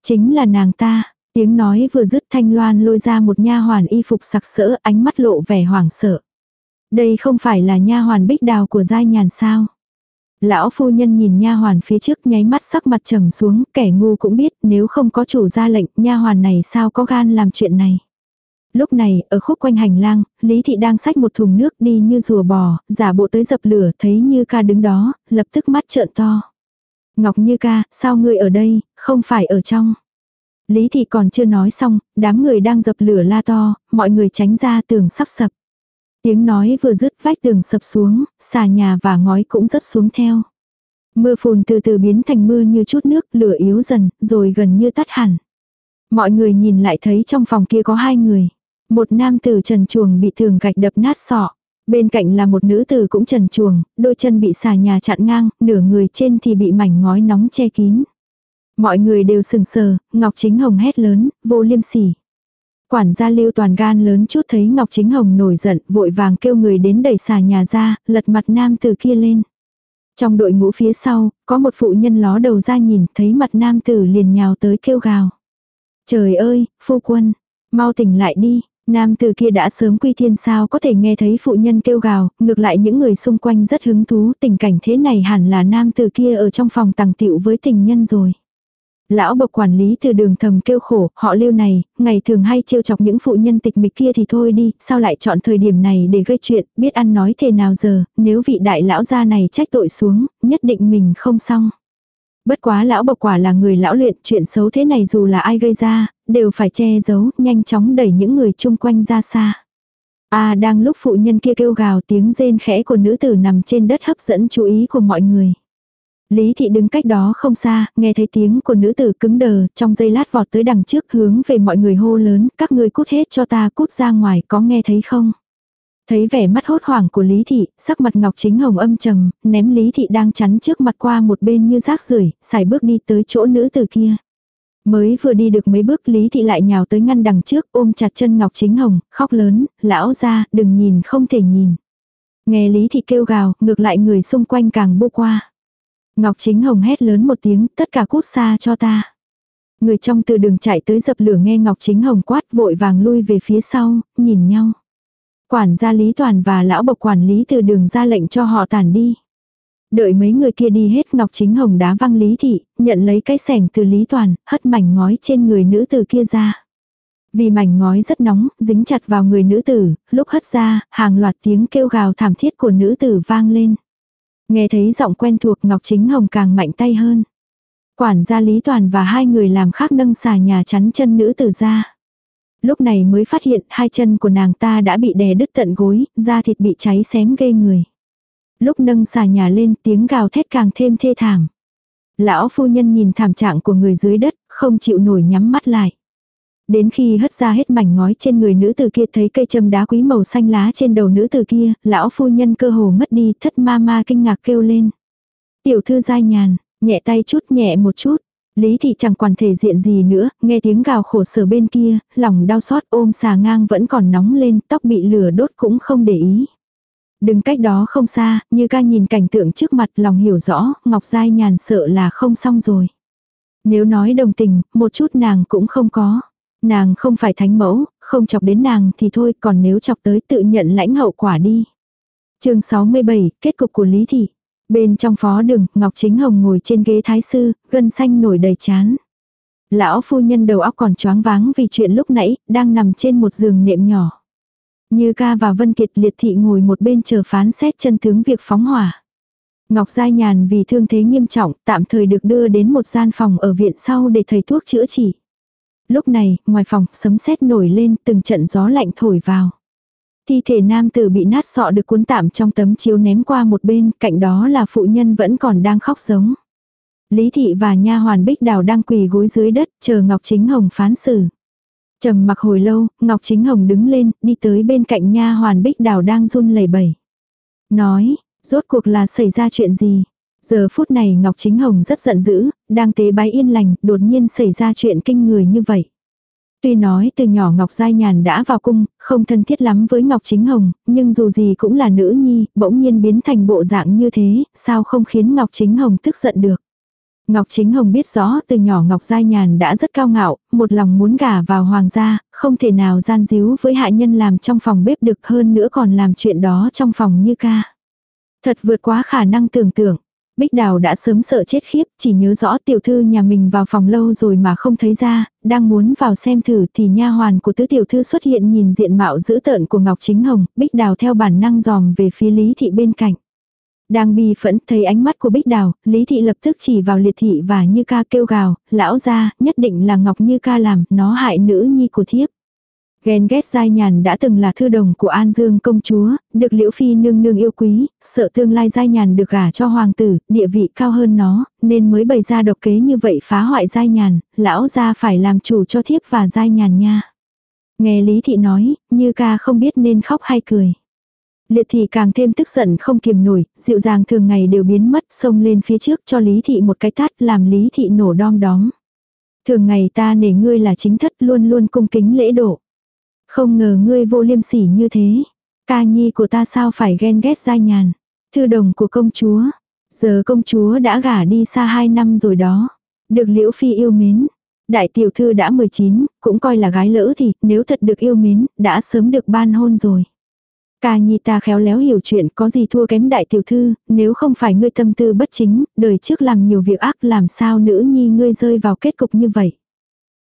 Chính là nàng ta. Tiếng nói vừa dứt thanh loan lôi ra một nha hoàn y phục sặc sỡ, ánh mắt lộ vẻ hoảng sợ. Đây không phải là nha hoàn bích đào của giai nhàn sao? Lão phu nhân nhìn nha hoàn phía trước nháy mắt sắc mặt trầm xuống, kẻ ngu cũng biết nếu không có chủ ra lệnh, nha hoàn này sao có gan làm chuyện này. Lúc này, ở khúc quanh hành lang, Lý Thị đang xách một thùng nước đi như rùa bò, giả bộ tới dập lửa, thấy Như ca đứng đó, lập tức mắt trợn to. Ngọc Như ca, sao ngươi ở đây, không phải ở trong. Lý Thị còn chưa nói xong, đám người đang dập lửa la to, mọi người tránh ra tường sắp sập. Tiếng nói vừa dứt vách tường sập xuống, xà nhà và ngói cũng rớt xuống theo. Mưa phùn từ từ biến thành mưa như chút nước, lửa yếu dần, rồi gần như tắt hẳn. Mọi người nhìn lại thấy trong phòng kia có hai người. Một nam tử trần chuồng bị tường gạch đập nát sọ. Bên cạnh là một nữ tử cũng trần chuồng, đôi chân bị xà nhà chặn ngang, nửa người trên thì bị mảnh ngói nóng che kín. Mọi người đều sừng sờ, Ngọc Chính Hồng hét lớn, vô liêm sỉ. Quản gia lưu toàn gan lớn chút thấy Ngọc Chính Hồng nổi giận, vội vàng kêu người đến đẩy xà nhà ra, lật mặt nam tử kia lên. Trong đội ngũ phía sau, có một phụ nhân ló đầu ra nhìn, thấy mặt nam tử liền nhào tới kêu gào. Trời ơi, phu quân, mau tỉnh lại đi, Nam từ kia đã sớm quy thiên sao có thể nghe thấy phụ nhân kêu gào, ngược lại những người xung quanh rất hứng thú, tình cảnh thế này hẳn là nam từ kia ở trong phòng tàng tiệu với tình nhân rồi. Lão bộc quản lý từ đường thầm kêu khổ, họ lưu này, ngày thường hay trêu chọc những phụ nhân tịch mịch kia thì thôi đi, sao lại chọn thời điểm này để gây chuyện, biết ăn nói thế nào giờ, nếu vị đại lão gia này trách tội xuống, nhất định mình không xong. Bất quá lão bộc quả là người lão luyện, chuyện xấu thế này dù là ai gây ra, đều phải che giấu, nhanh chóng đẩy những người chung quanh ra xa. À đang lúc phụ nhân kia kêu gào tiếng rên khẽ của nữ tử nằm trên đất hấp dẫn chú ý của mọi người. Lý thị đứng cách đó không xa, nghe thấy tiếng của nữ tử cứng đờ, trong giây lát vọt tới đằng trước hướng về mọi người hô lớn, các ngươi cút hết cho ta cút ra ngoài, có nghe thấy không? Thấy vẻ mắt hốt hoảng của Lý Thị, sắc mặt Ngọc Chính Hồng âm trầm, ném Lý Thị đang chắn trước mặt qua một bên như rác rưởi xài bước đi tới chỗ nữ tử kia. Mới vừa đi được mấy bước Lý Thị lại nhào tới ngăn đằng trước ôm chặt chân Ngọc Chính Hồng, khóc lớn, lão ra, đừng nhìn không thể nhìn. Nghe Lý Thị kêu gào, ngược lại người xung quanh càng bô qua. Ngọc Chính Hồng hét lớn một tiếng, tất cả cút xa cho ta. Người trong từ đường chạy tới dập lửa nghe Ngọc Chính Hồng quát vội vàng lui về phía sau, nhìn nhau. Quản gia Lý Toàn và lão bộc quản lý từ đường ra lệnh cho họ tản đi. Đợi mấy người kia đi hết Ngọc Chính Hồng đá văng Lý Thị, nhận lấy cái sẻng từ Lý Toàn, hất mảnh ngói trên người nữ tử kia ra. Vì mảnh ngói rất nóng, dính chặt vào người nữ tử, lúc hất ra, hàng loạt tiếng kêu gào thảm thiết của nữ tử vang lên. Nghe thấy giọng quen thuộc Ngọc Chính Hồng càng mạnh tay hơn. Quản gia Lý Toàn và hai người làm khác nâng xà nhà chắn chân nữ tử ra. Lúc này mới phát hiện hai chân của nàng ta đã bị đè đứt tận gối, da thịt bị cháy xém ghê người. Lúc nâng xà nhà lên tiếng gào thét càng thêm thê thảm. Lão phu nhân nhìn thảm trạng của người dưới đất, không chịu nổi nhắm mắt lại. Đến khi hất ra hết mảnh ngói trên người nữ tử kia thấy cây châm đá quý màu xanh lá trên đầu nữ tử kia, lão phu nhân cơ hồ mất đi, thất ma ma kinh ngạc kêu lên. Tiểu thư giai nhàn, nhẹ tay chút nhẹ một chút. Lý thị chẳng quản thể diện gì nữa, nghe tiếng gào khổ sở bên kia, lòng đau xót ôm xà ngang vẫn còn nóng lên, tóc bị lửa đốt cũng không để ý. Đứng cách đó không xa, như ca nhìn cảnh tượng trước mặt lòng hiểu rõ, Ngọc Giai nhàn sợ là không xong rồi. Nếu nói đồng tình, một chút nàng cũng không có. Nàng không phải thánh mẫu, không chọc đến nàng thì thôi, còn nếu chọc tới tự nhận lãnh hậu quả đi. chương 67, kết cục của Lý Thị. Bên trong phó đường, Ngọc Chính Hồng ngồi trên ghế thái sư, gân xanh nổi đầy chán. Lão phu nhân đầu óc còn choáng váng vì chuyện lúc nãy, đang nằm trên một giường nệm nhỏ. Như ca và Vân Kiệt liệt thị ngồi một bên chờ phán xét chân tướng việc phóng hỏa. Ngọc Giai Nhàn vì thương thế nghiêm trọng, tạm thời được đưa đến một gian phòng ở viện sau để thầy thuốc chữa trị. Lúc này, ngoài phòng, sấm sét nổi lên, từng trận gió lạnh thổi vào. Thi thể nam tử bị nát sọ được cuốn tạm trong tấm chiếu ném qua một bên, cạnh đó là phụ nhân vẫn còn đang khóc giống. Lý thị và nha hoàn Bích Đào đang quỳ gối dưới đất, chờ Ngọc Chính Hồng phán xử. Trầm mặc hồi lâu, Ngọc Chính Hồng đứng lên, đi tới bên cạnh nha hoàn Bích Đào đang run lẩy bẩy. Nói, rốt cuộc là xảy ra chuyện gì? Giờ phút này Ngọc Chính Hồng rất giận dữ, đang tế bái yên lành, đột nhiên xảy ra chuyện kinh người như vậy. Tuy nói từ nhỏ Ngọc Giai Nhàn đã vào cung, không thân thiết lắm với Ngọc Chính Hồng, nhưng dù gì cũng là nữ nhi, bỗng nhiên biến thành bộ dạng như thế, sao không khiến Ngọc Chính Hồng tức giận được. Ngọc Chính Hồng biết rõ từ nhỏ Ngọc Giai Nhàn đã rất cao ngạo, một lòng muốn gả vào hoàng gia, không thể nào gian díu với hạ nhân làm trong phòng bếp được hơn nữa còn làm chuyện đó trong phòng như ca. Thật vượt quá khả năng tưởng tượng. Bích Đào đã sớm sợ chết khiếp, chỉ nhớ rõ tiểu thư nhà mình vào phòng lâu rồi mà không thấy ra, đang muốn vào xem thử thì nha hoàn của tứ tiểu thư xuất hiện nhìn diện mạo dữ tợn của Ngọc Chính Hồng, Bích Đào theo bản năng dòm về phía Lý Thị bên cạnh. Đang bi phẫn thấy ánh mắt của Bích Đào, Lý Thị lập tức chỉ vào liệt thị và Như ca kêu gào, lão ra, nhất định là Ngọc Như ca làm, nó hại nữ nhi của thiếp. Ghen ghét giai nhàn đã từng là thư đồng của An Dương công chúa, được Liễu Phi nương nương yêu quý, sợ tương lai giai nhàn được gả cho hoàng tử, địa vị cao hơn nó, nên mới bày ra độc kế như vậy phá hoại giai nhàn, lão ra phải làm chủ cho thiếp và giai nhàn nha. Nghe Lý Thị nói, như ca không biết nên khóc hay cười. Liệt thị càng thêm tức giận không kiềm nổi, dịu dàng thường ngày đều biến mất, xông lên phía trước cho Lý Thị một cái tát làm Lý Thị nổ đom đóm. Thường ngày ta nể ngươi là chính thất luôn luôn cung kính lễ độ. Không ngờ ngươi vô liêm sỉ như thế. Ca nhi của ta sao phải ghen ghét giai nhàn. Thư đồng của công chúa. Giờ công chúa đã gả đi xa hai năm rồi đó. Được liễu phi yêu mến. Đại tiểu thư đã 19, cũng coi là gái lỡ thì, nếu thật được yêu mến, đã sớm được ban hôn rồi. Ca nhi ta khéo léo hiểu chuyện có gì thua kém đại tiểu thư, nếu không phải ngươi tâm tư bất chính, đời trước làm nhiều việc ác làm sao nữ nhi ngươi rơi vào kết cục như vậy.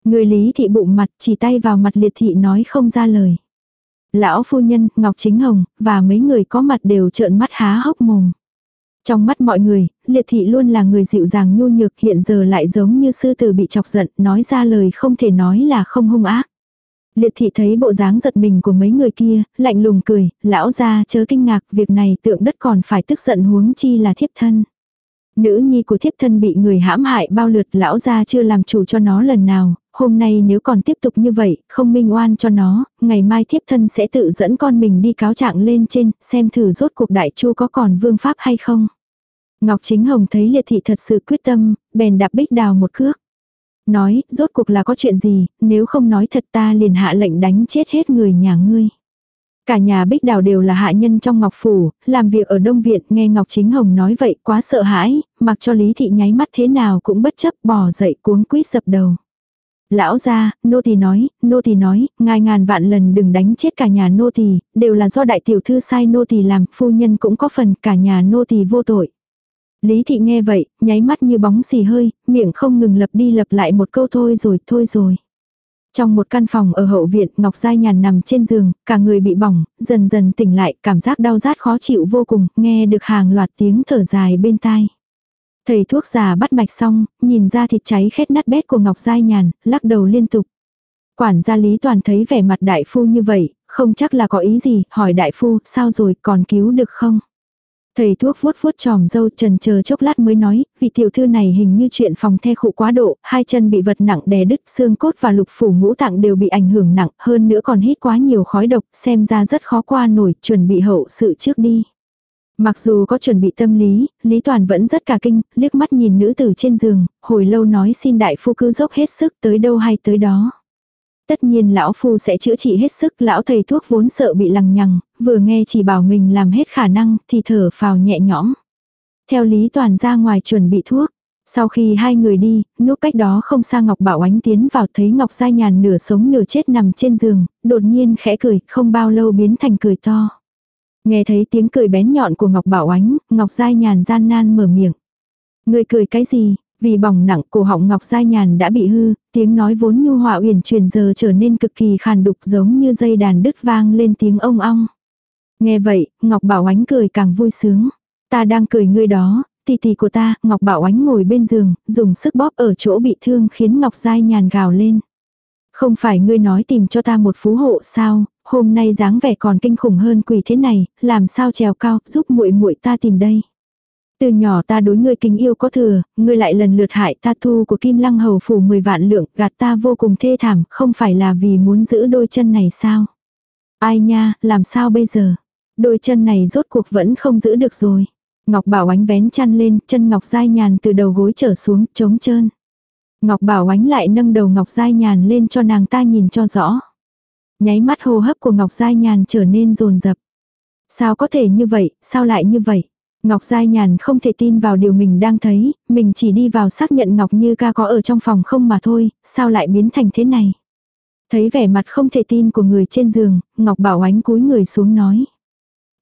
Người lý thị bụng mặt chỉ tay vào mặt liệt thị nói không ra lời. Lão phu nhân, Ngọc Chính Hồng, và mấy người có mặt đều trợn mắt há hốc mồm. Trong mắt mọi người, liệt thị luôn là người dịu dàng nhu nhược hiện giờ lại giống như sư tử bị chọc giận, nói ra lời không thể nói là không hung ác. Liệt thị thấy bộ dáng giật mình của mấy người kia, lạnh lùng cười, lão ra chớ kinh ngạc, việc này tượng đất còn phải tức giận huống chi là thiếp thân. Nữ nhi của thiếp thân bị người hãm hại bao lượt lão gia chưa làm chủ cho nó lần nào, hôm nay nếu còn tiếp tục như vậy, không minh oan cho nó, ngày mai thiếp thân sẽ tự dẫn con mình đi cáo trạng lên trên, xem thử rốt cuộc đại chu có còn vương pháp hay không. Ngọc Chính Hồng thấy liệt thị thật sự quyết tâm, bèn đạp bích đào một cước. Nói, rốt cuộc là có chuyện gì, nếu không nói thật ta liền hạ lệnh đánh chết hết người nhà ngươi. Cả nhà Bích Đào đều là hạ nhân trong Ngọc Phủ, làm việc ở Đông Viện, nghe Ngọc Chính Hồng nói vậy quá sợ hãi, mặc cho Lý Thị nháy mắt thế nào cũng bất chấp bỏ dậy cuống quýt dập đầu. Lão ra, nô tỳ nói, nô tỳ nói, ngài ngàn vạn lần đừng đánh chết cả nhà nô tỳ, đều là do đại tiểu thư sai nô tỳ làm, phu nhân cũng có phần, cả nhà nô tỳ vô tội. Lý thị nghe vậy, nháy mắt như bóng xì hơi, miệng không ngừng lập đi lập lại một câu thôi rồi, thôi rồi. Trong một căn phòng ở hậu viện, Ngọc Giai nhàn nằm trên giường, cả người bị bỏng, dần dần tỉnh lại, cảm giác đau rát khó chịu vô cùng, nghe được hàng loạt tiếng thở dài bên tai. Thầy thuốc già bắt mạch xong, nhìn ra thịt cháy khét nát bét của Ngọc Giai Nhàn, lắc đầu liên tục. Quản gia Lý Toàn thấy vẻ mặt đại phu như vậy, không chắc là có ý gì, hỏi đại phu, sao rồi, còn cứu được không? Thầy thuốc vuốt vuốt tròm dâu trần chờ chốc lát mới nói, vị tiểu thư này hình như chuyện phòng the khụ quá độ, hai chân bị vật nặng đè đứt, xương cốt và lục phủ ngũ tạng đều bị ảnh hưởng nặng, hơn nữa còn hít quá nhiều khói độc, xem ra rất khó qua nổi, chuẩn bị hậu sự trước đi. Mặc dù có chuẩn bị tâm lý, Lý Toàn vẫn rất cả kinh, liếc mắt nhìn nữ tử trên giường, hồi lâu nói xin đại phu cứ dốc hết sức tới đâu hay tới đó. Tất nhiên lão phu sẽ chữa trị hết sức, lão thầy thuốc vốn sợ bị lằng nhằng, vừa nghe chỉ bảo mình làm hết khả năng thì thở phào nhẹ nhõm. Theo Lý Toàn ra ngoài chuẩn bị thuốc. Sau khi hai người đi, núp cách đó không xa Ngọc Bảo Ánh tiến vào thấy Ngọc Giai Nhàn nửa sống nửa chết nằm trên giường, đột nhiên khẽ cười, không bao lâu biến thành cười to. Nghe thấy tiếng cười bén nhọn của Ngọc Bảo Ánh, Ngọc Giai Nhàn gian nan mở miệng. Người cười cái gì? Vì bỏng nặng cổ họng Ngọc Giai Nhàn đã bị hư, tiếng nói vốn nhu hòa uyển chuyển giờ trở nên cực kỳ khàn đục giống như dây đàn đứt vang lên tiếng ông ong. Nghe vậy, Ngọc Bảo Ánh cười càng vui sướng. Ta đang cười ngươi đó, tỷ tỷ của ta, Ngọc Bảo Ánh ngồi bên giường, dùng sức bóp ở chỗ bị thương khiến Ngọc Giai Nhàn gào lên. Không phải ngươi nói tìm cho ta một phú hộ sao, hôm nay dáng vẻ còn kinh khủng hơn quỷ thế này, làm sao trèo cao, giúp muội muội ta tìm đây. Từ nhỏ ta đối ngươi kính yêu có thừa, ngươi lại lần lượt hại ta thu của Kim Lăng Hầu phủ 10 vạn lượng, gạt ta vô cùng thê thảm, không phải là vì muốn giữ đôi chân này sao? Ai nha, làm sao bây giờ? Đôi chân này rốt cuộc vẫn không giữ được rồi. Ngọc Bảo Ánh vén chăn lên, chân Ngọc Giai Nhàn từ đầu gối trở xuống, trống trơn. Ngọc Bảo Ánh lại nâng đầu Ngọc Giai Nhàn lên cho nàng ta nhìn cho rõ. Nháy mắt hô hấp của Ngọc Giai Nhàn trở nên rồn rập. Sao có thể như vậy, sao lại như vậy? Ngọc Giai Nhàn không thể tin vào điều mình đang thấy, mình chỉ đi vào xác nhận Ngọc Như ca có ở trong phòng không mà thôi, sao lại biến thành thế này? Thấy vẻ mặt không thể tin của người trên giường, Ngọc Bảo Ánh cúi người xuống nói.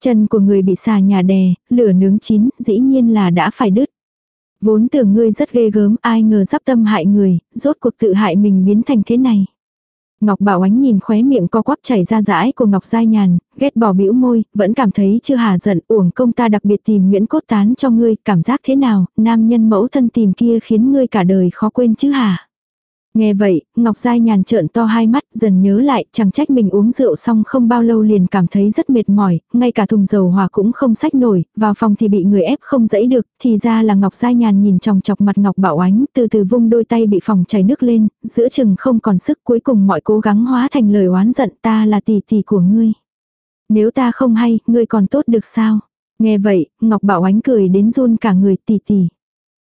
Chân của người bị xà nhà đè, lửa nướng chín, dĩ nhiên là đã phải đứt. Vốn tưởng ngươi rất ghê gớm, ai ngờ sắp tâm hại người, rốt cuộc tự hại mình biến thành thế này. Ngọc Bảo Ánh nhìn khóe miệng co quắp chảy ra dãi của Ngọc Giai Nhàn, ghét bỏ bĩu môi, vẫn cảm thấy chưa hà giận, uổng công ta đặc biệt tìm Nguyễn Cốt Tán cho ngươi, cảm giác thế nào, nam nhân mẫu thân tìm kia khiến ngươi cả đời khó quên chứ hả? Nghe vậy, Ngọc Giai nhàn trợn to hai mắt, dần nhớ lại, chẳng trách mình uống rượu xong không bao lâu liền cảm thấy rất mệt mỏi, ngay cả thùng dầu hòa cũng không sách nổi, vào phòng thì bị người ép không dẫy được, thì ra là Ngọc Giai nhàn nhìn chòng chọc mặt Ngọc Bảo Ánh, từ từ vung đôi tay bị phòng chảy nước lên, giữa chừng không còn sức cuối cùng mọi cố gắng hóa thành lời oán giận ta là tỷ tỷ của ngươi. Nếu ta không hay, ngươi còn tốt được sao? Nghe vậy, Ngọc Bảo Ánh cười đến run cả người tỷ tỷ.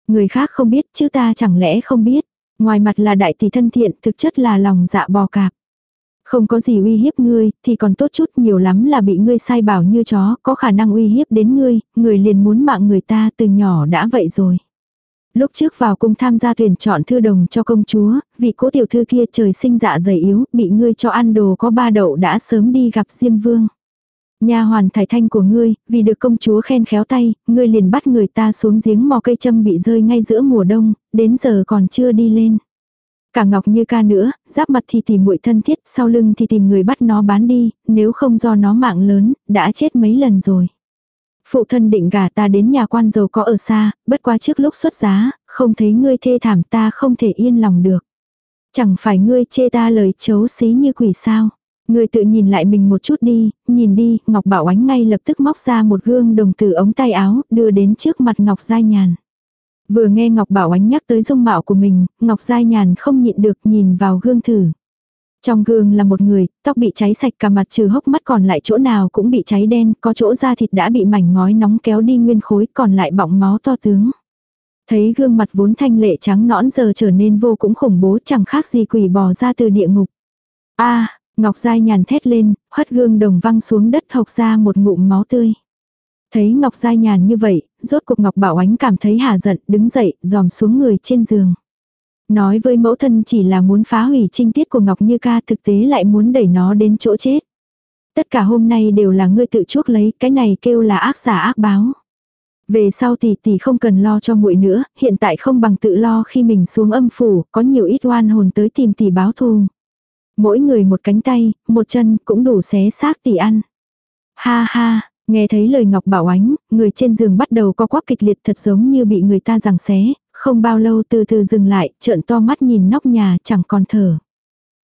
Người khác không biết chứ ta chẳng lẽ không biết. Ngoài mặt là đại tỷ thân thiện, thực chất là lòng dạ bò cạp. Không có gì uy hiếp ngươi, thì còn tốt chút nhiều lắm là bị ngươi sai bảo như chó, có khả năng uy hiếp đến ngươi, người liền muốn mạng người ta từ nhỏ đã vậy rồi. Lúc trước vào cung tham gia tuyển chọn thư đồng cho công chúa, vị cố tiểu thư kia trời sinh dạ dày yếu, bị ngươi cho ăn đồ có ba đậu đã sớm đi gặp Diêm Vương. Nhà hoàn thải thanh của ngươi, vì được công chúa khen khéo tay, ngươi liền bắt người ta xuống giếng mò cây châm bị rơi ngay giữa mùa đông, đến giờ còn chưa đi lên. Cả Ngọc như ca nữa, giáp mặt thì tìm muội thân thiết, sau lưng thì tìm người bắt nó bán đi, nếu không do nó mạng lớn, đã chết mấy lần rồi. Phụ thân định gả ta đến nhà quan giàu có ở xa, bất quá trước lúc xuất giá, không thấy ngươi thê thảm ta không thể yên lòng được. Chẳng phải ngươi chê ta lời chấu xí như quỷ sao. Người tự nhìn lại mình một chút đi, nhìn đi, Ngọc Bảo Ánh ngay lập tức móc ra một gương đồng từ ống tay áo, đưa đến trước mặt Ngọc Giai Nhàn. Vừa nghe Ngọc Bảo Ánh nhắc tới dung mạo của mình, Ngọc Giai Nhàn không nhịn được nhìn vào gương thử. Trong gương là một người, tóc bị cháy sạch cả mặt trừ hốc mắt còn lại chỗ nào cũng bị cháy đen, có chỗ da thịt đã bị mảnh ngói nóng kéo đi nguyên khối còn lại bọng máu to tướng. Thấy gương mặt vốn thanh lệ trắng nõn giờ trở nên vô cũng khủng bố chẳng khác gì quỷ bò ra từ địa ngục. a Ngọc Giai nhàn thét lên, hất gương đồng văng xuống đất hộc ra một ngụm máu tươi. Thấy Ngọc Giai nhàn như vậy, rốt cục Ngọc Bảo Ánh cảm thấy hà giận, đứng dậy, dòm xuống người trên giường. Nói với mẫu thân chỉ là muốn phá hủy trinh tiết của Ngọc Như ca thực tế lại muốn đẩy nó đến chỗ chết. Tất cả hôm nay đều là ngươi tự chuốc lấy, cái này kêu là ác giả ác báo. Về sau tỷ tỷ không cần lo cho muội nữa, hiện tại không bằng tự lo khi mình xuống âm phủ, có nhiều ít oan hồn tới tìm tỷ báo thù. Mỗi người một cánh tay, một chân cũng đủ xé xác tỷ ăn. Ha ha, nghe thấy lời Ngọc Bảo Ánh, người trên giường bắt đầu co quắp kịch liệt thật giống như bị người ta giằng xé, không bao lâu từ từ dừng lại, trợn to mắt nhìn nóc nhà chẳng còn thở.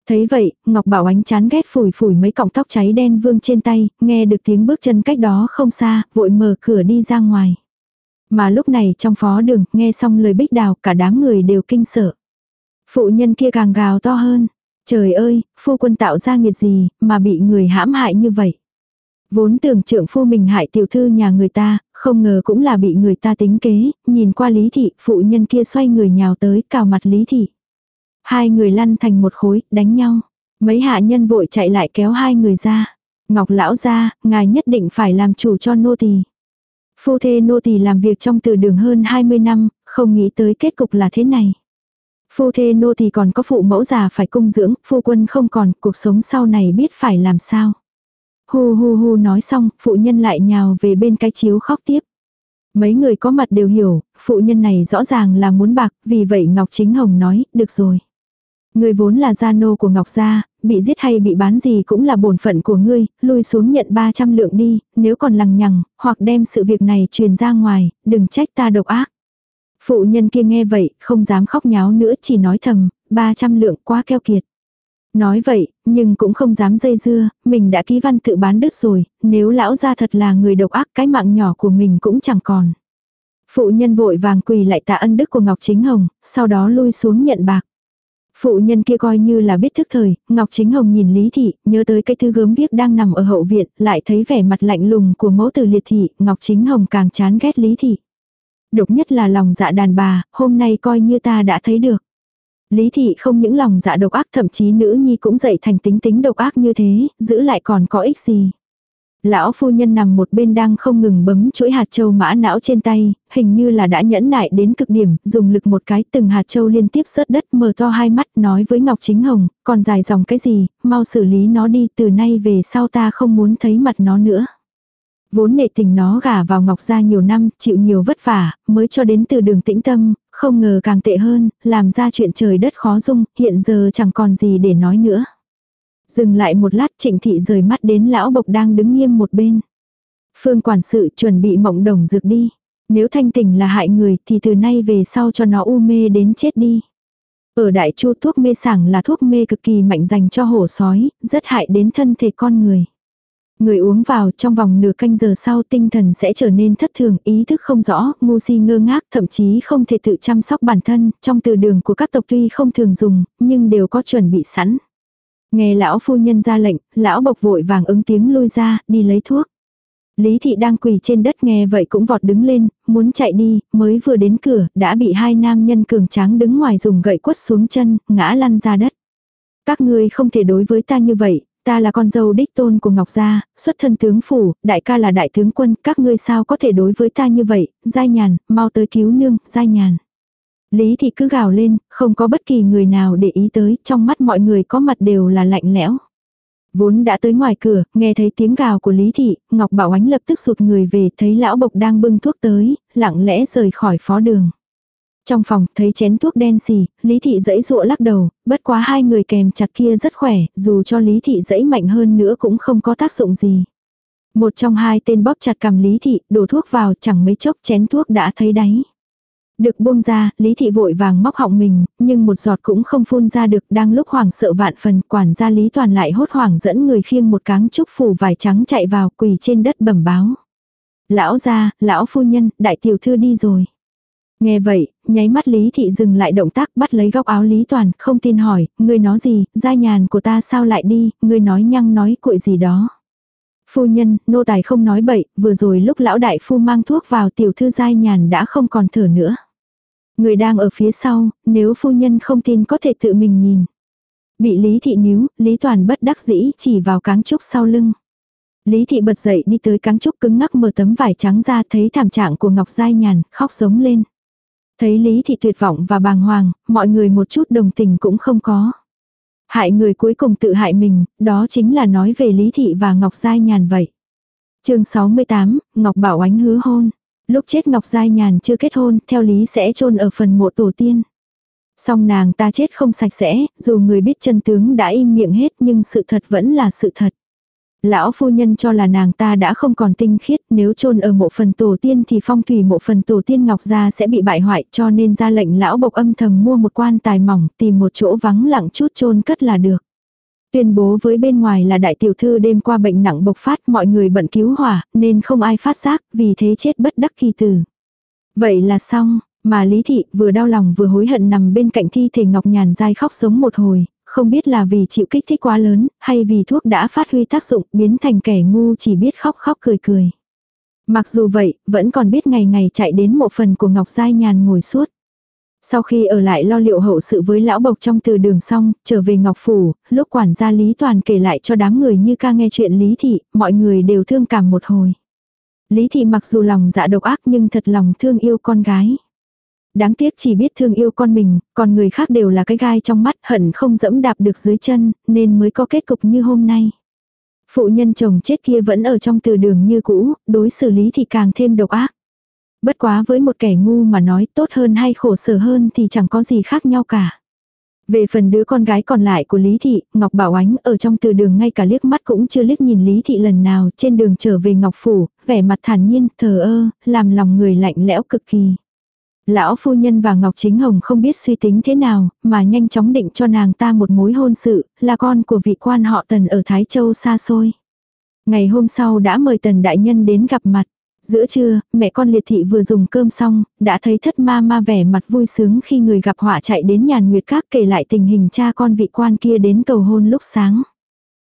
Thấy vậy, Ngọc Bảo Ánh chán ghét phủi phủi mấy cọng tóc cháy đen vương trên tay, nghe được tiếng bước chân cách đó không xa, vội mở cửa đi ra ngoài. Mà lúc này trong phó đường, nghe xong lời bích đào, cả đám người đều kinh sợ. Phụ nhân kia càng gào to hơn. Trời ơi, phu quân tạo ra nghiệt gì, mà bị người hãm hại như vậy. Vốn tưởng trưởng phu mình hại tiểu thư nhà người ta, không ngờ cũng là bị người ta tính kế, nhìn qua lý thị, phụ nhân kia xoay người nhào tới, cào mặt lý thị. Hai người lăn thành một khối, đánh nhau. Mấy hạ nhân vội chạy lại kéo hai người ra. Ngọc lão ra, ngài nhất định phải làm chủ cho nô tỳ. Phu thê nô tỳ làm việc trong từ đường hơn 20 năm, không nghĩ tới kết cục là thế này. Phu thê nô thì còn có phụ mẫu già phải cung dưỡng, phu quân không còn, cuộc sống sau này biết phải làm sao. Hu hu hu nói xong, phụ nhân lại nhào về bên cái chiếu khóc tiếp. Mấy người có mặt đều hiểu, phụ nhân này rõ ràng là muốn bạc, vì vậy Ngọc Chính Hồng nói, được rồi. Người vốn là gia nô của Ngọc Gia, bị giết hay bị bán gì cũng là bổn phận của ngươi, lui xuống nhận 300 lượng đi, nếu còn lằng nhằng, hoặc đem sự việc này truyền ra ngoài, đừng trách ta độc ác. Phụ nhân kia nghe vậy, không dám khóc nháo nữa chỉ nói thầm, 300 lượng quá keo kiệt. Nói vậy, nhưng cũng không dám dây dưa, mình đã ký văn tự bán đứt rồi, nếu lão gia thật là người độc ác cái mạng nhỏ của mình cũng chẳng còn. Phụ nhân vội vàng quỳ lại tạ ân đức của Ngọc Chính Hồng, sau đó lui xuống nhận bạc. Phụ nhân kia coi như là biết thức thời, Ngọc Chính Hồng nhìn Lý Thị, nhớ tới cái thư gớm ghiếc đang nằm ở hậu viện, lại thấy vẻ mặt lạnh lùng của mẫu tử liệt thị, Ngọc Chính Hồng càng chán ghét Lý Thị. Độc nhất là lòng dạ đàn bà, hôm nay coi như ta đã thấy được. Lý Thị không những lòng dạ độc ác thậm chí nữ nhi cũng dậy thành tính tính độc ác như thế, giữ lại còn có ích gì. Lão phu nhân nằm một bên đang không ngừng bấm chuỗi hạt châu mã não trên tay, hình như là đã nhẫn nại đến cực điểm, dùng lực một cái từng hạt châu liên tiếp rớt đất mở to hai mắt nói với Ngọc Chính Hồng, còn dài dòng cái gì, mau xử lý nó đi từ nay về sau ta không muốn thấy mặt nó nữa. Vốn nệ tình nó gả vào Ngọc gia nhiều năm, chịu nhiều vất vả, mới cho đến từ đường tĩnh tâm, không ngờ càng tệ hơn, làm ra chuyện trời đất khó dung, hiện giờ chẳng còn gì để nói nữa. Dừng lại một lát trịnh thị rời mắt đến lão bộc đang đứng nghiêm một bên. Phương quản sự chuẩn bị mộng đồng dược đi. Nếu thanh tình là hại người thì từ nay về sau cho nó u mê đến chết đi. Ở đại chu thuốc mê sảng là thuốc mê cực kỳ mạnh dành cho hổ sói, rất hại đến thân thể con người. Người uống vào trong vòng nửa canh giờ sau tinh thần sẽ trở nên thất thường, ý thức không rõ, ngu si ngơ ngác, thậm chí không thể tự chăm sóc bản thân, trong từ đường của các tộc tuy không thường dùng, nhưng đều có chuẩn bị sẵn. Nghe lão phu nhân ra lệnh, lão bộc vội vàng ứng tiếng lui ra, đi lấy thuốc. Lý thị đang quỳ trên đất nghe vậy cũng vọt đứng lên, muốn chạy đi, mới vừa đến cửa, đã bị hai nam nhân cường tráng đứng ngoài dùng gậy quất xuống chân, ngã lăn ra đất. Các ngươi không thể đối với ta như vậy, ta là con dâu đích tôn của Ngọc Gia, xuất thân tướng phủ, đại ca là đại tướng quân, các ngươi sao có thể đối với ta như vậy, giai nhàn, mau tới cứu nương, giai nhàn. Lý thị cứ gào lên, không có bất kỳ người nào để ý tới, trong mắt mọi người có mặt đều là lạnh lẽo. Vốn đã tới ngoài cửa, nghe thấy tiếng gào của Lý thị, Ngọc Bảo Ánh lập tức sụt người về, thấy lão bộc đang bưng thuốc tới, lặng lẽ rời khỏi phó đường. Trong phòng, thấy chén thuốc đen xì, Lý thị dẫy dụa lắc đầu, bất quá hai người kèm chặt kia rất khỏe, dù cho Lý thị dẫy mạnh hơn nữa cũng không có tác dụng gì. Một trong hai tên bóp chặt cầm Lý thị, đổ thuốc vào, chẳng mấy chốc chén thuốc đã thấy đáy. Được buông ra, Lý Thị vội vàng móc họng mình, nhưng một giọt cũng không phun ra được, đang lúc hoảng sợ vạn phần, quản gia Lý Toàn lại hốt hoảng dẫn người khiêng một cáng trúc phủ vải trắng chạy vào quỳ trên đất bẩm báo. Lão gia, lão phu nhân, đại tiểu thư đi rồi. Nghe vậy, nháy mắt Lý Thị dừng lại động tác bắt lấy góc áo Lý Toàn, không tin hỏi, ngươi nói gì, gia nhàn của ta sao lại đi, ngươi nói nhăng nói cuội gì đó. Phu nhân, nô tài không nói bậy, vừa rồi lúc lão đại phu mang thuốc vào tiểu thư gia nhàn đã không còn thở nữa. Người đang ở phía sau, nếu phu nhân không tin có thể tự mình nhìn. Bị Lý Thị níu, Lý Toàn bất đắc dĩ chỉ vào cáng trúc sau lưng. Lý Thị bật dậy đi tới cáng trúc cứng ngắc mở tấm vải trắng ra thấy thảm trạng của Ngọc Giai Nhàn, khóc giống lên. Thấy Lý Thị tuyệt vọng và bàng hoàng, mọi người một chút đồng tình cũng không có. Hại người cuối cùng tự hại mình, đó chính là nói về Lý Thị và Ngọc Giai Nhàn vậy. chương 68, Ngọc Bảo Ánh hứa hôn. Lúc chết Ngọc Giai Nhàn chưa kết hôn, theo lý sẽ chôn ở phần mộ tổ tiên. Song nàng ta chết không sạch sẽ, dù người biết chân tướng đã im miệng hết nhưng sự thật vẫn là sự thật. Lão phu nhân cho là nàng ta đã không còn tinh khiết, nếu chôn ở mộ phần tổ tiên thì phong thủy mộ phần tổ tiên Ngọc Gia sẽ bị bại hoại cho nên ra lệnh lão bộc âm thầm mua một quan tài mỏng tìm một chỗ vắng lặng chút chôn cất là được. Tuyên bố với bên ngoài là đại tiểu thư đêm qua bệnh nặng bộc phát mọi người bận cứu hỏa, nên không ai phát giác, vì thế chết bất đắc kỳ tử. Vậy là xong, mà Lý Thị vừa đau lòng vừa hối hận nằm bên cạnh thi thể Ngọc Nhàn dai khóc sống một hồi, không biết là vì chịu kích thích quá lớn, hay vì thuốc đã phát huy tác dụng biến thành kẻ ngu chỉ biết khóc khóc cười cười. Mặc dù vậy, vẫn còn biết ngày ngày chạy đến một phần của Ngọc Giai Nhàn ngồi suốt. Sau khi ở lại lo liệu hậu sự với lão bộc trong từ đường xong, trở về Ngọc Phủ, lúc quản gia Lý Toàn kể lại cho đám người như ca nghe chuyện Lý Thị, mọi người đều thương cảm một hồi. Lý Thị mặc dù lòng dạ độc ác nhưng thật lòng thương yêu con gái. Đáng tiếc chỉ biết thương yêu con mình, còn người khác đều là cái gai trong mắt hận không dẫm đạp được dưới chân, nên mới có kết cục như hôm nay. Phụ nhân chồng chết kia vẫn ở trong từ đường như cũ, đối xử lý thì càng thêm độc ác. Bất quá với một kẻ ngu mà nói tốt hơn hay khổ sở hơn thì chẳng có gì khác nhau cả. Về phần đứa con gái còn lại của Lý Thị, Ngọc Bảo Ánh ở trong từ đường ngay cả liếc mắt cũng chưa liếc nhìn Lý Thị lần nào trên đường trở về Ngọc Phủ, vẻ mặt thản nhiên, thờ ơ, làm lòng người lạnh lẽo cực kỳ. Lão phu nhân và Ngọc Chính Hồng không biết suy tính thế nào, mà nhanh chóng định cho nàng ta một mối hôn sự, là con của vị quan họ Tần ở Thái Châu xa xôi. Ngày hôm sau đã mời Tần Đại Nhân đến gặp mặt. Giữa trưa, mẹ con liệt thị vừa dùng cơm xong, đã thấy thất ma ma vẻ mặt vui sướng khi người gặp họa chạy đến nhàn nguyệt các kể lại tình hình cha con vị quan kia đến cầu hôn lúc sáng.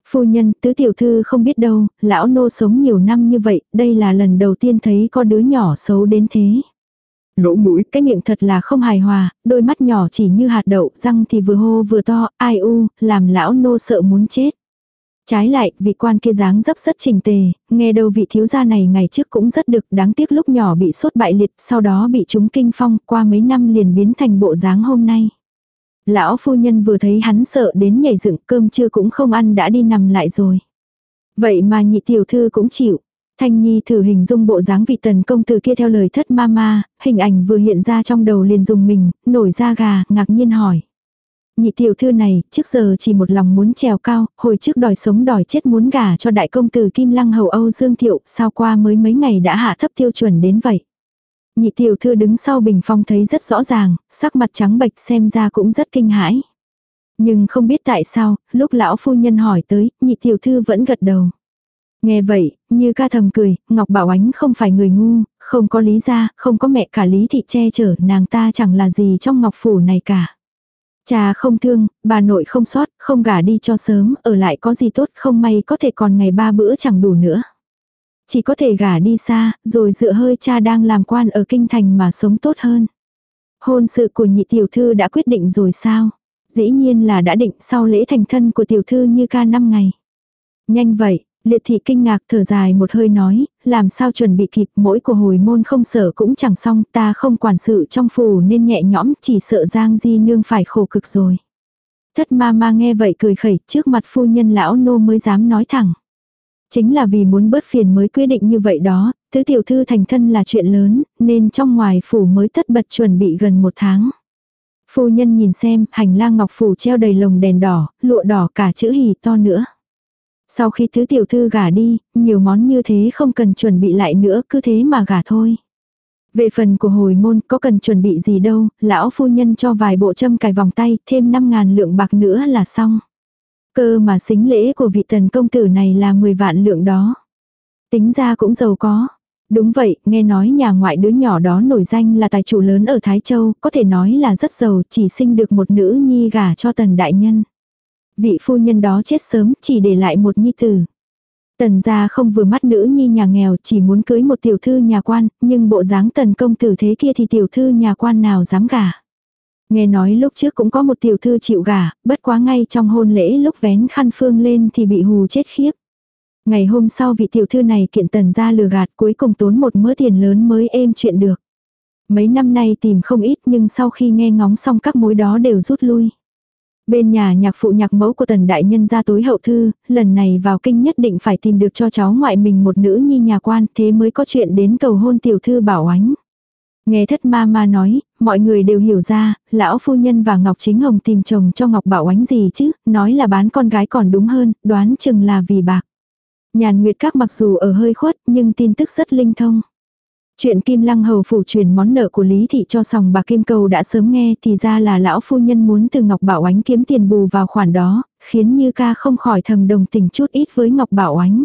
Phu nhân, tứ tiểu thư không biết đâu, lão nô sống nhiều năm như vậy, đây là lần đầu tiên thấy có đứa nhỏ xấu đến thế. Lỗ mũi, Cái miệng thật là không hài hòa, đôi mắt nhỏ chỉ như hạt đậu, răng thì vừa hô vừa to, ai u, làm lão nô sợ muốn chết. Trái lại, vị quan kia dáng dấp rất trình tề, nghe đâu vị thiếu gia này ngày trước cũng rất được, đáng tiếc lúc nhỏ bị sốt bại liệt, sau đó bị chúng kinh phong, qua mấy năm liền biến thành bộ dáng hôm nay. Lão phu nhân vừa thấy hắn sợ đến nhảy dựng cơm trưa cũng không ăn đã đi nằm lại rồi. Vậy mà nhị tiểu thư cũng chịu. Thanh Nhi thử hình dung bộ dáng vị tần công tử kia theo lời thất ma ma, hình ảnh vừa hiện ra trong đầu liền dùng mình, nổi da gà, ngạc nhiên hỏi. Nhị tiểu thư này, trước giờ chỉ một lòng muốn trèo cao, hồi trước đòi sống đòi chết muốn gả cho đại công tử Kim Lăng Hầu Âu Dương Thiệu, sao qua mới mấy ngày đã hạ thấp tiêu chuẩn đến vậy. Nhị tiểu thư đứng sau bình phong thấy rất rõ ràng, sắc mặt trắng bệch xem ra cũng rất kinh hãi. Nhưng không biết tại sao, lúc lão phu nhân hỏi tới, nhị tiểu thư vẫn gật đầu. Nghe vậy, như ca thầm cười, Ngọc Bảo Ánh không phải người ngu, không có lý gia, không có mẹ cả lý thị che chở, nàng ta chẳng là gì trong ngọc phủ này cả. Cha không thương, bà nội không sót, không gả đi cho sớm, ở lại có gì tốt không may có thể còn ngày ba bữa chẳng đủ nữa. Chỉ có thể gả đi xa, rồi dựa hơi cha đang làm quan ở kinh thành mà sống tốt hơn. Hôn sự của nhị tiểu thư đã quyết định rồi sao? Dĩ nhiên là đã định sau lễ thành thân của tiểu thư như ca năm ngày. Nhanh vậy, liệt thị kinh ngạc thở dài một hơi nói, làm sao chuẩn bị kịp mỗi của hồi môn không sợ cũng chẳng xong ta không quản sự trong phủ nên nhẹ nhõm chỉ sợ Giang Di Nương phải khổ cực rồi. Thất ma ma nghe vậy cười khẩy trước mặt phu nhân lão nô mới dám nói thẳng. Chính là vì muốn bớt phiền mới quyết định như vậy đó, tứ tiểu thư thành thân là chuyện lớn, nên trong ngoài phủ mới tất bật chuẩn bị gần một tháng. Phu nhân nhìn xem, hành lang ngọc phủ treo đầy lồng đèn đỏ, lụa đỏ cả chữ hì to nữa. Sau khi tứ tiểu thư gả đi, nhiều món như thế không cần chuẩn bị lại nữa, cứ thế mà gả thôi. Về phần của hồi môn có cần chuẩn bị gì đâu, lão phu nhân cho vài bộ châm cài vòng tay, thêm 5.000 lượng bạc nữa là xong. Cơ mà xính lễ của vị tần công tử này là 10 vạn lượng đó. Tính ra cũng giàu có. Đúng vậy, nghe nói nhà ngoại đứa nhỏ đó nổi danh là tài chủ lớn ở Thái Châu, có thể nói là rất giàu, chỉ sinh được một nữ nhi gả cho tần đại nhân. Vị phu nhân đó chết sớm, chỉ để lại một nhi tử. Tần gia không vừa mắt nữ nhi nhà nghèo, chỉ muốn cưới một tiểu thư nhà quan, nhưng bộ dáng tần công tử thế kia thì tiểu thư nhà quan nào dám gả. Nghe nói lúc trước cũng có một tiểu thư chịu gả, bất quá ngay trong hôn lễ lúc vén khăn phương lên thì bị hù chết khiếp. Ngày hôm sau vị tiểu thư này kiện tần ra lừa gạt cuối cùng tốn một mớ tiền lớn mới êm chuyện được. Mấy năm nay tìm không ít nhưng sau khi nghe ngóng xong các mối đó đều rút lui. Bên nhà nhạc phụ nhạc mẫu của tần đại nhân ra tối hậu thư, lần này vào kinh nhất định phải tìm được cho cháu ngoại mình một nữ nhi nhà quan thế mới có chuyện đến cầu hôn tiểu thư bảo ánh. Nghe thất ma ma nói, mọi người đều hiểu ra, lão phu nhân và Ngọc Chính Hồng tìm chồng cho Ngọc Bảo Ánh gì chứ, nói là bán con gái còn đúng hơn, đoán chừng là vì bạc. Nhàn Nguyệt Các mặc dù ở hơi khuất nhưng tin tức rất linh thông. Chuyện Kim Lăng Hầu phủ truyền món nợ của Lý Thị cho sòng bà Kim Cầu đã sớm nghe thì ra là lão phu nhân muốn từ Ngọc Bảo Ánh kiếm tiền bù vào khoản đó, khiến Như ca không khỏi thầm đồng tình chút ít với Ngọc Bảo Ánh.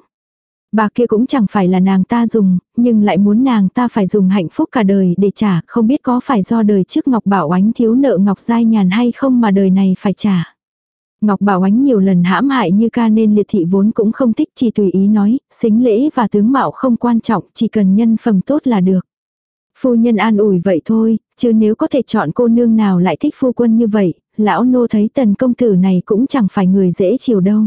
Bà kia cũng chẳng phải là nàng ta dùng, nhưng lại muốn nàng ta phải dùng hạnh phúc cả đời để trả, không biết có phải do đời trước Ngọc Bảo Ánh thiếu nợ Ngọc Giai Nhàn hay không mà đời này phải trả. Ngọc Bảo Ánh nhiều lần hãm hại như ca nên liệt thị vốn cũng không thích chỉ tùy ý nói, xính lễ và tướng mạo không quan trọng, chỉ cần nhân phẩm tốt là được. Phu nhân an ủi vậy thôi, chứ nếu có thể chọn cô nương nào lại thích phu quân như vậy, lão nô thấy tần công tử này cũng chẳng phải người dễ chịu đâu.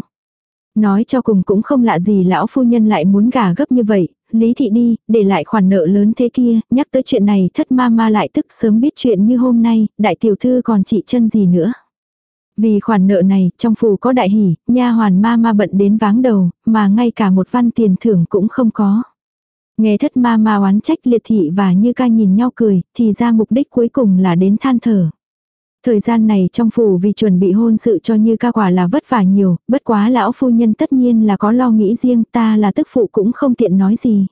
Nói cho cùng cũng không lạ gì lão phu nhân lại muốn gả gấp như vậy, Lý thị đi, để lại khoản nợ lớn thế kia, nhắc tới chuyện này thất ma ma lại tức sớm biết chuyện như hôm nay, đại tiểu thư còn trị chân gì nữa. Vì khoản nợ này, trong phủ có đại hỉ, nha hoàn ma ma bận đến váng đầu, mà ngay cả một văn tiền thưởng cũng không có. Nghe thất ma ma oán trách liệt thị và như ca nhìn nhau cười, thì ra mục đích cuối cùng là đến than thở. Thời gian này trong phủ vì chuẩn bị hôn sự cho như ca quả là vất vả nhiều, bất quá lão phu nhân tất nhiên là có lo nghĩ riêng ta là tức phụ cũng không tiện nói gì.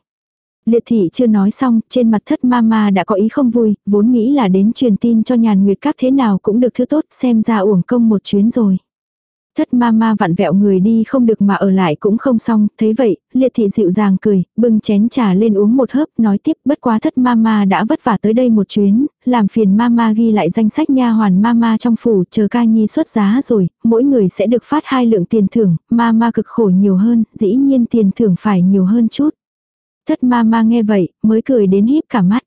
Liệt thị chưa nói xong, trên mặt thất ma ma đã có ý không vui, vốn nghĩ là đến truyền tin cho nhàn nguyệt các thế nào cũng được thứ tốt, xem ra uổng công một chuyến rồi. Thất ma ma vặn vẹo người đi không được mà ở lại cũng không xong, thấy vậy, liệt thị dịu dàng cười, bưng chén trà lên uống một hớp, nói tiếp bất quá thất ma ma đã vất vả tới đây một chuyến, làm phiền ma ma ghi lại danh sách nha hoàn ma ma trong phủ, chờ ca nhi xuất giá rồi, mỗi người sẽ được phát hai lượng tiền thưởng, ma ma cực khổ nhiều hơn, dĩ nhiên tiền thưởng phải nhiều hơn chút. Thất ma ma nghe vậy, mới cười đến híp cả mắt.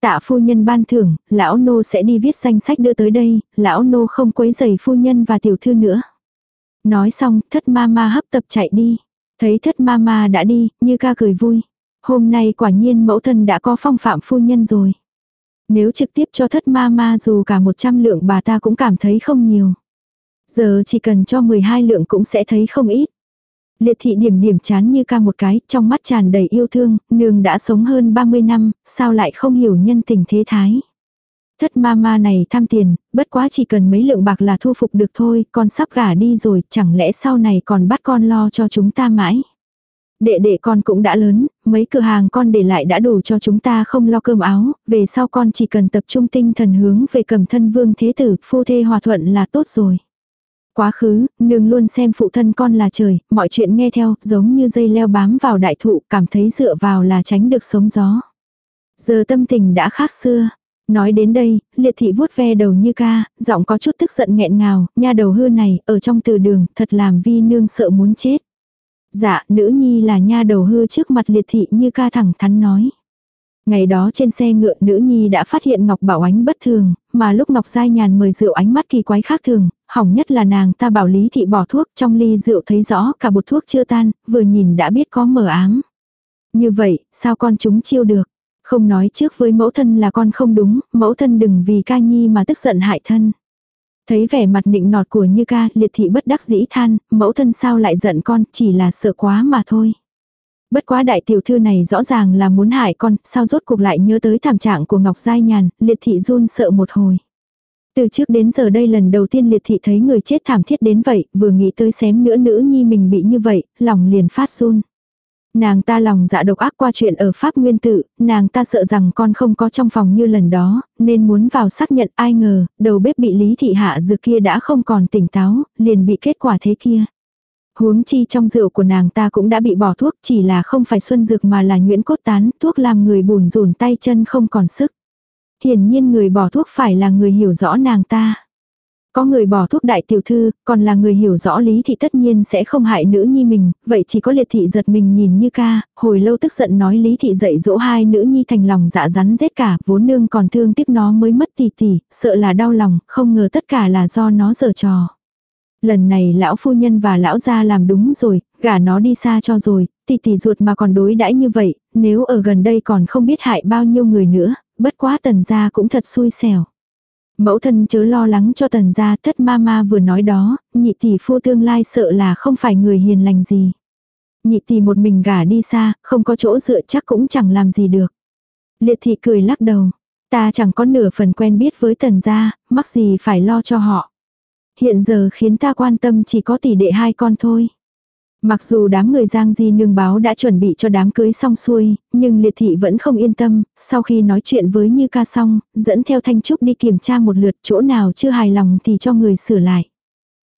Tạ phu nhân ban thưởng, lão nô sẽ đi viết danh sách đưa tới đây, lão nô không quấy rầy phu nhân và tiểu thư nữa. Nói xong, thất ma ma hấp tập chạy đi. Thấy thất ma ma đã đi, như ca cười vui. Hôm nay quả nhiên mẫu thân đã có phong phạm phu nhân rồi. Nếu trực tiếp cho thất ma ma dù cả 100 lượng bà ta cũng cảm thấy không nhiều. Giờ chỉ cần cho 12 lượng cũng sẽ thấy không ít. Liệt thị điểm điểm chán như ca một cái, trong mắt tràn đầy yêu thương, nương đã sống hơn 30 năm, sao lại không hiểu nhân tình thế thái. Thất ma ma này tham tiền, bất quá chỉ cần mấy lượng bạc là thu phục được thôi, con sắp gả đi rồi, chẳng lẽ sau này còn bắt con lo cho chúng ta mãi. Đệ đệ con cũng đã lớn, mấy cửa hàng con để lại đã đủ cho chúng ta không lo cơm áo, về sau con chỉ cần tập trung tinh thần hướng về cầm thân vương thế tử, phu thê hòa thuận là tốt rồi. Quá khứ, nương luôn xem phụ thân con là trời, mọi chuyện nghe theo, giống như dây leo bám vào đại thụ, cảm thấy dựa vào là tránh được sống gió. Giờ tâm tình đã khác xưa, Nói đến đây, liệt thị vuốt ve đầu như ca, giọng có chút tức giận nghẹn ngào, nha đầu hư này, ở trong từ đường, thật làm vi nương sợ muốn chết. Dạ, nữ nhi là nha đầu hư trước mặt liệt thị như ca thẳng thắn nói. Ngày đó trên xe ngựa nữ nhi đã phát hiện Ngọc Bảo Ánh bất thường, mà lúc Ngọc Giai Nhàn mời rượu ánh mắt kỳ quái khác thường, hỏng nhất là nàng ta bảo Lý Thị bỏ thuốc trong ly rượu thấy rõ cả bột thuốc chưa tan, vừa nhìn đã biết có mở ám. Như vậy, sao con chúng chiêu được? Không nói trước với mẫu thân là con không đúng, mẫu thân đừng vì ca nhi mà tức giận hại thân. Thấy vẻ mặt nịnh nọt của như ca, liệt thị bất đắc dĩ than, mẫu thân sao lại giận con, chỉ là sợ quá mà thôi. Bất quá đại tiểu thư này rõ ràng là muốn hại con, sao rốt cuộc lại nhớ tới thảm trạng của Ngọc Giai Nhàn, liệt thị run sợ một hồi. Từ trước đến giờ đây lần đầu tiên liệt thị thấy người chết thảm thiết đến vậy, vừa nghĩ tới xém nữa nữ nhi mình bị như vậy, lòng liền phát run. Nàng ta lòng dạ độc ác qua chuyện ở Pháp Nguyên Tự, nàng ta sợ rằng con không có trong phòng như lần đó, nên muốn vào xác nhận ai ngờ, đầu bếp bị Lý Thị Hạ dược kia đã không còn tỉnh táo, liền bị kết quả thế kia. Huống chi trong rượu của nàng ta cũng đã bị bỏ thuốc chỉ là không phải xuân dược mà là nhuyễn cốt tán, thuốc làm người bùn rùn tay chân không còn sức. Hiển nhiên người bỏ thuốc phải là người hiểu rõ nàng ta. Có người bỏ thuốc đại tiểu thư, còn là người hiểu rõ lý thị tất nhiên sẽ không hại nữ nhi mình, vậy chỉ có liệt thị giật mình nhìn như ca, hồi lâu tức giận nói lý thị dạy dỗ hai nữ nhi thành lòng dạ rắn rết cả, vốn nương còn thương tiếc nó mới mất tỷ tỷ, sợ là đau lòng, không ngờ tất cả là do nó giở trò. Lần này lão phu nhân và lão gia làm đúng rồi, gả nó đi xa cho rồi, tỷ tỷ ruột mà còn đối đãi như vậy, nếu ở gần đây còn không biết hại bao nhiêu người nữa, bất quá tần gia cũng thật xui xẻo. Mẫu thân chớ lo lắng cho tần gia thất ma ma vừa nói đó, nhị tỷ phu tương lai sợ là không phải người hiền lành gì. Nhị tỷ một mình gả đi xa, không có chỗ dựa chắc cũng chẳng làm gì được. Liệt thị cười lắc đầu. Ta chẳng có nửa phần quen biết với tần gia, mắc gì phải lo cho họ. Hiện giờ khiến ta quan tâm chỉ có tỷ đệ hai con thôi. Mặc dù đám người Giang Di nương báo đã chuẩn bị cho đám cưới xong xuôi, nhưng liệt thị vẫn không yên tâm, sau khi nói chuyện với Như ca xong, dẫn theo Thanh Trúc đi kiểm tra một lượt chỗ nào chưa hài lòng thì cho người sửa lại.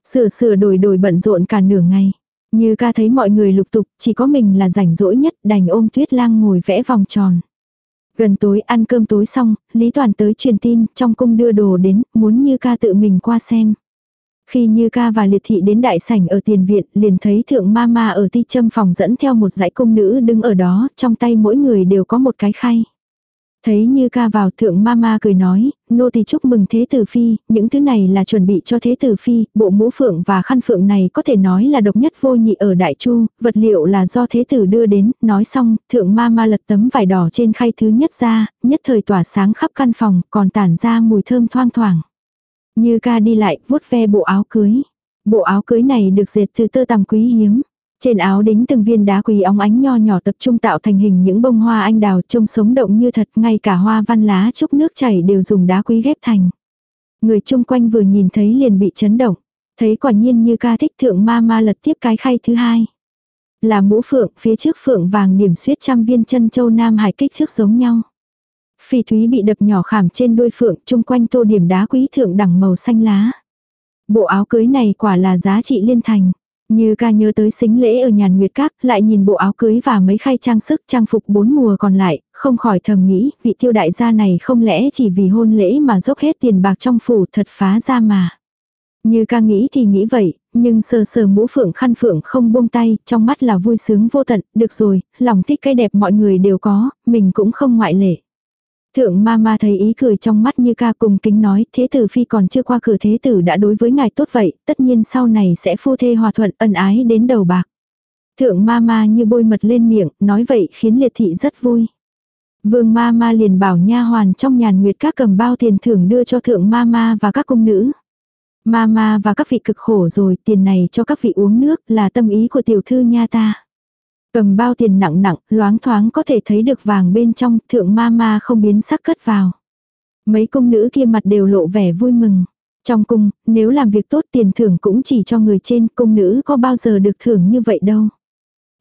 Sửa sửa đổi đổi bận rộn cả nửa ngày. Như ca thấy mọi người lục tục, chỉ có mình là rảnh rỗi nhất, đành ôm tuyết lang ngồi vẽ vòng tròn. Gần tối ăn cơm tối xong, Lý Toàn tới truyền tin, trong cung đưa đồ đến, muốn Như ca tự mình qua xem. Khi Như ca và liệt thị đến đại sảnh ở tiền viện, liền thấy thượng ma ma ở ti châm phòng dẫn theo một dãy công nữ đứng ở đó, trong tay mỗi người đều có một cái khay. Thấy như ca vào thượng ma ma cười nói, nô tỳ chúc mừng thế tử phi, những thứ này là chuẩn bị cho thế tử phi, bộ mũ phượng và khăn phượng này có thể nói là độc nhất vô nhị ở đại chu, vật liệu là do thế tử đưa đến, nói xong, thượng ma ma lật tấm vải đỏ trên khay thứ nhất ra, nhất thời tỏa sáng khắp căn phòng, còn tản ra mùi thơm thoang thoảng. Như ca đi lại, vuốt ve bộ áo cưới. Bộ áo cưới này được dệt từ tơ tằm quý hiếm. Trên áo đính từng viên đá quý óng ánh nho nhỏ tập trung tạo thành hình những bông hoa anh đào trông sống động như thật, ngay cả hoa văn lá trúc nước chảy đều dùng đá quý ghép thành. Người chung quanh vừa nhìn thấy liền bị chấn động. Thấy quả nhiên như ca thích thượng ma ma lật tiếp cái khay thứ hai. Là mũ phượng, phía trước phượng vàng điểm xuyết trăm viên chân châu Nam Hải kích thước giống nhau. Phi thúy bị đập nhỏ khảm trên đuôi phượng chung quanh tô điểm đá quý thượng đẳng màu xanh lá. Bộ áo cưới này quả là giá trị liên thành. Như ca nhớ tới xính lễ ở nhàn nguyệt các, lại nhìn bộ áo cưới và mấy khay trang sức trang phục bốn mùa còn lại, không khỏi thầm nghĩ, vị tiêu đại gia này không lẽ chỉ vì hôn lễ mà dốc hết tiền bạc trong phủ thật phá ra mà. Như ca nghĩ thì nghĩ vậy, nhưng sờ sờ mũ phượng khăn phượng không buông tay, trong mắt là vui sướng vô tận, được rồi, lòng thích cái đẹp mọi người đều có, mình cũng không ngoại lệ. Thượng ma ma thấy ý cười trong mắt như ca cùng kính nói, thế tử phi còn chưa qua cửa thế tử đã đối với ngài tốt vậy, tất nhiên sau này sẽ phu thê hòa thuận ân ái đến đầu bạc. Thượng ma ma như bôi mật lên miệng, nói vậy khiến liệt thị rất vui. Vương ma ma liền bảo nha hoàn trong nhàn nguyệt các cầm bao tiền thưởng đưa cho thượng ma ma và các cung nữ. Ma ma và các vị cực khổ rồi, tiền này cho các vị uống nước là tâm ý của tiểu thư nha ta. Cầm bao tiền nặng nặng, loáng thoáng có thể thấy được vàng bên trong, thượng ma ma không biến sắc cất vào. Mấy công nữ kia mặt đều lộ vẻ vui mừng. Trong cung, nếu làm việc tốt tiền thưởng cũng chỉ cho người trên, cung nữ có bao giờ được thưởng như vậy đâu.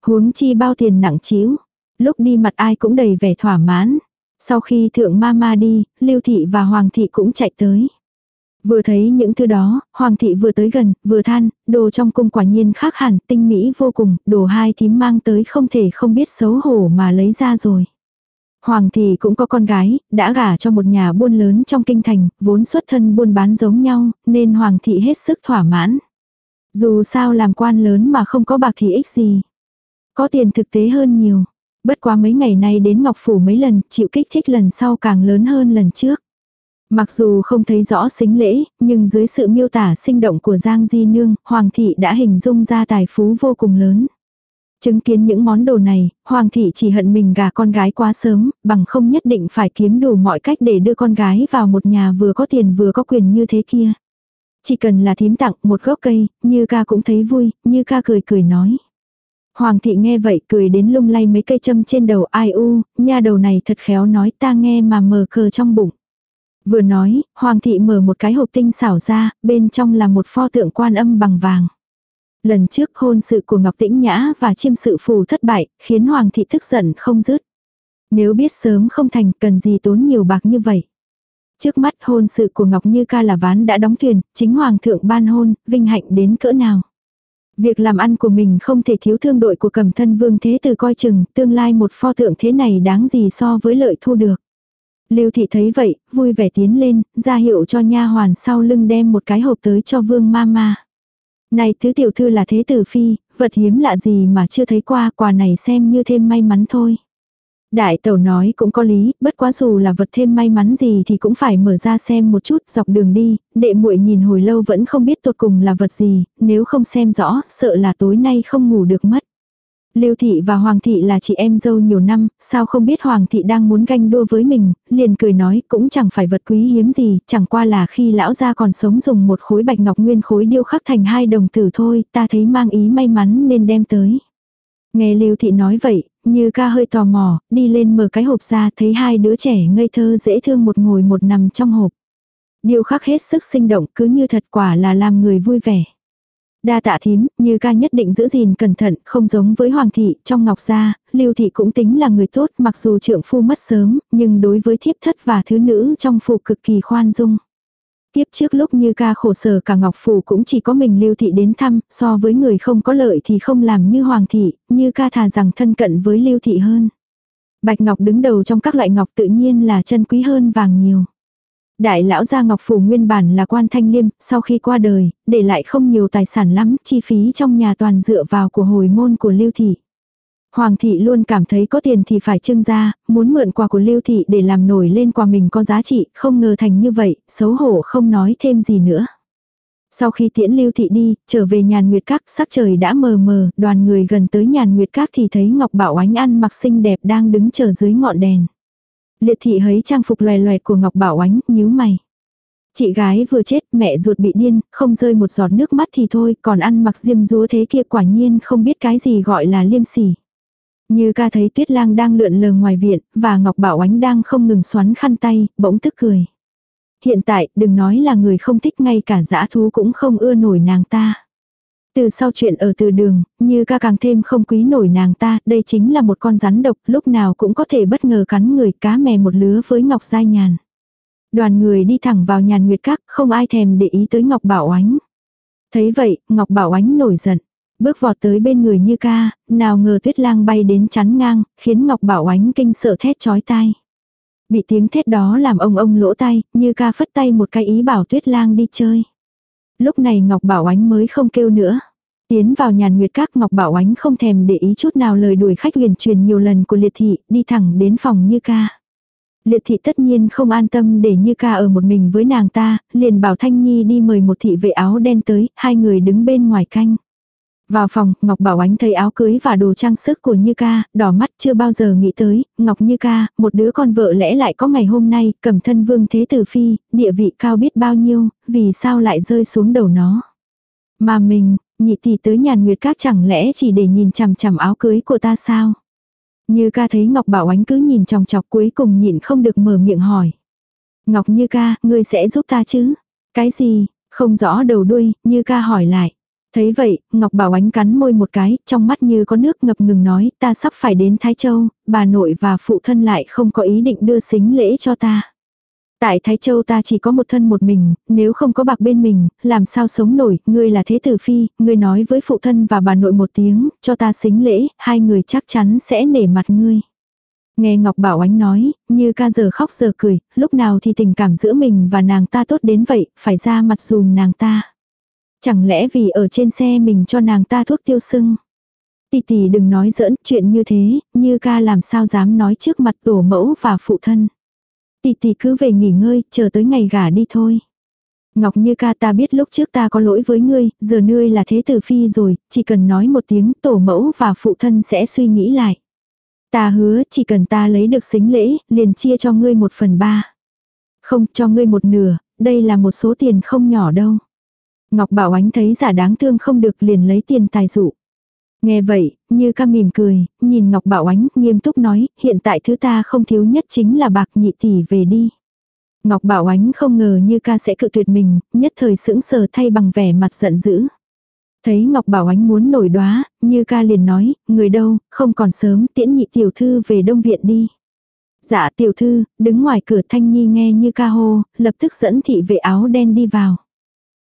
Huống chi bao tiền nặng chiếu. Lúc đi mặt ai cũng đầy vẻ thỏa mãn. Sau khi thượng ma ma đi, lưu thị và hoàng thị cũng chạy tới. Vừa thấy những thứ đó, hoàng thị vừa tới gần, vừa than, đồ trong cung quả nhiên khác hẳn, tinh mỹ vô cùng, đồ hai thím mang tới không thể không biết xấu hổ mà lấy ra rồi. Hoàng thị cũng có con gái, đã gả cho một nhà buôn lớn trong kinh thành, vốn xuất thân buôn bán giống nhau, nên hoàng thị hết sức thỏa mãn. Dù sao làm quan lớn mà không có bạc thì ích gì. Có tiền thực tế hơn nhiều. Bất quá mấy ngày nay đến Ngọc Phủ mấy lần, chịu kích thích lần sau càng lớn hơn lần trước. Mặc dù không thấy rõ xính lễ, nhưng dưới sự miêu tả sinh động của Giang Di Nương, Hoàng thị đã hình dung ra tài phú vô cùng lớn. Chứng kiến những món đồ này, Hoàng thị chỉ hận mình gả con gái quá sớm, bằng không nhất định phải kiếm đủ mọi cách để đưa con gái vào một nhà vừa có tiền vừa có quyền như thế kia. Chỉ cần là thím tặng một gốc cây, như ca cũng thấy vui, như ca cười cười nói. Hoàng thị nghe vậy cười đến lung lay mấy cây châm trên đầu ai u, nha đầu này thật khéo nói ta nghe mà mờ cờ trong bụng. Vừa nói, Hoàng thị mở một cái hộp tinh xảo ra, bên trong là một pho tượng quan âm bằng vàng. Lần trước hôn sự của Ngọc Tĩnh Nhã và chiêm sự phù thất bại, khiến Hoàng thị tức giận không dứt. Nếu biết sớm không thành cần gì tốn nhiều bạc như vậy. Trước mắt hôn sự của Ngọc Như ca là ván đã đóng thuyền, chính Hoàng thượng ban hôn, vinh hạnh đến cỡ nào. Việc làm ăn của mình không thể thiếu thương đội của cầm thân vương thế từ coi chừng, tương lai một pho tượng thế này đáng gì so với lợi thu được. Lưu thị thấy vậy, vui vẻ tiến lên, ra hiệu cho nha hoàn sau lưng đem một cái hộp tới cho vương ma ma. Này thứ tiểu thư là thế tử phi, vật hiếm lạ gì mà chưa thấy qua, quà này xem như thêm may mắn thôi. Đại tẩu nói cũng có lý, bất quá dù là vật thêm may mắn gì thì cũng phải mở ra xem một chút dọc đường đi, đệ muội nhìn hồi lâu vẫn không biết tột cùng là vật gì, nếu không xem rõ, sợ là tối nay không ngủ được mất. Lưu thị và Hoàng thị là chị em dâu nhiều năm, sao không biết Hoàng thị đang muốn ganh đua với mình, liền cười nói cũng chẳng phải vật quý hiếm gì, chẳng qua là khi lão gia còn sống dùng một khối bạch ngọc nguyên khối điêu khắc thành hai đồng tử thôi, ta thấy mang ý may mắn nên đem tới. Nghe Lưu thị nói vậy, như ca hơi tò mò, đi lên mở cái hộp ra thấy hai đứa trẻ ngây thơ dễ thương một ngồi một nằm trong hộp. Điêu khắc hết sức sinh động cứ như thật quả là làm người vui vẻ. Đa tạ thím, như ca nhất định giữ gìn cẩn thận, không giống với hoàng thị, trong ngọc gia, lưu thị cũng tính là người tốt, mặc dù trượng phu mất sớm, nhưng đối với thiếp thất và thứ nữ trong phủ cực kỳ khoan dung. Tiếp trước lúc như ca khổ sở cả ngọc phủ cũng chỉ có mình lưu thị đến thăm, so với người không có lợi thì không làm như hoàng thị, như ca thà rằng thân cận với lưu thị hơn. Bạch ngọc đứng đầu trong các loại ngọc tự nhiên là chân quý hơn vàng nhiều. Đại lão gia Ngọc Phủ nguyên bản là quan thanh liêm, sau khi qua đời, để lại không nhiều tài sản lắm, chi phí trong nhà toàn dựa vào của hồi môn của Lưu Thị. Hoàng thị luôn cảm thấy có tiền thì phải trưng ra, muốn mượn quà của Lưu Thị để làm nổi lên quà mình có giá trị, không ngờ thành như vậy, xấu hổ không nói thêm gì nữa. Sau khi tiễn Lưu Thị đi, trở về nhàn nguyệt các, sắc trời đã mờ mờ, đoàn người gần tới nhàn nguyệt các thì thấy Ngọc Bảo Ánh ăn mặc xinh đẹp đang đứng chờ dưới ngọn đèn. Liệt thị thấy trang phục loè loẹt của Ngọc Bảo Ánh, nhíu mày. Chị gái vừa chết, mẹ ruột bị điên, không rơi một giọt nước mắt thì thôi, còn ăn mặc diêm rúa thế kia quả nhiên không biết cái gì gọi là liêm sỉ. Như ca thấy tuyết lang đang lượn lờ ngoài viện, và Ngọc Bảo Ánh đang không ngừng xoắn khăn tay, bỗng tức cười. Hiện tại, đừng nói là người không thích ngay cả dã thú cũng không ưa nổi nàng ta. Từ sau chuyện ở từ đường, như ca càng thêm không quý nổi nàng ta, đây chính là một con rắn độc, lúc nào cũng có thể bất ngờ cắn người cá mè một lứa với Ngọc Giai Nhàn. Đoàn người đi thẳng vào nhàn nguyệt các, không ai thèm để ý tới Ngọc Bảo Oánh. Thấy vậy, Ngọc Bảo Ánh nổi giận. Bước vọt tới bên người như ca, nào ngờ tuyết lang bay đến chắn ngang, khiến Ngọc Bảo Ánh kinh sợ thét chói tai. Bị tiếng thét đó làm ông ông lỗ tay, như ca phất tay một cái ý bảo tuyết lang đi chơi. Lúc này Ngọc Bảo Ánh mới không kêu nữa. Tiến vào nhàn nguyệt các Ngọc Bảo Ánh không thèm để ý chút nào lời đuổi khách huyền truyền nhiều lần của liệt thị, đi thẳng đến phòng như ca. Liệt thị tất nhiên không an tâm để như ca ở một mình với nàng ta, liền bảo Thanh Nhi đi mời một thị vệ áo đen tới, hai người đứng bên ngoài canh. Vào phòng, Ngọc Bảo Ánh thấy áo cưới và đồ trang sức của Như Ca, đỏ mắt chưa bao giờ nghĩ tới, Ngọc Như Ca, một đứa con vợ lẽ lại có ngày hôm nay, cầm thân vương thế tử phi, địa vị cao biết bao nhiêu, vì sao lại rơi xuống đầu nó. Mà mình, nhị tỷ tới nhàn nguyệt các chẳng lẽ chỉ để nhìn chằm chằm áo cưới của ta sao? Như ca thấy Ngọc Bảo Ánh cứ nhìn chòng chọc cuối cùng nhịn không được mở miệng hỏi. Ngọc Như ca, ngươi sẽ giúp ta chứ? Cái gì? Không rõ đầu đuôi, Như ca hỏi lại. Thấy vậy, Ngọc Bảo Ánh cắn môi một cái, trong mắt như có nước ngập ngừng nói, ta sắp phải đến Thái Châu, bà nội và phụ thân lại không có ý định đưa xính lễ cho ta. Tại Thái Châu ta chỉ có một thân một mình, nếu không có bạc bên mình, làm sao sống nổi, ngươi là thế tử phi, ngươi nói với phụ thân và bà nội một tiếng, cho ta xính lễ, hai người chắc chắn sẽ nể mặt ngươi. Nghe Ngọc Bảo Ánh nói, như ca giờ khóc giờ cười, lúc nào thì tình cảm giữa mình và nàng ta tốt đến vậy, phải ra mặt dùm nàng ta. Chẳng lẽ vì ở trên xe mình cho nàng ta thuốc tiêu sưng. Tỷ tỷ đừng nói giỡn chuyện như thế, như ca làm sao dám nói trước mặt tổ mẫu và phụ thân. Tỷ tỷ cứ về nghỉ ngơi, chờ tới ngày gả đi thôi. Ngọc như ca ta biết lúc trước ta có lỗi với ngươi, giờ ngươi là thế tử phi rồi, chỉ cần nói một tiếng tổ mẫu và phụ thân sẽ suy nghĩ lại. Ta hứa chỉ cần ta lấy được xính lễ, liền chia cho ngươi một phần ba. Không cho ngươi một nửa, đây là một số tiền không nhỏ đâu. Ngọc Bảo Ánh thấy giả đáng thương không được liền lấy tiền tài dụ. Nghe vậy, như ca mỉm cười, nhìn Ngọc Bảo Ánh nghiêm túc nói, hiện tại thứ ta không thiếu nhất chính là bạc nhị tỷ về đi. Ngọc Bảo Ánh không ngờ như ca sẽ cự tuyệt mình, nhất thời sững sờ thay bằng vẻ mặt giận dữ. Thấy Ngọc Bảo Ánh muốn nổi đoá, như ca liền nói, người đâu, không còn sớm tiễn nhị tiểu thư về đông viện đi. Dạ tiểu thư, đứng ngoài cửa thanh nhi nghe như ca hô, lập tức dẫn thị vệ áo đen đi vào.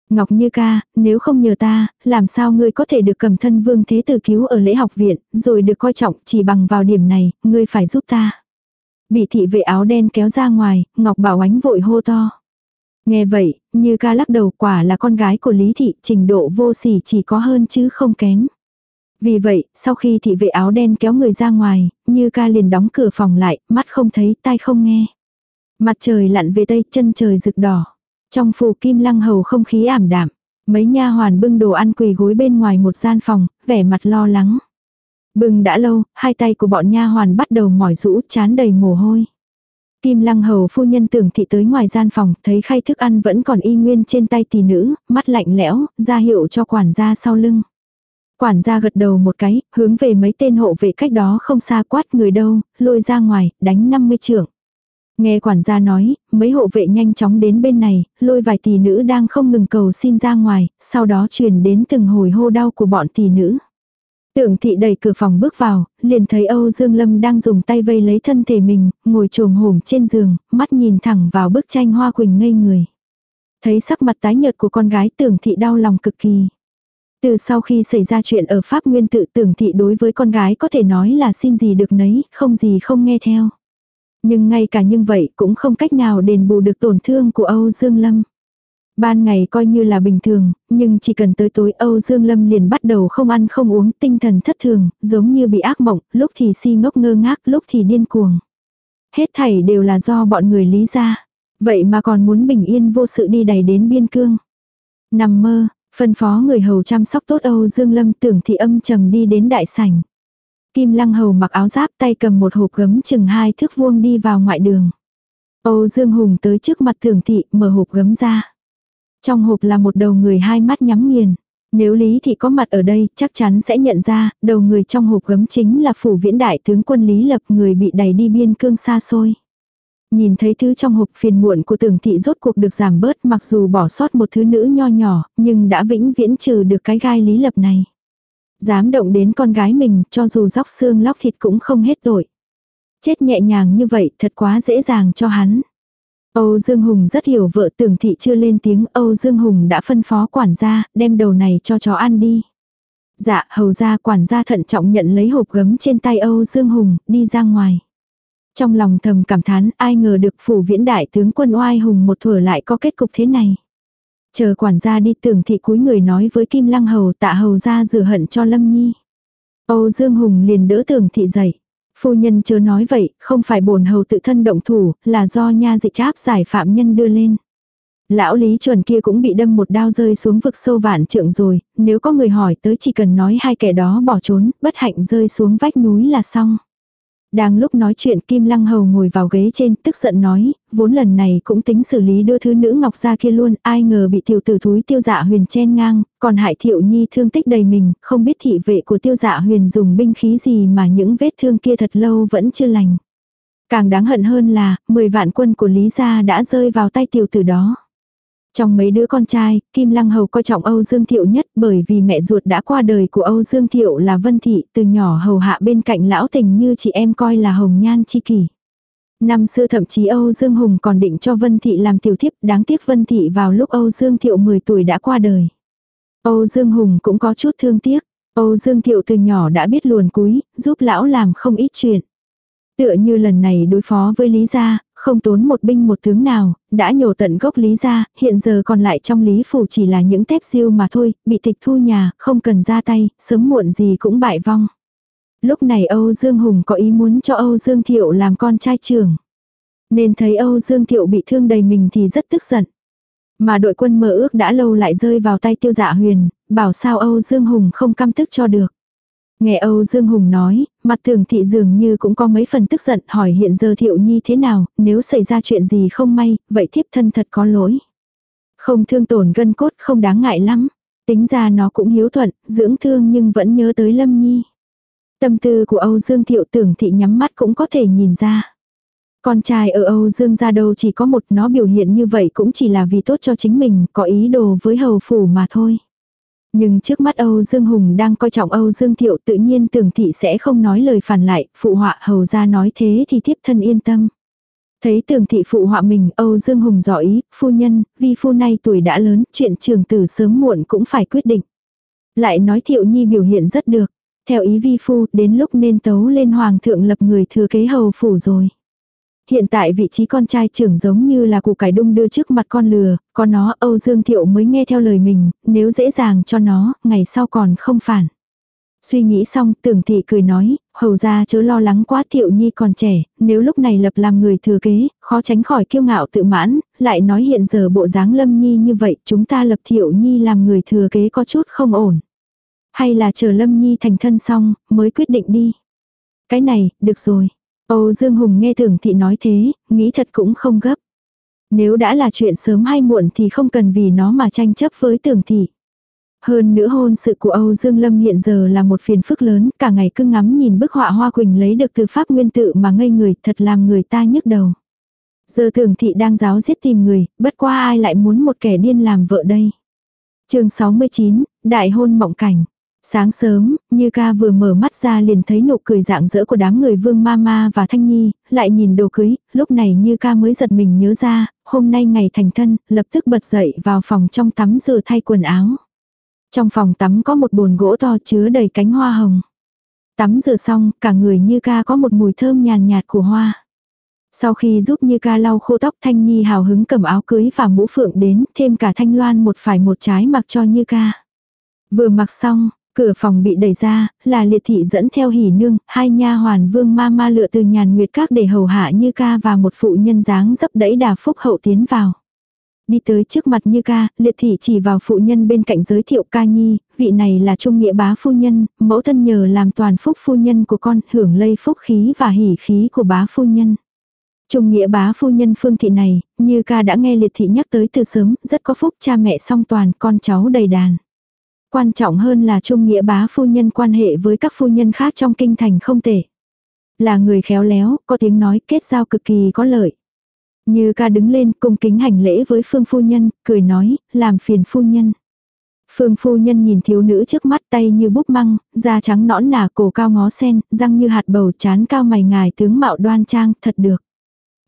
Ngọc Như ca, nếu không nhờ ta, làm sao ngươi có thể được cầm thân vương thế tử cứu ở lễ học viện, rồi được coi trọng chỉ bằng vào điểm này, ngươi phải giúp ta. Bị thị vệ áo đen kéo ra ngoài, Ngọc Bảo Ánh vội hô to. Nghe vậy, Như ca lắc đầu quả là con gái của Lý Thị, trình độ vô sỉ chỉ có hơn chứ không kém. Vì vậy, sau khi thị vệ áo đen kéo người ra ngoài, Như ca liền đóng cửa phòng lại, mắt không thấy, tai không nghe. Mặt trời lặn về tây, chân trời rực đỏ. Trong phủ kim lăng hầu không khí ảm đạm, mấy nha hoàn bưng đồ ăn quỳ gối bên ngoài một gian phòng, vẻ mặt lo lắng. Bưng đã lâu, hai tay của bọn nha hoàn bắt đầu mỏi rũ, chán đầy mồ hôi. Kim lăng hầu phu nhân tưởng thị tới ngoài gian phòng, thấy khay thức ăn vẫn còn y nguyên trên tay tỷ nữ, mắt lạnh lẽo, ra hiệu cho quản gia sau lưng. Quản gia gật đầu một cái, hướng về mấy tên hộ vệ cách đó không xa quát người đâu, lôi ra ngoài, đánh 50 trưởng. Nghe quản gia nói, mấy hộ vệ nhanh chóng đến bên này, lôi vài tỷ nữ đang không ngừng cầu xin ra ngoài, sau đó truyền đến từng hồi hô đau của bọn tỷ nữ. Tưởng thị đẩy cửa phòng bước vào, liền thấy Âu Dương Lâm đang dùng tay vây lấy thân thể mình, ngồi trồm hổm trên giường, mắt nhìn thẳng vào bức tranh hoa quỳnh ngây người. Thấy sắc mặt tái nhợt của con gái tưởng thị đau lòng cực kỳ. Từ sau khi xảy ra chuyện ở Pháp Nguyên tự tưởng thị đối với con gái có thể nói là xin gì được nấy, không gì không nghe theo. Nhưng ngay cả như vậy cũng không cách nào đền bù được tổn thương của Âu Dương Lâm. Ban ngày coi như là bình thường, nhưng chỉ cần tới tối Âu Dương Lâm liền bắt đầu không ăn không uống, tinh thần thất thường, giống như bị ác mộng, lúc thì si ngốc ngơ ngác, lúc thì điên cuồng. Hết thảy đều là do bọn người lý ra. Vậy mà còn muốn bình yên vô sự đi đầy đến biên cương. Nằm mơ, phân phó người hầu chăm sóc tốt Âu Dương Lâm tưởng thị âm trầm đi đến đại sảnh. Kim Lăng Hầu mặc áo giáp tay cầm một hộp gấm chừng hai thước vuông đi vào ngoại đường. Âu Dương Hùng tới trước mặt thường thị, mở hộp gấm ra. Trong hộp là một đầu người hai mắt nhắm nghiền. Nếu Lý Thị có mặt ở đây, chắc chắn sẽ nhận ra, đầu người trong hộp gấm chính là phủ viễn đại tướng quân Lý Lập, người bị đẩy đi biên cương xa xôi. Nhìn thấy thứ trong hộp phiền muộn của tưởng thị rốt cuộc được giảm bớt, mặc dù bỏ sót một thứ nữ nho nhỏ, nhưng đã vĩnh viễn trừ được cái gai Lý Lập này. Dám động đến con gái mình, cho dù róc xương lóc thịt cũng không hết tội. Chết nhẹ nhàng như vậy thật quá dễ dàng cho hắn. Âu Dương Hùng rất hiểu vợ tưởng thị chưa lên tiếng Âu Dương Hùng đã phân phó quản gia đem đầu này cho chó ăn đi. Dạ hầu ra quản gia thận trọng nhận lấy hộp gấm trên tay Âu Dương Hùng đi ra ngoài. Trong lòng thầm cảm thán ai ngờ được phủ viễn đại tướng quân oai hùng một thừa lại có kết cục thế này. Chờ quản gia đi tưởng thị cúi người nói với Kim Lăng Hầu tạ hầu ra rửa hận cho Lâm Nhi. Âu Dương Hùng liền đỡ tưởng thị dậy. Phu nhân chớ nói vậy, không phải bổn hầu tự thân động thủ, là do nha dịch áp giải phạm nhân đưa lên. Lão Lý chuẩn kia cũng bị đâm một đao rơi xuống vực sâu vạn trượng rồi, nếu có người hỏi tới chỉ cần nói hai kẻ đó bỏ trốn, bất hạnh rơi xuống vách núi là xong. Đang lúc nói chuyện Kim Lăng Hầu ngồi vào ghế trên tức giận nói, vốn lần này cũng tính xử lý đưa thứ nữ ngọc ra kia luôn, ai ngờ bị tiểu tử thúi tiêu dạ huyền chen ngang, còn hại thiệu nhi thương tích đầy mình, không biết thị vệ của tiêu dạ huyền dùng binh khí gì mà những vết thương kia thật lâu vẫn chưa lành. Càng đáng hận hơn là, 10 vạn quân của Lý Gia đã rơi vào tay tiểu tử đó. Trong mấy đứa con trai, Kim Lăng Hầu coi trọng Âu Dương Thiệu nhất bởi vì mẹ ruột đã qua đời của Âu Dương Thiệu là Vân Thị từ nhỏ hầu hạ bên cạnh lão tình như chị em coi là hồng nhan chi kỷ. Năm xưa thậm chí Âu Dương Hùng còn định cho Vân Thị làm tiểu thiếp đáng tiếc Vân Thị vào lúc Âu Dương Thiệu 10 tuổi đã qua đời. Âu Dương Hùng cũng có chút thương tiếc. Âu Dương Thiệu từ nhỏ đã biết luồn cúi, giúp lão làm không ít chuyện. Tựa như lần này đối phó với Lý Gia, không tốn một binh một tướng nào, đã nhổ tận gốc Lý ra hiện giờ còn lại trong Lý Phủ chỉ là những tép siêu mà thôi, bị tịch thu nhà, không cần ra tay, sớm muộn gì cũng bại vong. Lúc này Âu Dương Hùng có ý muốn cho Âu Dương Thiệu làm con trai trưởng. Nên thấy Âu Dương Thiệu bị thương đầy mình thì rất tức giận. Mà đội quân mơ ước đã lâu lại rơi vào tay tiêu dạ huyền, bảo sao Âu Dương Hùng không căm tức cho được. Nghe Âu Dương Hùng nói, mặt thường thị dường như cũng có mấy phần tức giận hỏi hiện giờ thiệu nhi thế nào, nếu xảy ra chuyện gì không may, vậy thiếp thân thật có lỗi. Không thương tổn gân cốt không đáng ngại lắm. Tính ra nó cũng hiếu thuận, dưỡng thương nhưng vẫn nhớ tới Lâm Nhi. Tâm tư của Âu Dương Thiệu tưởng thị nhắm mắt cũng có thể nhìn ra. Con trai ở Âu Dương gia đâu chỉ có một nó biểu hiện như vậy cũng chỉ là vì tốt cho chính mình, có ý đồ với hầu phủ mà thôi. Nhưng trước mắt Âu Dương Hùng đang coi trọng Âu Dương Thiệu tự nhiên tưởng thị sẽ không nói lời phản lại, phụ họa hầu ra nói thế thì tiếp thân yên tâm. Thấy tưởng thị phụ họa mình, Âu Dương Hùng dò ý, phu nhân, vì phu nay tuổi đã lớn, chuyện trường tử sớm muộn cũng phải quyết định. Lại nói Thiệu Nhi biểu hiện rất được. Theo ý vi phu, đến lúc nên tấu lên hoàng thượng lập người thừa kế hầu phủ rồi. Hiện tại vị trí con trai trưởng giống như là củ cải đung đưa trước mặt con lừa, có nó Âu Dương Thiệu mới nghe theo lời mình, nếu dễ dàng cho nó, ngày sau còn không phản. Suy nghĩ xong, tưởng thị cười nói, hầu ra chớ lo lắng quá thiệu nhi còn trẻ, nếu lúc này lập làm người thừa kế, khó tránh khỏi kiêu ngạo tự mãn, lại nói hiện giờ bộ dáng lâm nhi như vậy, chúng ta lập thiệu nhi làm người thừa kế có chút không ổn. Hay là chờ lâm nhi thành thân xong, mới quyết định đi. Cái này, được rồi. Âu Dương Hùng nghe tưởng thị nói thế, nghĩ thật cũng không gấp. Nếu đã là chuyện sớm hay muộn thì không cần vì nó mà tranh chấp với tưởng thị. Hơn nữa hôn sự của Âu Dương Lâm hiện giờ là một phiền phức lớn, cả ngày cứ ngắm nhìn bức họa hoa quỳnh lấy được từ pháp nguyên tự mà ngây người thật làm người ta nhức đầu. Giờ tưởng thị đang giáo giết tìm người, bất qua ai lại muốn một kẻ điên làm vợ đây. chương 69, Đại hôn mộng cảnh. Sáng sớm, Như ca vừa mở mắt ra liền thấy nụ cười dạng dỡ của đám người Vương Mama và Thanh Nhi, lại nhìn đồ cưới, lúc này Như ca mới giật mình nhớ ra, hôm nay ngày thành thân, lập tức bật dậy vào phòng trong tắm rửa thay quần áo. Trong phòng tắm có một bồn gỗ to chứa đầy cánh hoa hồng. Tắm rửa xong, cả người Như ca có một mùi thơm nhàn nhạt của hoa. Sau khi giúp Như ca lau khô tóc Thanh Nhi hào hứng cầm áo cưới và mũ phượng đến, thêm cả Thanh Loan một phải một trái mặc cho Như ca. Vừa mặc xong, Cửa phòng bị đẩy ra, là liệt thị dẫn theo hỉ nương, hai nha hoàn vương ma ma lựa từ nhàn nguyệt các để hầu hạ như ca và một phụ nhân dáng dấp đẩy đà phúc hậu tiến vào. Đi tới trước mặt như ca, liệt thị chỉ vào phụ nhân bên cạnh giới thiệu ca nhi, vị này là trung nghĩa bá phu nhân, mẫu thân nhờ làm toàn phúc phu nhân của con, hưởng lây phúc khí và hỉ khí của bá phu nhân. Trung nghĩa bá phu nhân phương thị này, như ca đã nghe liệt thị nhắc tới từ sớm, rất có phúc cha mẹ song toàn, con cháu đầy đàn. Quan trọng hơn là trung nghĩa bá phu nhân quan hệ với các phu nhân khác trong kinh thành không tệ. Là người khéo léo, có tiếng nói kết giao cực kỳ có lợi. Như ca đứng lên cung kính hành lễ với phương phu nhân, cười nói, làm phiền phu nhân. Phương phu nhân nhìn thiếu nữ trước mắt tay như búp măng, da trắng nõn nà cổ cao ngó sen, răng như hạt bầu chán cao mày ngài tướng mạo đoan trang, thật được.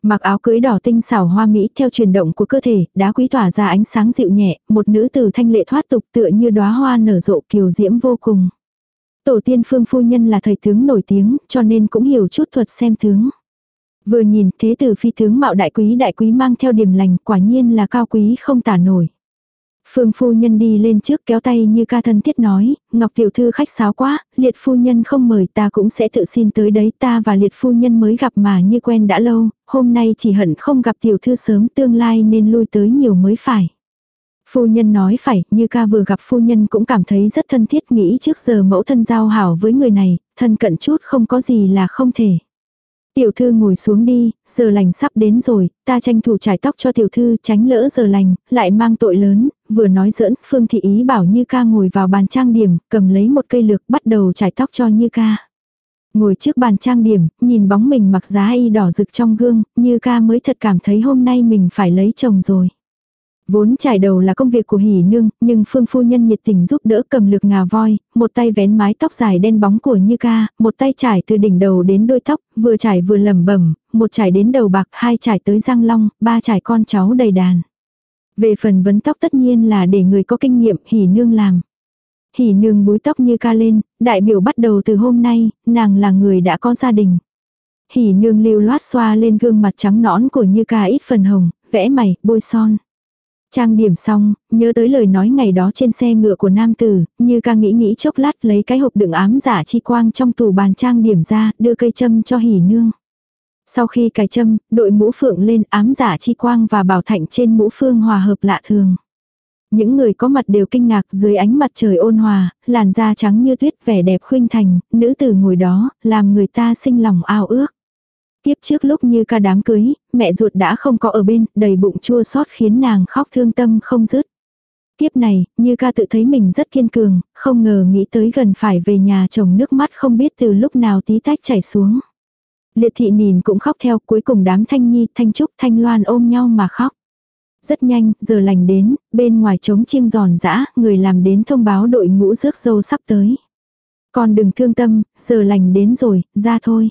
Mặc áo cưới đỏ tinh xảo hoa mỹ theo chuyển động của cơ thể, đá quý tỏa ra ánh sáng dịu nhẹ, một nữ tử thanh lệ thoát tục tựa như đóa hoa nở rộ kiều diễm vô cùng. Tổ tiên phương phu nhân là thầy tướng nổi tiếng, cho nên cũng hiểu chút thuật xem tướng. Vừa nhìn thế tử phi tướng mạo đại quý đại quý mang theo điểm lành quả nhiên là cao quý không tả nổi. Phương phu nhân đi lên trước kéo tay như ca thân thiết nói, Ngọc tiểu thư khách sáo quá, liệt phu nhân không mời ta cũng sẽ tự xin tới đấy ta và liệt phu nhân mới gặp mà như quen đã lâu, hôm nay chỉ hận không gặp tiểu thư sớm tương lai nên lui tới nhiều mới phải. Phu nhân nói phải, như ca vừa gặp phu nhân cũng cảm thấy rất thân thiết nghĩ trước giờ mẫu thân giao hảo với người này, thân cận chút không có gì là không thể. Tiểu thư ngồi xuống đi, giờ lành sắp đến rồi, ta tranh thủ trải tóc cho tiểu thư tránh lỡ giờ lành, lại mang tội lớn, vừa nói giỡn, Phương Thị Ý bảo Như ca ngồi vào bàn trang điểm, cầm lấy một cây lược bắt đầu trải tóc cho Như ca. Ngồi trước bàn trang điểm, nhìn bóng mình mặc giá y đỏ rực trong gương, Như ca mới thật cảm thấy hôm nay mình phải lấy chồng rồi. Vốn trải đầu là công việc của hỉ nương, nhưng phương phu nhân nhiệt tình giúp đỡ cầm lược ngà voi, một tay vén mái tóc dài đen bóng của như ca, một tay trải từ đỉnh đầu đến đôi tóc, vừa trải vừa lẩm bẩm, một trải đến đầu bạc, hai trải tới răng long, ba trải con cháu đầy đàn. Về phần vấn tóc tất nhiên là để người có kinh nghiệm hỉ nương làm. Hỉ nương búi tóc như ca lên, đại biểu bắt đầu từ hôm nay, nàng là người đã có gia đình. Hỉ nương lưu loát xoa lên gương mặt trắng nõn của như ca ít phần hồng, vẽ mày, bôi son. Trang điểm xong, nhớ tới lời nói ngày đó trên xe ngựa của nam tử, như ca nghĩ nghĩ chốc lát lấy cái hộp đựng ám giả chi quang trong tủ bàn trang điểm ra, đưa cây châm cho hỉ nương. Sau khi cài châm, đội mũ phượng lên ám giả chi quang và bảo thạnh trên mũ phương hòa hợp lạ thường. Những người có mặt đều kinh ngạc dưới ánh mặt trời ôn hòa, làn da trắng như tuyết vẻ đẹp khuynh thành, nữ tử ngồi đó, làm người ta sinh lòng ao ước. Tiếp trước lúc như ca đám cưới, mẹ ruột đã không có ở bên, đầy bụng chua xót khiến nàng khóc thương tâm không dứt. Tiếp này, như ca tự thấy mình rất kiên cường, không ngờ nghĩ tới gần phải về nhà chồng nước mắt không biết từ lúc nào tí tách chảy xuống. Liệt thị nhìn cũng khóc theo cuối cùng đám thanh nhi, thanh trúc, thanh loan ôm nhau mà khóc. Rất nhanh, giờ lành đến, bên ngoài trống chiêng giòn giã, người làm đến thông báo đội ngũ rước dâu sắp tới. Còn đừng thương tâm, giờ lành đến rồi, ra thôi.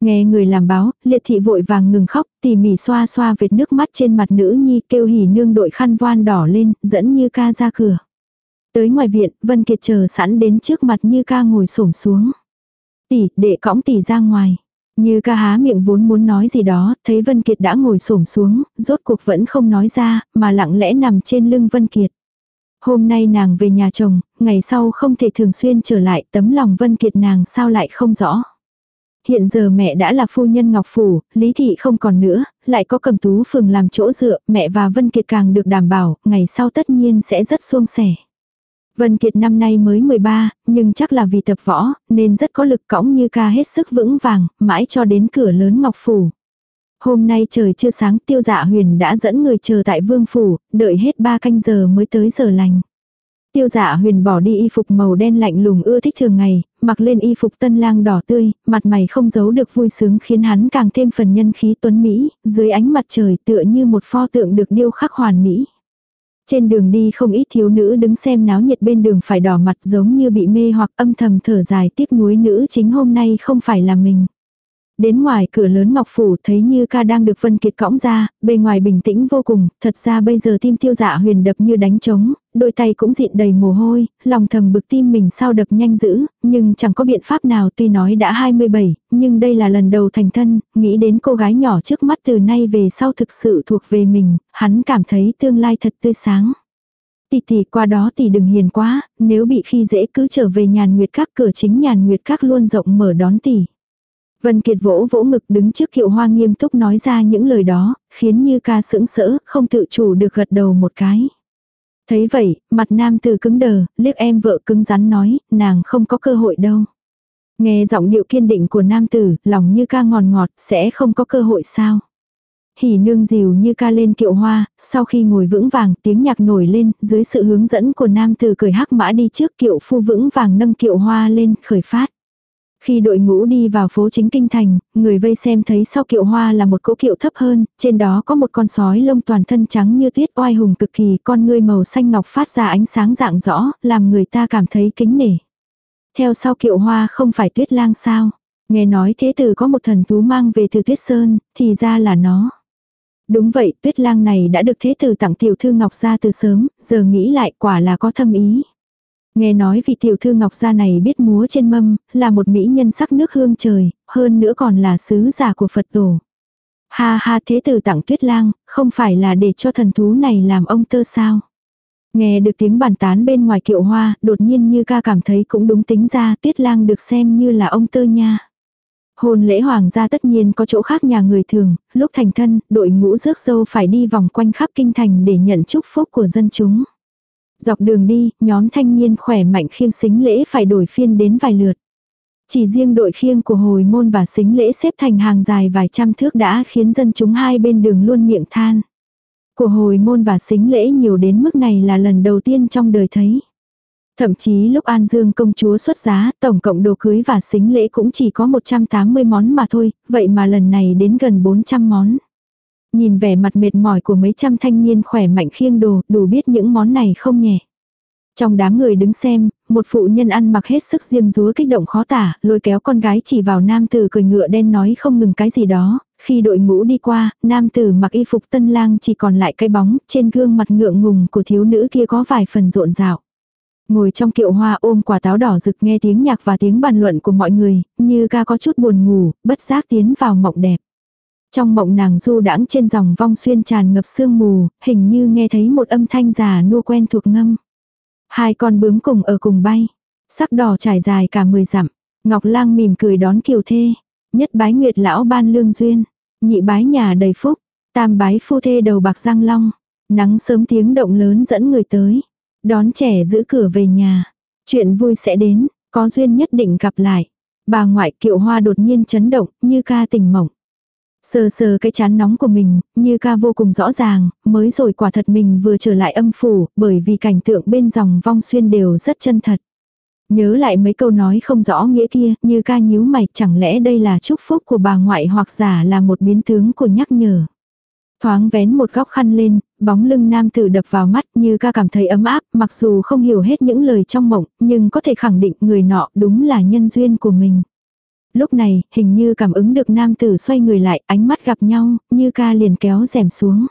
Nghe người làm báo, liệt thị vội vàng ngừng khóc, tỉ mỉ xoa xoa vệt nước mắt trên mặt nữ nhi kêu hỉ nương đội khăn voan đỏ lên, dẫn như ca ra cửa. Tới ngoài viện, Vân Kiệt chờ sẵn đến trước mặt như ca ngồi xổm xuống. Tỷ, đệ cõng tỷ ra ngoài. Như ca há miệng vốn muốn nói gì đó, thấy Vân Kiệt đã ngồi xổm xuống, rốt cuộc vẫn không nói ra, mà lặng lẽ nằm trên lưng Vân Kiệt. Hôm nay nàng về nhà chồng, ngày sau không thể thường xuyên trở lại tấm lòng Vân Kiệt nàng sao lại không rõ. Hiện giờ mẹ đã là phu nhân Ngọc Phủ, Lý Thị không còn nữa, lại có cầm tú phường làm chỗ dựa, mẹ và Vân Kiệt càng được đảm bảo, ngày sau tất nhiên sẽ rất suôn sẻ. Vân Kiệt năm nay mới 13, nhưng chắc là vì tập võ, nên rất có lực cõng như ca hết sức vững vàng, mãi cho đến cửa lớn Ngọc Phủ. Hôm nay trời chưa sáng tiêu dạ huyền đã dẫn người chờ tại vương phủ, đợi hết ba canh giờ mới tới giờ lành. Tiêu dạ huyền bỏ đi y phục màu đen lạnh lùng ưa thích thường ngày, mặc lên y phục tân lang đỏ tươi, mặt mày không giấu được vui sướng khiến hắn càng thêm phần nhân khí tuấn Mỹ, dưới ánh mặt trời tựa như một pho tượng được điêu khắc hoàn mỹ. Trên đường đi không ít thiếu nữ đứng xem náo nhiệt bên đường phải đỏ mặt giống như bị mê hoặc âm thầm thở dài tiếc nuối nữ chính hôm nay không phải là mình. Đến ngoài cửa lớn ngọc phủ thấy như ca đang được Vân Kiệt cõng ra, bề ngoài bình tĩnh vô cùng, thật ra bây giờ tim tiêu dạ huyền đập như đánh trống, đôi tay cũng dịn đầy mồ hôi, lòng thầm bực tim mình sao đập nhanh dữ, nhưng chẳng có biện pháp nào tuy nói đã 27, nhưng đây là lần đầu thành thân, nghĩ đến cô gái nhỏ trước mắt từ nay về sau thực sự thuộc về mình, hắn cảm thấy tương lai thật tươi sáng. Tỷ tỷ qua đó tỷ đừng hiền quá, nếu bị khi dễ cứ trở về nhàn nguyệt các cửa chính nhàn nguyệt các luôn rộng mở đón tỷ. Vân Kiệt vỗ vỗ ngực đứng trước kiệu hoa nghiêm túc nói ra những lời đó, khiến như ca sững sỡ, không tự chủ được gật đầu một cái. Thấy vậy, mặt nam từ cứng đờ, liếc em vợ cứng rắn nói, nàng không có cơ hội đâu. Nghe giọng điệu kiên định của nam tử, lòng như ca ngọt ngọt, sẽ không có cơ hội sao. Hỉ nương dìu như ca lên kiệu hoa, sau khi ngồi vững vàng tiếng nhạc nổi lên, dưới sự hướng dẫn của nam tử cười hắc mã đi trước kiệu phu vững vàng nâng kiệu hoa lên, khởi phát. Khi đội ngũ đi vào phố chính kinh thành, người vây xem thấy sau kiệu hoa là một cỗ kiệu thấp hơn, trên đó có một con sói lông toàn thân trắng như tuyết oai hùng cực kỳ, con ngươi màu xanh ngọc phát ra ánh sáng dạng rõ, làm người ta cảm thấy kính nể. Theo sau kiệu hoa không phải tuyết lang sao. Nghe nói thế tử có một thần thú mang về từ tuyết sơn, thì ra là nó. Đúng vậy, tuyết lang này đã được thế tử tặng tiểu thư Ngọc Gia từ sớm, giờ nghĩ lại quả là có thâm ý. Nghe nói vị tiểu thư Ngọc Gia này biết múa trên mâm, là một mỹ nhân sắc nước hương trời, hơn nữa còn là sứ giả của Phật tổ. Ha ha thế tử tặng tuyết lang, không phải là để cho thần thú này làm ông tơ sao. Nghe được tiếng bàn tán bên ngoài kiệu hoa, đột nhiên như ca cảm thấy cũng đúng tính ra tuyết lang được xem như là ông tơ nha. Hôn lễ hoàng gia tất nhiên có chỗ khác nhà người thường, lúc thành thân, đội ngũ rước dâu phải đi vòng quanh khắp kinh thành để nhận chúc phúc của dân chúng. Dọc đường đi, nhóm thanh niên khỏe mạnh khiêng xính lễ phải đổi phiên đến vài lượt. Chỉ riêng đội khiêng của hồi môn và xính lễ xếp thành hàng dài vài trăm thước đã khiến dân chúng hai bên đường luôn miệng than. Của hồi môn và xính lễ nhiều đến mức này là lần đầu tiên trong đời thấy. Thậm chí lúc An Dương công chúa xuất giá, tổng cộng đồ cưới và xính lễ cũng chỉ có 180 món mà thôi, vậy mà lần này đến gần 400 món. Nhìn vẻ mặt mệt mỏi của mấy trăm thanh niên khỏe mạnh khiêng đồ, đủ biết những món này không nhẹ. Trong đám người đứng xem, một phụ nhân ăn mặc hết sức diêm dúa kích động khó tả, lôi kéo con gái chỉ vào nam tử cười ngựa đen nói không ngừng cái gì đó. Khi đội ngũ đi qua, nam tử mặc y phục tân lang chỉ còn lại cái bóng, trên gương mặt ngượng ngùng của thiếu nữ kia có vài phần rộn rạo. Ngồi trong kiệu hoa ôm quả táo đỏ rực nghe tiếng nhạc và tiếng bàn luận của mọi người, như ca có chút buồn ngủ, bất giác tiến vào mộng đẹp. Trong mộng nàng du đãng trên dòng vong xuyên tràn ngập sương mù, hình như nghe thấy một âm thanh già nua quen thuộc ngâm. Hai con bướm cùng ở cùng bay. Sắc đỏ trải dài cả mười dặm. Ngọc lang mỉm cười đón kiều thê. Nhất bái nguyệt lão ban lương duyên. Nhị bái nhà đầy phúc. Tam bái phu thê đầu bạc răng long. Nắng sớm tiếng động lớn dẫn người tới. Đón trẻ giữ cửa về nhà. Chuyện vui sẽ đến, có duyên nhất định gặp lại. Bà ngoại kiệu hoa đột nhiên chấn động, như ca tỉnh mộng. Sờ sờ cái chán nóng của mình, như ca vô cùng rõ ràng, mới rồi quả thật mình vừa trở lại âm phủ, bởi vì cảnh tượng bên dòng vong xuyên đều rất chân thật. Nhớ lại mấy câu nói không rõ nghĩa kia, như ca nhíu mày, chẳng lẽ đây là chúc phúc của bà ngoại hoặc giả là một biến tướng của nhắc nhở. Thoáng vén một góc khăn lên, bóng lưng nam tử đập vào mắt như ca cảm thấy ấm áp, mặc dù không hiểu hết những lời trong mộng, nhưng có thể khẳng định người nọ đúng là nhân duyên của mình. Lúc này, hình như cảm ứng được nam tử xoay người lại, ánh mắt gặp nhau, như ca liền kéo rèm xuống.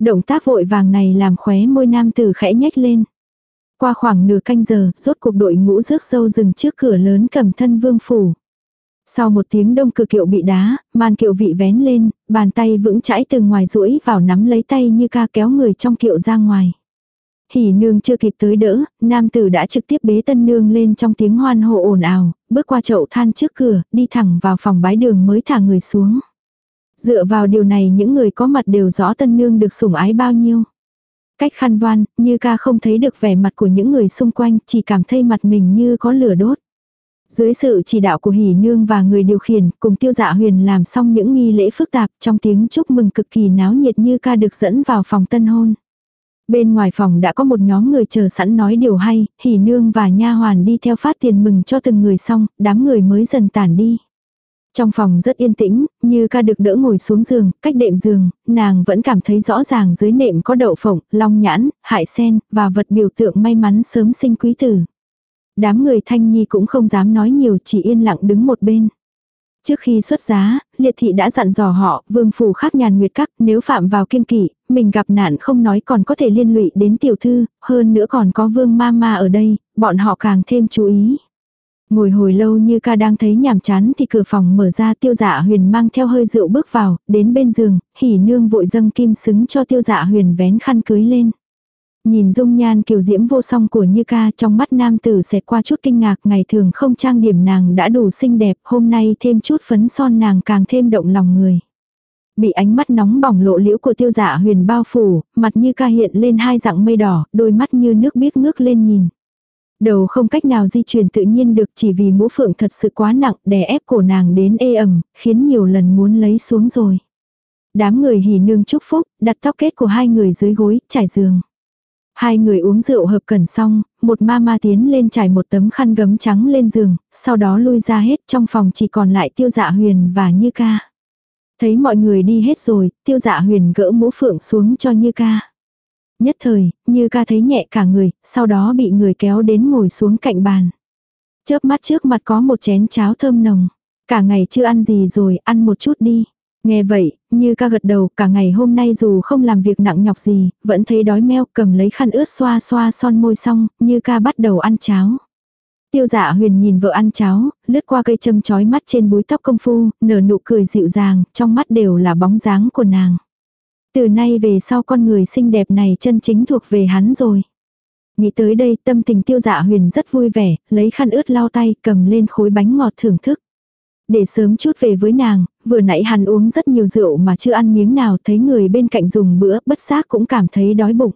Động tác vội vàng này làm khóe môi nam tử khẽ nhếch lên. Qua khoảng nửa canh giờ, rốt cuộc đội ngũ rước dâu dừng trước cửa lớn cầm thân vương phủ. Sau một tiếng đông cửa kiệu bị đá, màn kiệu vị vén lên, bàn tay vững chãi từ ngoài duỗi vào nắm lấy tay như ca kéo người trong kiệu ra ngoài. Hỉ nương chưa kịp tới đỡ, nam tử đã trực tiếp bế tân nương lên trong tiếng hoan hô ồn ào, bước qua chậu than trước cửa, đi thẳng vào phòng bái đường mới thả người xuống. Dựa vào điều này những người có mặt đều rõ tân nương được sủng ái bao nhiêu. Cách khăn voan, như ca không thấy được vẻ mặt của những người xung quanh, chỉ cảm thấy mặt mình như có lửa đốt. Dưới sự chỉ đạo của Hỉ nương và người điều khiển, cùng tiêu dạ huyền làm xong những nghi lễ phức tạp trong tiếng chúc mừng cực kỳ náo nhiệt như ca được dẫn vào phòng tân hôn. Bên ngoài phòng đã có một nhóm người chờ sẵn nói điều hay, hỉ nương và nha hoàn đi theo phát tiền mừng cho từng người xong, đám người mới dần tản đi. Trong phòng rất yên tĩnh, như ca được đỡ ngồi xuống giường, cách đệm giường, nàng vẫn cảm thấy rõ ràng dưới nệm có đậu phộng, long nhãn, hại sen, và vật biểu tượng may mắn sớm sinh quý tử. Đám người thanh nhi cũng không dám nói nhiều chỉ yên lặng đứng một bên. Trước khi xuất giá, liệt thị đã dặn dò họ, vương phủ khác nhàn nguyệt các, nếu phạm vào kiên kỵ, mình gặp nạn không nói còn có thể liên lụy đến tiểu thư, hơn nữa còn có vương ma ma ở đây, bọn họ càng thêm chú ý. Ngồi hồi lâu như ca đang thấy nhàm chán thì cửa phòng mở ra tiêu dạ huyền mang theo hơi rượu bước vào, đến bên giường, hỉ nương vội dâng kim xứng cho tiêu dạ huyền vén khăn cưới lên. Nhìn dung nhan kiều diễm vô song của Như ca trong mắt nam tử xẹt qua chút kinh ngạc ngày thường không trang điểm nàng đã đủ xinh đẹp, hôm nay thêm chút phấn son nàng càng thêm động lòng người. Bị ánh mắt nóng bỏng lộ liễu của tiêu dạ huyền bao phủ, mặt Như ca hiện lên hai dạng mây đỏ, đôi mắt như nước biếc ngước lên nhìn. Đầu không cách nào di chuyển tự nhiên được chỉ vì mũ phượng thật sự quá nặng đè ép cổ nàng đến ê ẩm, khiến nhiều lần muốn lấy xuống rồi. Đám người hỉ nương chúc phúc, đặt tóc kết của hai người dưới gối, trải giường. Hai người uống rượu hợp cần xong, một ma ma tiến lên trải một tấm khăn gấm trắng lên giường, sau đó lui ra hết trong phòng chỉ còn lại tiêu dạ huyền và như ca. Thấy mọi người đi hết rồi, tiêu dạ huyền gỡ mũ phượng xuống cho như ca. Nhất thời, như ca thấy nhẹ cả người, sau đó bị người kéo đến ngồi xuống cạnh bàn. Chớp mắt trước mặt có một chén cháo thơm nồng. Cả ngày chưa ăn gì rồi, ăn một chút đi. Nghe vậy, như ca gật đầu, cả ngày hôm nay dù không làm việc nặng nhọc gì, vẫn thấy đói meo, cầm lấy khăn ướt xoa xoa son môi xong, như ca bắt đầu ăn cháo. Tiêu dạ huyền nhìn vợ ăn cháo, lướt qua cây châm chói mắt trên búi tóc công phu, nở nụ cười dịu dàng, trong mắt đều là bóng dáng của nàng. Từ nay về sau con người xinh đẹp này chân chính thuộc về hắn rồi. Nghĩ tới đây tâm tình tiêu dạ huyền rất vui vẻ, lấy khăn ướt lau tay cầm lên khối bánh ngọt thưởng thức. Để sớm chút về với nàng, vừa nãy hắn uống rất nhiều rượu mà chưa ăn miếng nào thấy người bên cạnh dùng bữa bất giác cũng cảm thấy đói bụng.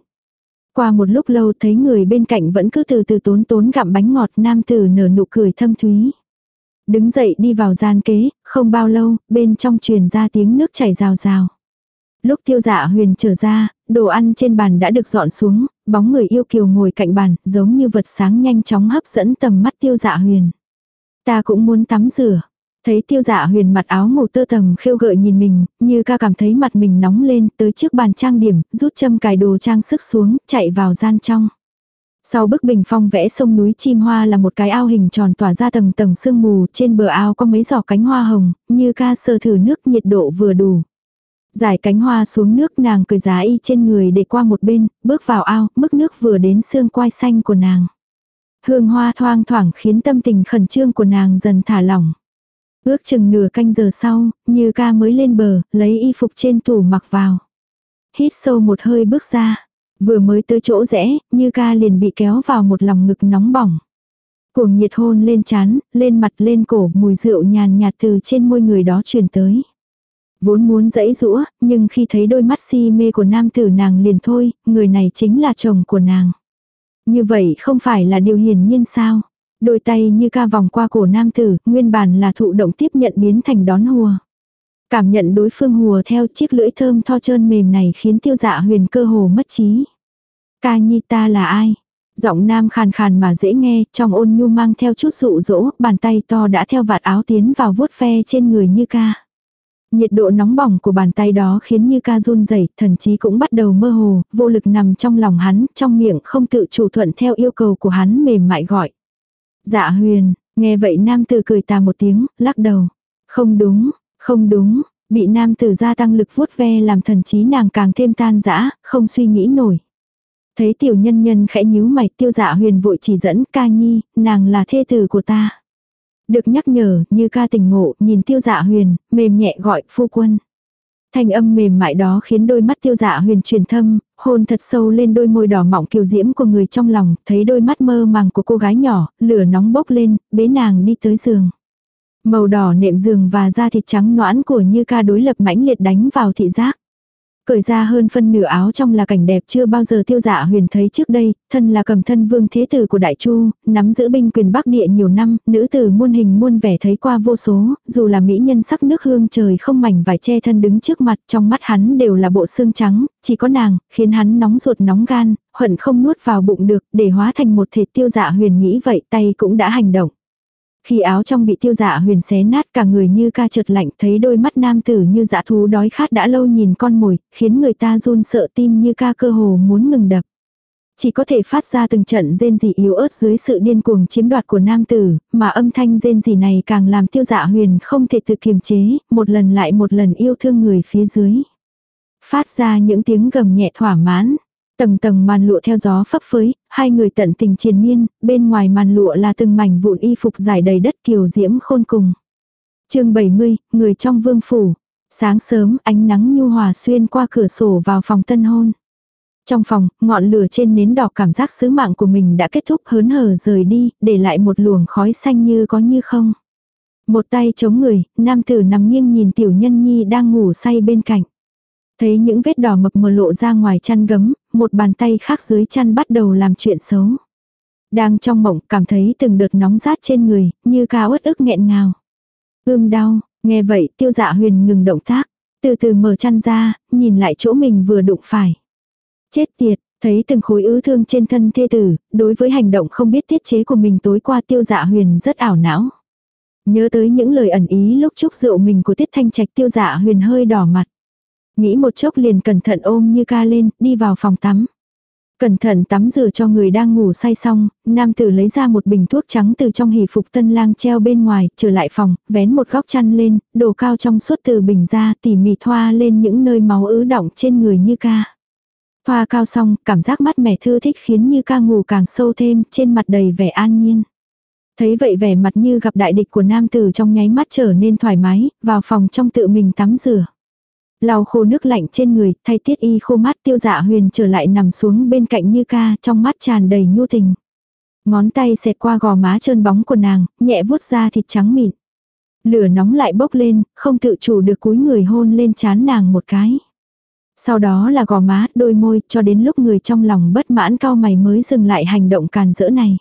Qua một lúc lâu thấy người bên cạnh vẫn cứ từ từ tốn tốn gặm bánh ngọt nam tử nở nụ cười thâm thúy. Đứng dậy đi vào gian kế, không bao lâu, bên trong truyền ra tiếng nước chảy rào rào. Lúc tiêu dạ huyền trở ra, đồ ăn trên bàn đã được dọn xuống, bóng người yêu kiều ngồi cạnh bàn, giống như vật sáng nhanh chóng hấp dẫn tầm mắt tiêu dạ huyền. Ta cũng muốn tắm rửa. Thấy tiêu dạ huyền mặt áo màu tơ tầm khêu gợi nhìn mình, như ca cảm thấy mặt mình nóng lên tới trước bàn trang điểm, rút châm cài đồ trang sức xuống, chạy vào gian trong. Sau bức bình phong vẽ sông núi chim hoa là một cái ao hình tròn tỏa ra tầng tầng sương mù, trên bờ ao có mấy giỏ cánh hoa hồng, như ca sơ thử nước nhiệt độ vừa đủ. Giải cánh hoa xuống nước nàng cười giá y trên người để qua một bên, bước vào ao, mức nước vừa đến xương quai xanh của nàng. Hương hoa thoang thoảng khiến tâm tình khẩn trương của nàng dần thả lỏng. Ước chừng nửa canh giờ sau, như ca mới lên bờ, lấy y phục trên tủ mặc vào. Hít sâu một hơi bước ra. Vừa mới tới chỗ rẽ, như ca liền bị kéo vào một lòng ngực nóng bỏng. Cuồng nhiệt hôn lên chán, lên mặt lên cổ, mùi rượu nhàn nhạt từ trên môi người đó truyền tới. Vốn muốn dãy rũa, nhưng khi thấy đôi mắt si mê của nam tử nàng liền thôi, người này chính là chồng của nàng. Như vậy không phải là điều hiển nhiên sao? Đôi tay như ca vòng qua cổ nam tử, nguyên bản là thụ động tiếp nhận biến thành đón hùa. Cảm nhận đối phương hùa theo chiếc lưỡi thơm tho trơn mềm này khiến tiêu dạ huyền cơ hồ mất trí. Ca nhi ta là ai? Giọng nam khàn khàn mà dễ nghe, trong ôn nhu mang theo chút dụ dỗ, bàn tay to đã theo vạt áo tiến vào vuốt ve trên người như ca. Nhiệt độ nóng bỏng của bàn tay đó khiến như ca run rẩy thần chí cũng bắt đầu mơ hồ, vô lực nằm trong lòng hắn, trong miệng không tự chủ thuận theo yêu cầu của hắn mềm mại gọi. Dạ huyền, nghe vậy nam tử cười tà một tiếng, lắc đầu. Không đúng, không đúng, bị nam tử gia tăng lực vuốt ve làm thần trí nàng càng thêm tan dã không suy nghĩ nổi. Thấy tiểu nhân nhân khẽ nhíu mày tiêu dạ huyền vội chỉ dẫn ca nhi, nàng là thê tử của ta. Được nhắc nhở, như ca tình ngộ, nhìn tiêu dạ huyền, mềm nhẹ gọi phu quân. Thanh âm mềm mại đó khiến đôi mắt tiêu dạ huyền truyền thâm, hôn thật sâu lên đôi môi đỏ mọng kiều diễm của người trong lòng, thấy đôi mắt mơ màng của cô gái nhỏ, lửa nóng bốc lên, bế nàng đi tới giường. Màu đỏ nệm giường và da thịt trắng noãn của như ca đối lập mãnh liệt đánh vào thị giác. Cởi ra hơn phân nửa áo trong là cảnh đẹp chưa bao giờ tiêu dạ huyền thấy trước đây, thân là cầm thân vương thế tử của Đại Chu, nắm giữ binh quyền Bắc Địa nhiều năm, nữ tử muôn hình muôn vẻ thấy qua vô số, dù là mỹ nhân sắc nước hương trời không mảnh vải che thân đứng trước mặt, trong mắt hắn đều là bộ xương trắng, chỉ có nàng, khiến hắn nóng ruột nóng gan, hận không nuốt vào bụng được, để hóa thành một thể tiêu dạ huyền nghĩ vậy tay cũng đã hành động. Khi áo trong bị tiêu dạ huyền xé nát cả người như ca trượt lạnh thấy đôi mắt nam tử như dã thú đói khát đã lâu nhìn con mồi, khiến người ta run sợ tim như ca cơ hồ muốn ngừng đập. Chỉ có thể phát ra từng trận rên rỉ yếu ớt dưới sự điên cuồng chiếm đoạt của nam tử, mà âm thanh rên rỉ này càng làm tiêu dạ huyền không thể tự kiềm chế, một lần lại một lần yêu thương người phía dưới. Phát ra những tiếng gầm nhẹ thỏa mãn. Tầng tầng màn lụa theo gió phấp phới, hai người tận tình triền miên, bên ngoài màn lụa là từng mảnh vụn y phục dài đầy đất kiều diễm khôn cùng. chương 70, người trong vương phủ. Sáng sớm ánh nắng nhu hòa xuyên qua cửa sổ vào phòng tân hôn. Trong phòng, ngọn lửa trên nến đỏ cảm giác sứ mạng của mình đã kết thúc hớn hở rời đi, để lại một luồng khói xanh như có như không. Một tay chống người, nam tử nằm nghiêng nhìn tiểu nhân nhi đang ngủ say bên cạnh. Thấy những vết đỏ mập mờ lộ ra ngoài chăn gấm, một bàn tay khác dưới chăn bắt đầu làm chuyện xấu. Đang trong mộng cảm thấy từng đợt nóng rát trên người, như ca uất ức nghẹn ngào. Ưm đau, nghe vậy tiêu dạ huyền ngừng động tác, từ từ mở chăn ra, nhìn lại chỗ mình vừa đụng phải. Chết tiệt, thấy từng khối ứ thương trên thân thê tử, đối với hành động không biết tiết chế của mình tối qua tiêu dạ huyền rất ảo não. Nhớ tới những lời ẩn ý lúc chúc rượu mình của tiết thanh trạch tiêu dạ huyền hơi đỏ mặt. Nghĩ một chốc liền cẩn thận ôm như ca lên, đi vào phòng tắm. Cẩn thận tắm rửa cho người đang ngủ say xong, nam tử lấy ra một bình thuốc trắng từ trong hỷ phục tân lang treo bên ngoài, trở lại phòng, vén một góc chăn lên, đổ cao trong suốt từ bình ra tỉ mỉ thoa lên những nơi máu ứ động trên người như ca. Thoa cao xong, cảm giác mát mẻ thư thích khiến như ca ngủ càng sâu thêm, trên mặt đầy vẻ an nhiên. Thấy vậy vẻ mặt như gặp đại địch của nam tử trong nháy mắt trở nên thoải mái, vào phòng trong tự mình tắm rửa. Lau khô nước lạnh trên người, thay tiết y khô mát tiêu dạ huyền trở lại nằm xuống bên cạnh như ca, trong mắt tràn đầy nhu tình. Ngón tay xẹt qua gò má trơn bóng của nàng, nhẹ vuốt ra thịt trắng mịn. Lửa nóng lại bốc lên, không tự chủ được cúi người hôn lên chán nàng một cái. Sau đó là gò má, đôi môi, cho đến lúc người trong lòng bất mãn cao mày mới dừng lại hành động càn rỡ này.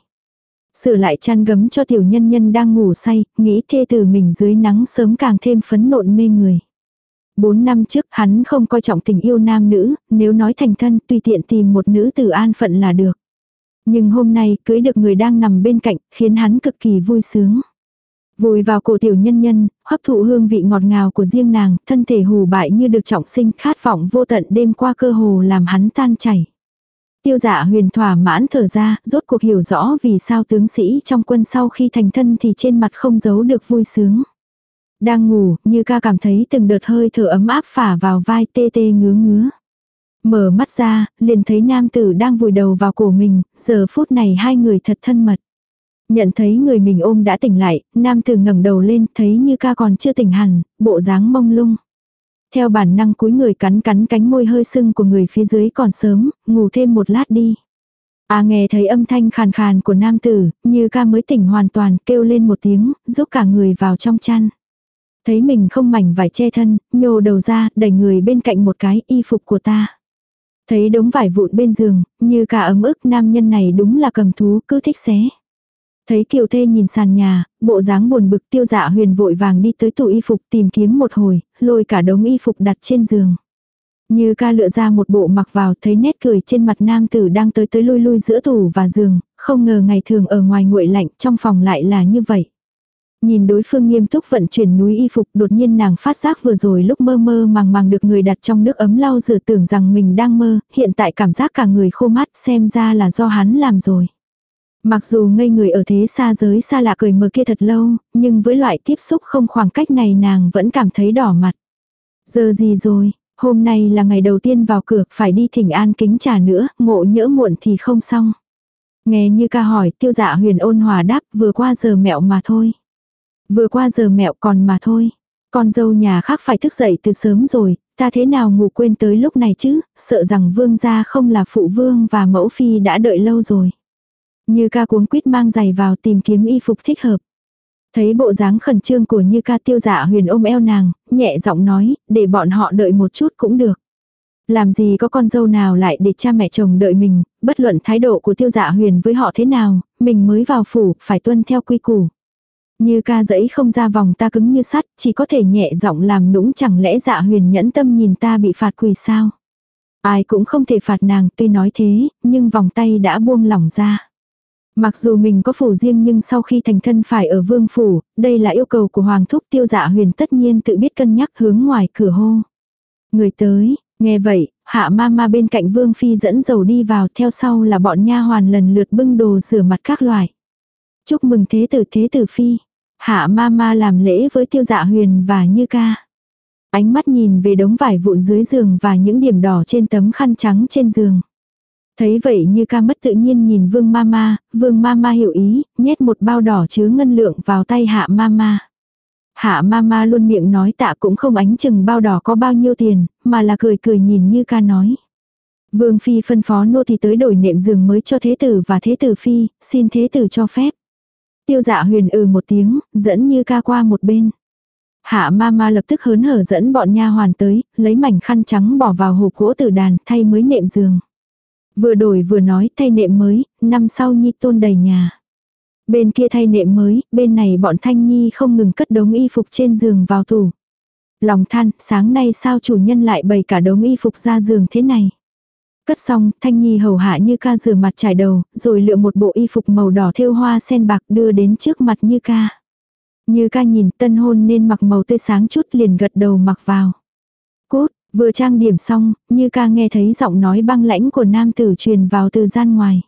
Sửa lại chăn gấm cho tiểu nhân nhân đang ngủ say, nghĩ thê từ mình dưới nắng sớm càng thêm phấn nộn mê người. Bốn năm trước hắn không coi trọng tình yêu nam nữ, nếu nói thành thân tùy tiện tìm một nữ tử an phận là được. Nhưng hôm nay cưới được người đang nằm bên cạnh khiến hắn cực kỳ vui sướng. Vùi vào cổ tiểu nhân nhân, hấp thụ hương vị ngọt ngào của riêng nàng, thân thể hù bại như được trọng sinh khát vọng vô tận đêm qua cơ hồ làm hắn tan chảy. Tiêu giả huyền thỏa mãn thở ra, rốt cuộc hiểu rõ vì sao tướng sĩ trong quân sau khi thành thân thì trên mặt không giấu được vui sướng. Đang ngủ, như ca cảm thấy từng đợt hơi thở ấm áp phả vào vai tê tê ngứa ngứa. Mở mắt ra, liền thấy nam tử đang vùi đầu vào cổ mình, giờ phút này hai người thật thân mật. Nhận thấy người mình ôm đã tỉnh lại, nam tử ngẩng đầu lên, thấy như ca còn chưa tỉnh hẳn, bộ dáng mông lung. Theo bản năng cúi người cắn cắn cánh môi hơi sưng của người phía dưới còn sớm, ngủ thêm một lát đi. À nghe thấy âm thanh khàn khàn của nam tử, như ca mới tỉnh hoàn toàn, kêu lên một tiếng, giúp cả người vào trong chăn. Thấy mình không mảnh vải che thân, nhô đầu ra, đẩy người bên cạnh một cái y phục của ta. Thấy đống vải vụn bên giường, như cả ấm ức nam nhân này đúng là cầm thú cứ thích xé. Thấy kiều thê nhìn sàn nhà, bộ dáng buồn bực tiêu dạ huyền vội vàng đi tới tủ y phục tìm kiếm một hồi, lôi cả đống y phục đặt trên giường. Như ca lựa ra một bộ mặc vào thấy nét cười trên mặt nam tử đang tới tới lui lui giữa tủ và giường, không ngờ ngày thường ở ngoài nguội lạnh trong phòng lại là như vậy. Nhìn đối phương nghiêm túc vận chuyển núi y phục đột nhiên nàng phát giác vừa rồi lúc mơ mơ màng màng được người đặt trong nước ấm lau rửa tưởng rằng mình đang mơ, hiện tại cảm giác cả người khô mắt xem ra là do hắn làm rồi. Mặc dù ngây người ở thế xa giới xa lạ cười mơ kia thật lâu, nhưng với loại tiếp xúc không khoảng cách này nàng vẫn cảm thấy đỏ mặt. Giờ gì rồi, hôm nay là ngày đầu tiên vào cửa, phải đi thỉnh an kính trà nữa, ngộ nhỡ muộn thì không xong. Nghe như ca hỏi, tiêu dạ huyền ôn hòa đáp, vừa qua giờ mẹo mà thôi. Vừa qua giờ mẹo còn mà thôi. Con dâu nhà khác phải thức dậy từ sớm rồi, ta thế nào ngủ quên tới lúc này chứ, sợ rằng vương gia không là phụ vương và mẫu phi đã đợi lâu rồi. Như ca cuống quýt mang giày vào tìm kiếm y phục thích hợp. Thấy bộ dáng khẩn trương của Như ca tiêu dạ huyền ôm eo nàng, nhẹ giọng nói, để bọn họ đợi một chút cũng được. Làm gì có con dâu nào lại để cha mẹ chồng đợi mình, bất luận thái độ của tiêu dạ huyền với họ thế nào, mình mới vào phủ, phải tuân theo quy củ. Như ca dẫy không ra vòng ta cứng như sắt, chỉ có thể nhẹ giọng làm nũng chẳng lẽ dạ huyền nhẫn tâm nhìn ta bị phạt quỳ sao. Ai cũng không thể phạt nàng tuy nói thế, nhưng vòng tay đã buông lỏng ra. Mặc dù mình có phủ riêng nhưng sau khi thành thân phải ở vương phủ, đây là yêu cầu của hoàng thúc tiêu dạ huyền tất nhiên tự biết cân nhắc hướng ngoài cửa hô. Người tới, nghe vậy, hạ ma ma bên cạnh vương phi dẫn dầu đi vào theo sau là bọn nha hoàn lần lượt bưng đồ rửa mặt các loại. Chúc mừng thế tử thế tử phi. Hạ ma ma làm lễ với tiêu dạ huyền và như ca. Ánh mắt nhìn về đống vải vụn dưới giường và những điểm đỏ trên tấm khăn trắng trên giường. Thấy vậy như ca mất tự nhiên nhìn vương ma ma, vương ma ma hiểu ý, nhét một bao đỏ chứa ngân lượng vào tay hạ ma ma. Hạ ma ma luôn miệng nói tạ cũng không ánh chừng bao đỏ có bao nhiêu tiền, mà là cười cười nhìn như ca nói. Vương phi phân phó nô thì tới đổi nệm giường mới cho thế tử và thế tử phi, xin thế tử cho phép. Tiêu dạ huyền ừ một tiếng, dẫn như ca qua một bên. Hạ ma ma lập tức hớn hở dẫn bọn nha hoàn tới, lấy mảnh khăn trắng bỏ vào hộp gỗ tử đàn, thay mới nệm giường. Vừa đổi vừa nói thay nệm mới, năm sau nhi tôn đầy nhà. Bên kia thay nệm mới, bên này bọn Thanh Nhi không ngừng cất đống y phục trên giường vào tủ. Lòng than, sáng nay sao chủ nhân lại bày cả đống y phục ra giường thế này. Cất xong, Thanh Nhi hầu hạ như ca rửa mặt trải đầu, rồi lựa một bộ y phục màu đỏ thêu hoa sen bạc đưa đến trước mặt như ca. Như ca nhìn tân hôn nên mặc màu tươi sáng chút liền gật đầu mặc vào. Cút, Vừa trang điểm xong, như ca nghe thấy giọng nói băng lãnh của nam tử truyền vào từ gian ngoài.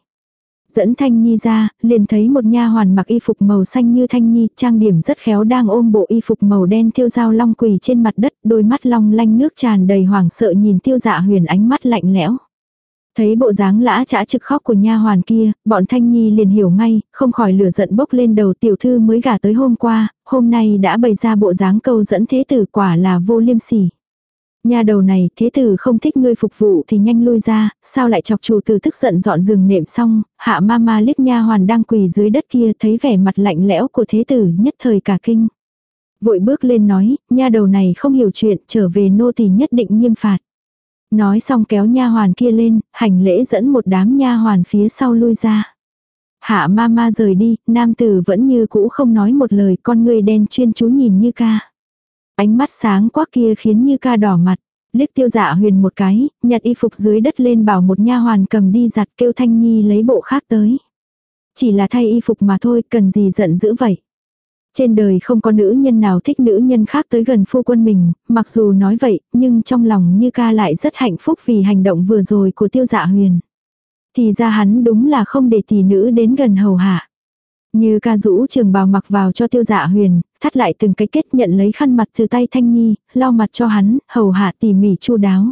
Dẫn Thanh Nhi ra, liền thấy một nha hoàn mặc y phục màu xanh như Thanh Nhi, trang điểm rất khéo đang ôm bộ y phục màu đen tiêu dao long quỳ trên mặt đất, đôi mắt long lanh nước tràn đầy hoảng sợ nhìn tiêu dạ huyền ánh mắt lạnh lẽo. Thấy bộ dáng lã trả trực khóc của nha hoàn kia, bọn Thanh Nhi liền hiểu ngay, không khỏi lửa giận bốc lên đầu tiểu thư mới gả tới hôm qua, hôm nay đã bày ra bộ dáng câu dẫn thế tử quả là vô liêm sỉ. Nhà đầu này, thế tử không thích ngươi phục vụ thì nhanh lui ra, sao lại chọc chủ tử tức giận dọn giường nệm xong, hạ ma ma liếc nha hoàn đang quỳ dưới đất kia thấy vẻ mặt lạnh lẽo của thế tử nhất thời cả kinh. Vội bước lên nói, nha đầu này không hiểu chuyện, trở về nô tỳ nhất định nghiêm phạt. Nói xong kéo nha hoàn kia lên, hành lễ dẫn một đám nha hoàn phía sau lui ra. Hạ ma ma rời đi, nam tử vẫn như cũ không nói một lời, con người đen chuyên chú nhìn như ca. Ánh mắt sáng quắc kia khiến như ca đỏ mặt. Liếc tiêu dạ huyền một cái, nhặt y phục dưới đất lên bảo một nha hoàn cầm đi giặt kêu thanh nhi lấy bộ khác tới. Chỉ là thay y phục mà thôi, cần gì giận dữ vậy. Trên đời không có nữ nhân nào thích nữ nhân khác tới gần phu quân mình, mặc dù nói vậy, nhưng trong lòng như ca lại rất hạnh phúc vì hành động vừa rồi của tiêu dạ huyền. Thì ra hắn đúng là không để tỷ nữ đến gần hầu hạ. Như ca rũ trường bào mặc vào cho tiêu dạ huyền, thắt lại từng cái kết nhận lấy khăn mặt từ tay Thanh Nhi, lau mặt cho hắn, hầu hạ tỉ mỉ chu đáo.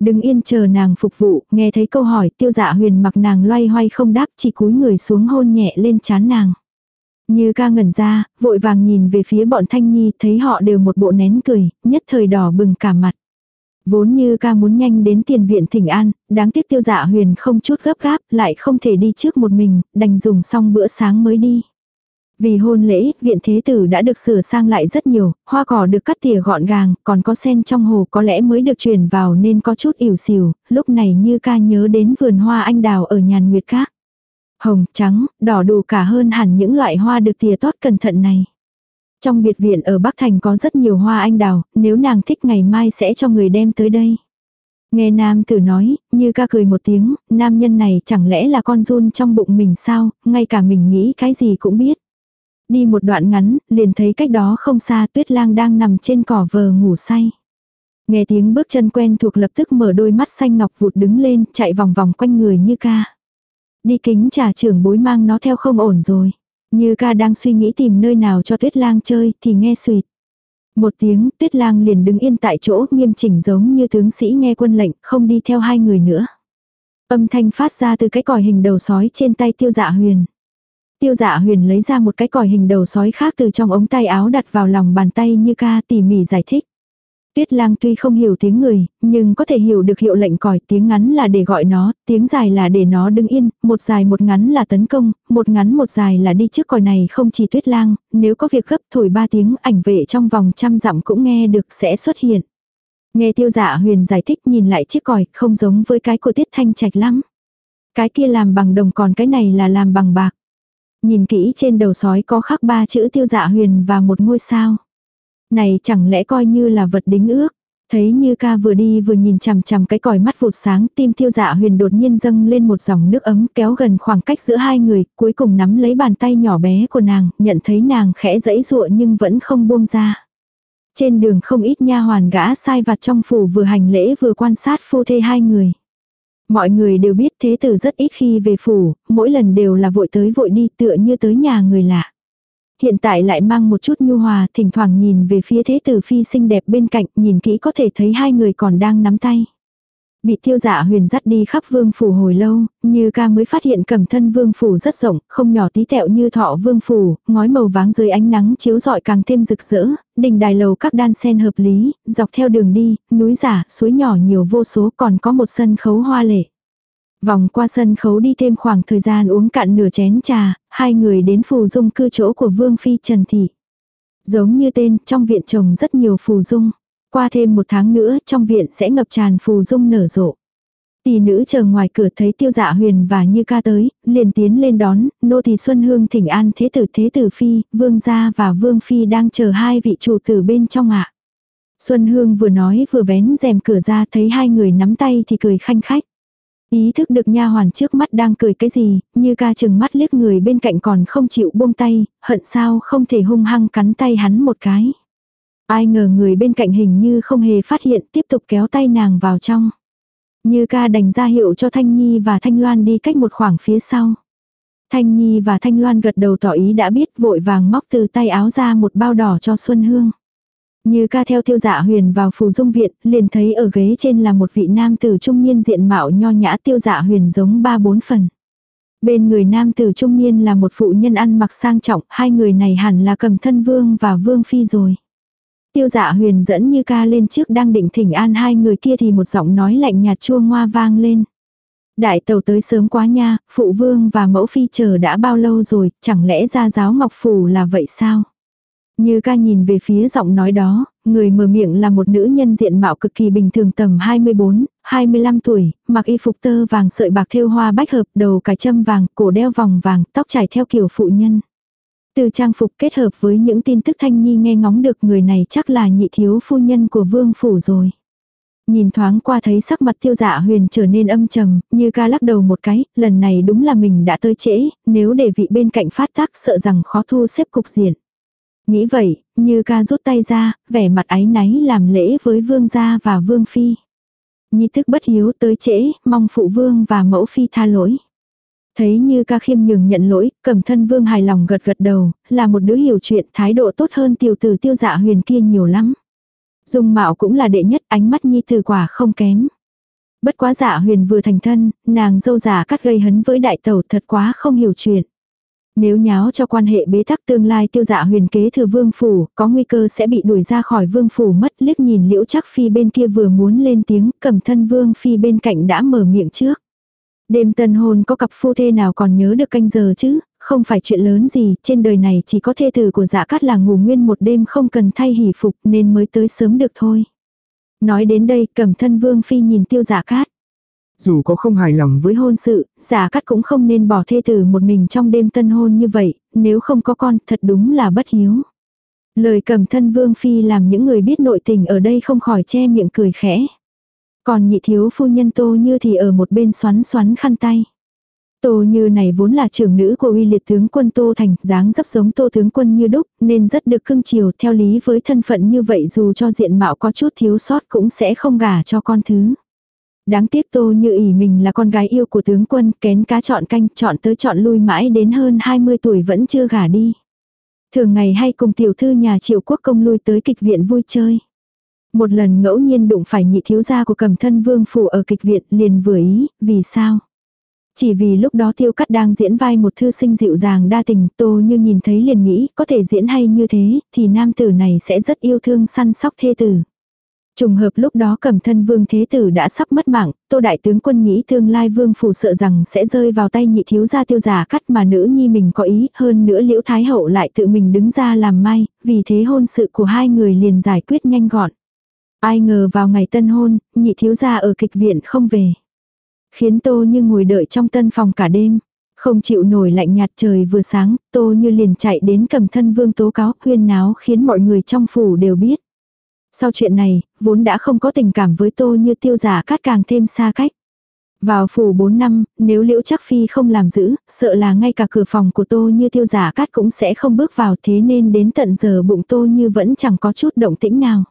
Đừng yên chờ nàng phục vụ, nghe thấy câu hỏi tiêu dạ huyền mặc nàng loay hoay không đáp chỉ cúi người xuống hôn nhẹ lên chán nàng. Như ca ngẩn ra, vội vàng nhìn về phía bọn Thanh Nhi thấy họ đều một bộ nén cười, nhất thời đỏ bừng cả mặt. Vốn như ca muốn nhanh đến tiền viện thỉnh an, đáng tiếc tiêu dạ huyền không chút gấp gáp, lại không thể đi trước một mình, đành dùng xong bữa sáng mới đi. Vì hôn lễ, viện thế tử đã được sửa sang lại rất nhiều, hoa cỏ được cắt tỉa gọn gàng, còn có sen trong hồ có lẽ mới được chuyển vào nên có chút ỉu xìu, lúc này như ca nhớ đến vườn hoa anh đào ở nhàn nguyệt các. Hồng, trắng, đỏ đủ cả hơn hẳn những loại hoa được tìa tót cẩn thận này. Trong biệt viện ở Bắc Thành có rất nhiều hoa anh đào, nếu nàng thích ngày mai sẽ cho người đem tới đây. Nghe nam tử nói, như ca cười một tiếng, nam nhân này chẳng lẽ là con run trong bụng mình sao, ngay cả mình nghĩ cái gì cũng biết. Đi một đoạn ngắn, liền thấy cách đó không xa tuyết lang đang nằm trên cỏ vờ ngủ say. Nghe tiếng bước chân quen thuộc lập tức mở đôi mắt xanh ngọc vụt đứng lên, chạy vòng vòng quanh người như ca. Đi kính trà trưởng bối mang nó theo không ổn rồi. Như ca đang suy nghĩ tìm nơi nào cho tuyết lang chơi thì nghe suyệt. Một tiếng, tuyết lang liền đứng yên tại chỗ, nghiêm chỉnh giống như tướng sĩ nghe quân lệnh, không đi theo hai người nữa. Âm thanh phát ra từ cái còi hình đầu sói trên tay tiêu dạ huyền. Tiêu dạ huyền lấy ra một cái còi hình đầu sói khác từ trong ống tay áo đặt vào lòng bàn tay như ca tỉ mỉ giải thích. Tuyết lang tuy không hiểu tiếng người, nhưng có thể hiểu được hiệu lệnh còi tiếng ngắn là để gọi nó, tiếng dài là để nó đứng yên, một dài một ngắn là tấn công, một ngắn một dài là đi trước còi này không chỉ tuyết lang, nếu có việc gấp thổi ba tiếng ảnh vệ trong vòng trăm dặm cũng nghe được sẽ xuất hiện. Nghe tiêu dạ huyền giải thích nhìn lại chiếc còi không giống với cái của tiết thanh trạch lắm. Cái kia làm bằng đồng còn cái này là làm bằng bạc. Nhìn kỹ trên đầu sói có khắc ba chữ tiêu dạ huyền và một ngôi sao. Này chẳng lẽ coi như là vật đính ước. Thấy như ca vừa đi vừa nhìn chằm chằm cái còi mắt vụt sáng tim thiêu dạ huyền đột nhiên dâng lên một dòng nước ấm kéo gần khoảng cách giữa hai người, cuối cùng nắm lấy bàn tay nhỏ bé của nàng, nhận thấy nàng khẽ dẫy dụa nhưng vẫn không buông ra. Trên đường không ít nha hoàn gã sai vặt trong phủ vừa hành lễ vừa quan sát phu thê hai người. Mọi người đều biết thế tử rất ít khi về phủ, mỗi lần đều là vội tới vội đi tựa như tới nhà người lạ. Hiện tại lại mang một chút nhu hòa, thỉnh thoảng nhìn về phía thế tử phi xinh đẹp bên cạnh, nhìn kỹ có thể thấy hai người còn đang nắm tay. Bị tiêu giả huyền dắt đi khắp vương phủ hồi lâu, như ca mới phát hiện cầm thân vương phủ rất rộng, không nhỏ tí tẹo như thọ vương phủ, ngói màu váng dưới ánh nắng chiếu rọi càng thêm rực rỡ, đình đài lầu các đan sen hợp lý, dọc theo đường đi, núi giả, suối nhỏ nhiều vô số còn có một sân khấu hoa lệ. Vòng qua sân khấu đi thêm khoảng thời gian uống cạn nửa chén trà, hai người đến phù dung cư chỗ của Vương Phi Trần Thị. Giống như tên, trong viện trồng rất nhiều phù dung. Qua thêm một tháng nữa, trong viện sẽ ngập tràn phù dung nở rộ. Tỷ nữ chờ ngoài cửa thấy tiêu dạ huyền và như ca tới, liền tiến lên đón, nô tỳ Xuân Hương thỉnh an thế tử thế tử phi, vương gia và vương phi đang chờ hai vị chủ tử bên trong ạ. Xuân Hương vừa nói vừa vén rèm cửa ra thấy hai người nắm tay thì cười khanh khách. Ý thức được nha hoàn trước mắt đang cười cái gì, như ca chừng mắt liếc người bên cạnh còn không chịu buông tay, hận sao không thể hung hăng cắn tay hắn một cái. Ai ngờ người bên cạnh hình như không hề phát hiện tiếp tục kéo tay nàng vào trong. Như ca đành ra hiệu cho Thanh Nhi và Thanh Loan đi cách một khoảng phía sau. Thanh Nhi và Thanh Loan gật đầu tỏ ý đã biết vội vàng móc từ tay áo ra một bao đỏ cho Xuân Hương. Như ca theo tiêu dạ huyền vào phù dung viện, liền thấy ở ghế trên là một vị nam tử trung niên diện mạo nho nhã tiêu dạ huyền giống ba bốn phần. Bên người nam tử trung niên là một phụ nhân ăn mặc sang trọng, hai người này hẳn là cầm thân vương và vương phi rồi. Tiêu dạ huyền dẫn như ca lên trước đang định thỉnh an hai người kia thì một giọng nói lạnh nhạt chua ngoa vang lên. Đại tàu tới sớm quá nha, phụ vương và mẫu phi chờ đã bao lâu rồi, chẳng lẽ ra giáo ngọc phủ là vậy sao? Như ca nhìn về phía giọng nói đó, người mở miệng là một nữ nhân diện mạo cực kỳ bình thường tầm 24, 25 tuổi, mặc y phục tơ vàng sợi bạc thêu hoa bách hợp, đầu cài châm vàng, cổ đeo vòng vàng, tóc trải theo kiểu phụ nhân. Từ trang phục kết hợp với những tin tức Thanh Nhi nghe ngóng được người này chắc là nhị thiếu phu nhân của vương phủ rồi. Nhìn thoáng qua thấy sắc mặt tiêu dạ huyền trở nên âm trầm, như ca lắc đầu một cái, lần này đúng là mình đã tới trễ, nếu để vị bên cạnh phát tác sợ rằng khó thu xếp cục diện. Nghĩ vậy, như ca rút tay ra, vẻ mặt áy náy làm lễ với vương gia và vương phi. Nhi thức bất hiếu tới trễ, mong phụ vương và mẫu phi tha lỗi. Thấy như ca khiêm nhường nhận lỗi, cầm thân vương hài lòng gật gật đầu, là một đứa hiểu chuyện thái độ tốt hơn tiểu tử tiêu dạ huyền kia nhiều lắm. Dung mạo cũng là đệ nhất ánh mắt nhi từ quả không kém. Bất quá dạ huyền vừa thành thân, nàng dâu giả cắt gây hấn với đại tẩu thật quá không hiểu chuyện. Nếu nháo cho quan hệ bế tắc tương lai tiêu dạ huyền kế thừa vương phủ, có nguy cơ sẽ bị đuổi ra khỏi vương phủ mất liếc nhìn liễu chắc phi bên kia vừa muốn lên tiếng cầm thân vương phi bên cạnh đã mở miệng trước. Đêm tân hôn có cặp phu thê nào còn nhớ được canh giờ chứ, không phải chuyện lớn gì, trên đời này chỉ có thê tử của dạ cát là ngủ nguyên một đêm không cần thay hỷ phục nên mới tới sớm được thôi. Nói đến đây cầm thân vương phi nhìn tiêu dạ cát. Dù có không hài lòng với hôn sự, giả cắt cũng không nên bỏ thê tử một mình trong đêm tân hôn như vậy, nếu không có con thật đúng là bất hiếu. Lời cầm thân vương phi làm những người biết nội tình ở đây không khỏi che miệng cười khẽ. Còn nhị thiếu phu nhân tô như thì ở một bên xoắn xoắn khăn tay. Tô như này vốn là trưởng nữ của uy liệt tướng quân Tô Thành, dáng dấp giống Tô tướng quân như đúc, nên rất được cưng chiều theo lý với thân phận như vậy dù cho diện mạo có chút thiếu sót cũng sẽ không gả cho con thứ. Đáng tiếc Tô Như ỉ mình là con gái yêu của tướng quân, kén cá chọn canh, chọn tới chọn lui mãi đến hơn 20 tuổi vẫn chưa gả đi. Thường ngày hay cùng tiểu thư nhà triệu quốc công lui tới kịch viện vui chơi. Một lần ngẫu nhiên đụng phải nhị thiếu gia của cầm thân vương phủ ở kịch viện liền vừa ý, vì sao? Chỉ vì lúc đó tiêu cắt đang diễn vai một thư sinh dịu dàng đa tình, tô như nhìn thấy liền nghĩ có thể diễn hay như thế, thì nam tử này sẽ rất yêu thương săn sóc thê tử. Trùng hợp lúc đó cầm thân vương thế tử đã sắp mất mạng, tô đại tướng quân nghĩ tương lai vương phủ sợ rằng sẽ rơi vào tay nhị thiếu gia tiêu giả cắt mà nữ nhi mình có ý, hơn nữa liễu thái hậu lại tự mình đứng ra làm may, vì thế hôn sự của hai người liền giải quyết nhanh gọn. Ai ngờ vào ngày tân hôn, nhị thiếu gia ở kịch viện không về. Khiến tô như ngồi đợi trong tân phòng cả đêm. Không chịu nổi lạnh nhạt trời vừa sáng, tô như liền chạy đến cầm thân vương tố cáo huyên náo khiến mọi người trong phủ đều biết. Sau chuyện này, vốn đã không có tình cảm với tô như tiêu giả cát càng thêm xa cách. Vào phủ 4 năm, nếu liễu chắc phi không làm giữ, sợ là ngay cả cửa phòng của tô như tiêu giả cát cũng sẽ không bước vào thế nên đến tận giờ bụng tô như vẫn chẳng có chút động tĩnh nào.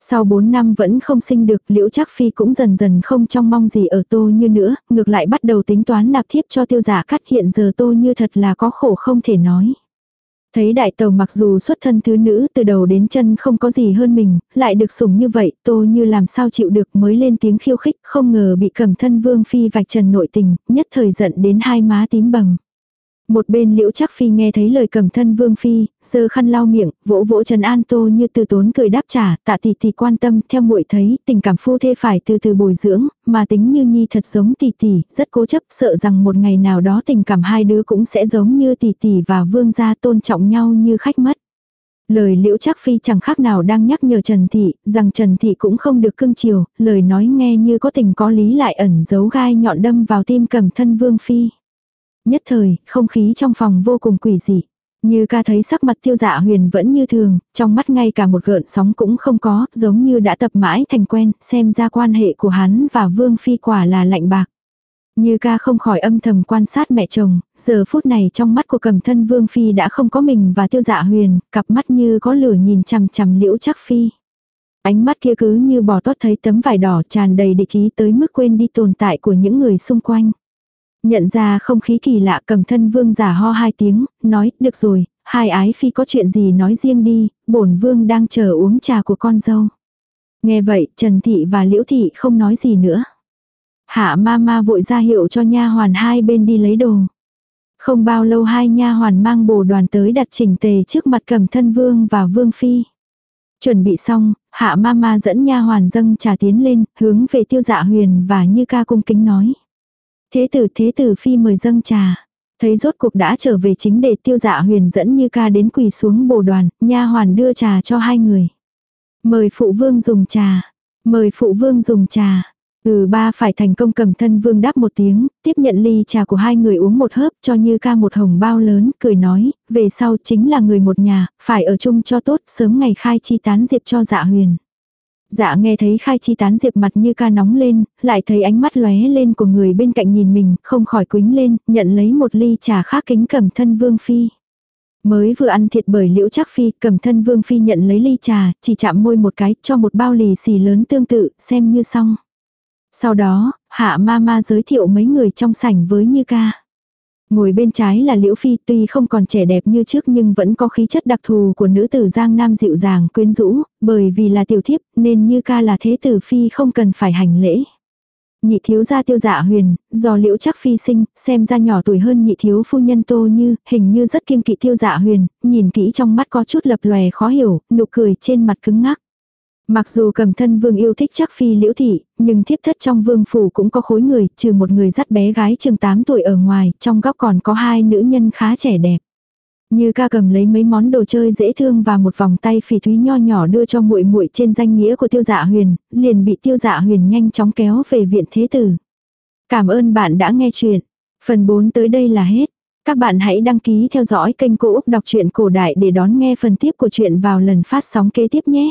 Sau 4 năm vẫn không sinh được, liễu chắc phi cũng dần dần không trong mong gì ở tô như nữa, ngược lại bắt đầu tính toán nạp thiếp cho tiêu giả cát hiện giờ tô như thật là có khổ không thể nói. Thấy đại tàu mặc dù xuất thân thứ nữ từ đầu đến chân không có gì hơn mình, lại được sủng như vậy, tô như làm sao chịu được mới lên tiếng khiêu khích, không ngờ bị cầm thân vương phi vạch trần nội tình, nhất thời giận đến hai má tím bầm. Một bên liễu chắc phi nghe thấy lời cầm thân vương phi, giơ khăn lau miệng, vỗ vỗ Trần An Tô như từ tốn cười đáp trả, tạ tỷ tỷ quan tâm, theo muội thấy, tình cảm phu thê phải từ từ bồi dưỡng, mà tính như nhi thật giống tỷ tỷ, rất cố chấp, sợ rằng một ngày nào đó tình cảm hai đứa cũng sẽ giống như tỷ tỷ và vương gia tôn trọng nhau như khách mất. Lời liễu chắc phi chẳng khác nào đang nhắc nhở Trần Thị, rằng Trần Thị cũng không được cưng chiều, lời nói nghe như có tình có lý lại ẩn giấu gai nhọn đâm vào tim cầm thân vương phi. Nhất thời, không khí trong phòng vô cùng quỷ dị. Như ca thấy sắc mặt tiêu dạ huyền vẫn như thường, trong mắt ngay cả một gợn sóng cũng không có, giống như đã tập mãi thành quen, xem ra quan hệ của hắn và vương phi quả là lạnh bạc. Như ca không khỏi âm thầm quan sát mẹ chồng, giờ phút này trong mắt của cầm thân vương phi đã không có mình và tiêu dạ huyền, cặp mắt như có lửa nhìn chằm chằm liễu chắc phi. Ánh mắt kia cứ như bò tót thấy tấm vải đỏ tràn đầy địch ý tới mức quên đi tồn tại của những người xung quanh. Nhận ra không khí kỳ lạ cầm thân vương giả ho hai tiếng, nói, được rồi, hai ái phi có chuyện gì nói riêng đi, bổn vương đang chờ uống trà của con dâu. Nghe vậy, Trần Thị và Liễu Thị không nói gì nữa. Hạ ma ma vội ra hiệu cho nha hoàn hai bên đi lấy đồ. Không bao lâu hai nha hoàn mang bồ đoàn tới đặt chỉnh tề trước mặt cầm thân vương và vương phi. Chuẩn bị xong, hạ ma ma dẫn nha hoàn dâng trà tiến lên, hướng về tiêu dạ huyền và như ca cung kính nói. Thế tử thế tử phi mời dâng trà. Thấy rốt cuộc đã trở về chính để tiêu dạ huyền dẫn như ca đến quỳ xuống bồ đoàn, nha hoàn đưa trà cho hai người. Mời phụ vương dùng trà. Mời phụ vương dùng trà. Ừ ba phải thành công cầm thân vương đáp một tiếng, tiếp nhận ly trà của hai người uống một hớp cho như ca một hồng bao lớn, cười nói, về sau chính là người một nhà, phải ở chung cho tốt, sớm ngày khai chi tán diệp cho dạ huyền. Dạ nghe thấy khai chi tán diệp mặt như ca nóng lên, lại thấy ánh mắt lóe lên của người bên cạnh nhìn mình, không khỏi quính lên, nhận lấy một ly trà khác kính cầm thân vương phi. Mới vừa ăn thiệt bởi liễu chắc phi, cầm thân vương phi nhận lấy ly trà, chỉ chạm môi một cái, cho một bao lì xì lớn tương tự, xem như xong. Sau đó, hạ ma ma giới thiệu mấy người trong sảnh với như ca. Ngồi bên trái là Liễu Phi tuy không còn trẻ đẹp như trước nhưng vẫn có khí chất đặc thù của nữ tử Giang Nam dịu dàng quyến rũ, bởi vì là tiểu thiếp nên như ca là thế tử Phi không cần phải hành lễ. Nhị thiếu gia tiêu dạ huyền, do liễu chắc phi sinh, xem ra nhỏ tuổi hơn nhị thiếu phu nhân tô như, hình như rất kiên kỵ tiêu dạ huyền, nhìn kỹ trong mắt có chút lập lòe khó hiểu, nụ cười trên mặt cứng ngắc. Mặc dù cầm thân vương yêu thích chắc phi liễu thị, nhưng thiếp thất trong vương phủ cũng có khối người, trừ một người dắt bé gái chừng 8 tuổi ở ngoài, trong góc còn có hai nữ nhân khá trẻ đẹp. Như ca cầm lấy mấy món đồ chơi dễ thương và một vòng tay phỉ thúy nho nhỏ đưa cho muội muội trên danh nghĩa của tiêu dạ huyền, liền bị tiêu dạ huyền nhanh chóng kéo về viện thế tử. Cảm ơn bạn đã nghe chuyện. Phần 4 tới đây là hết. Các bạn hãy đăng ký theo dõi kênh Cô Úc Đọc truyện Cổ Đại để đón nghe phần tiếp của chuyện vào lần phát sóng kế tiếp nhé.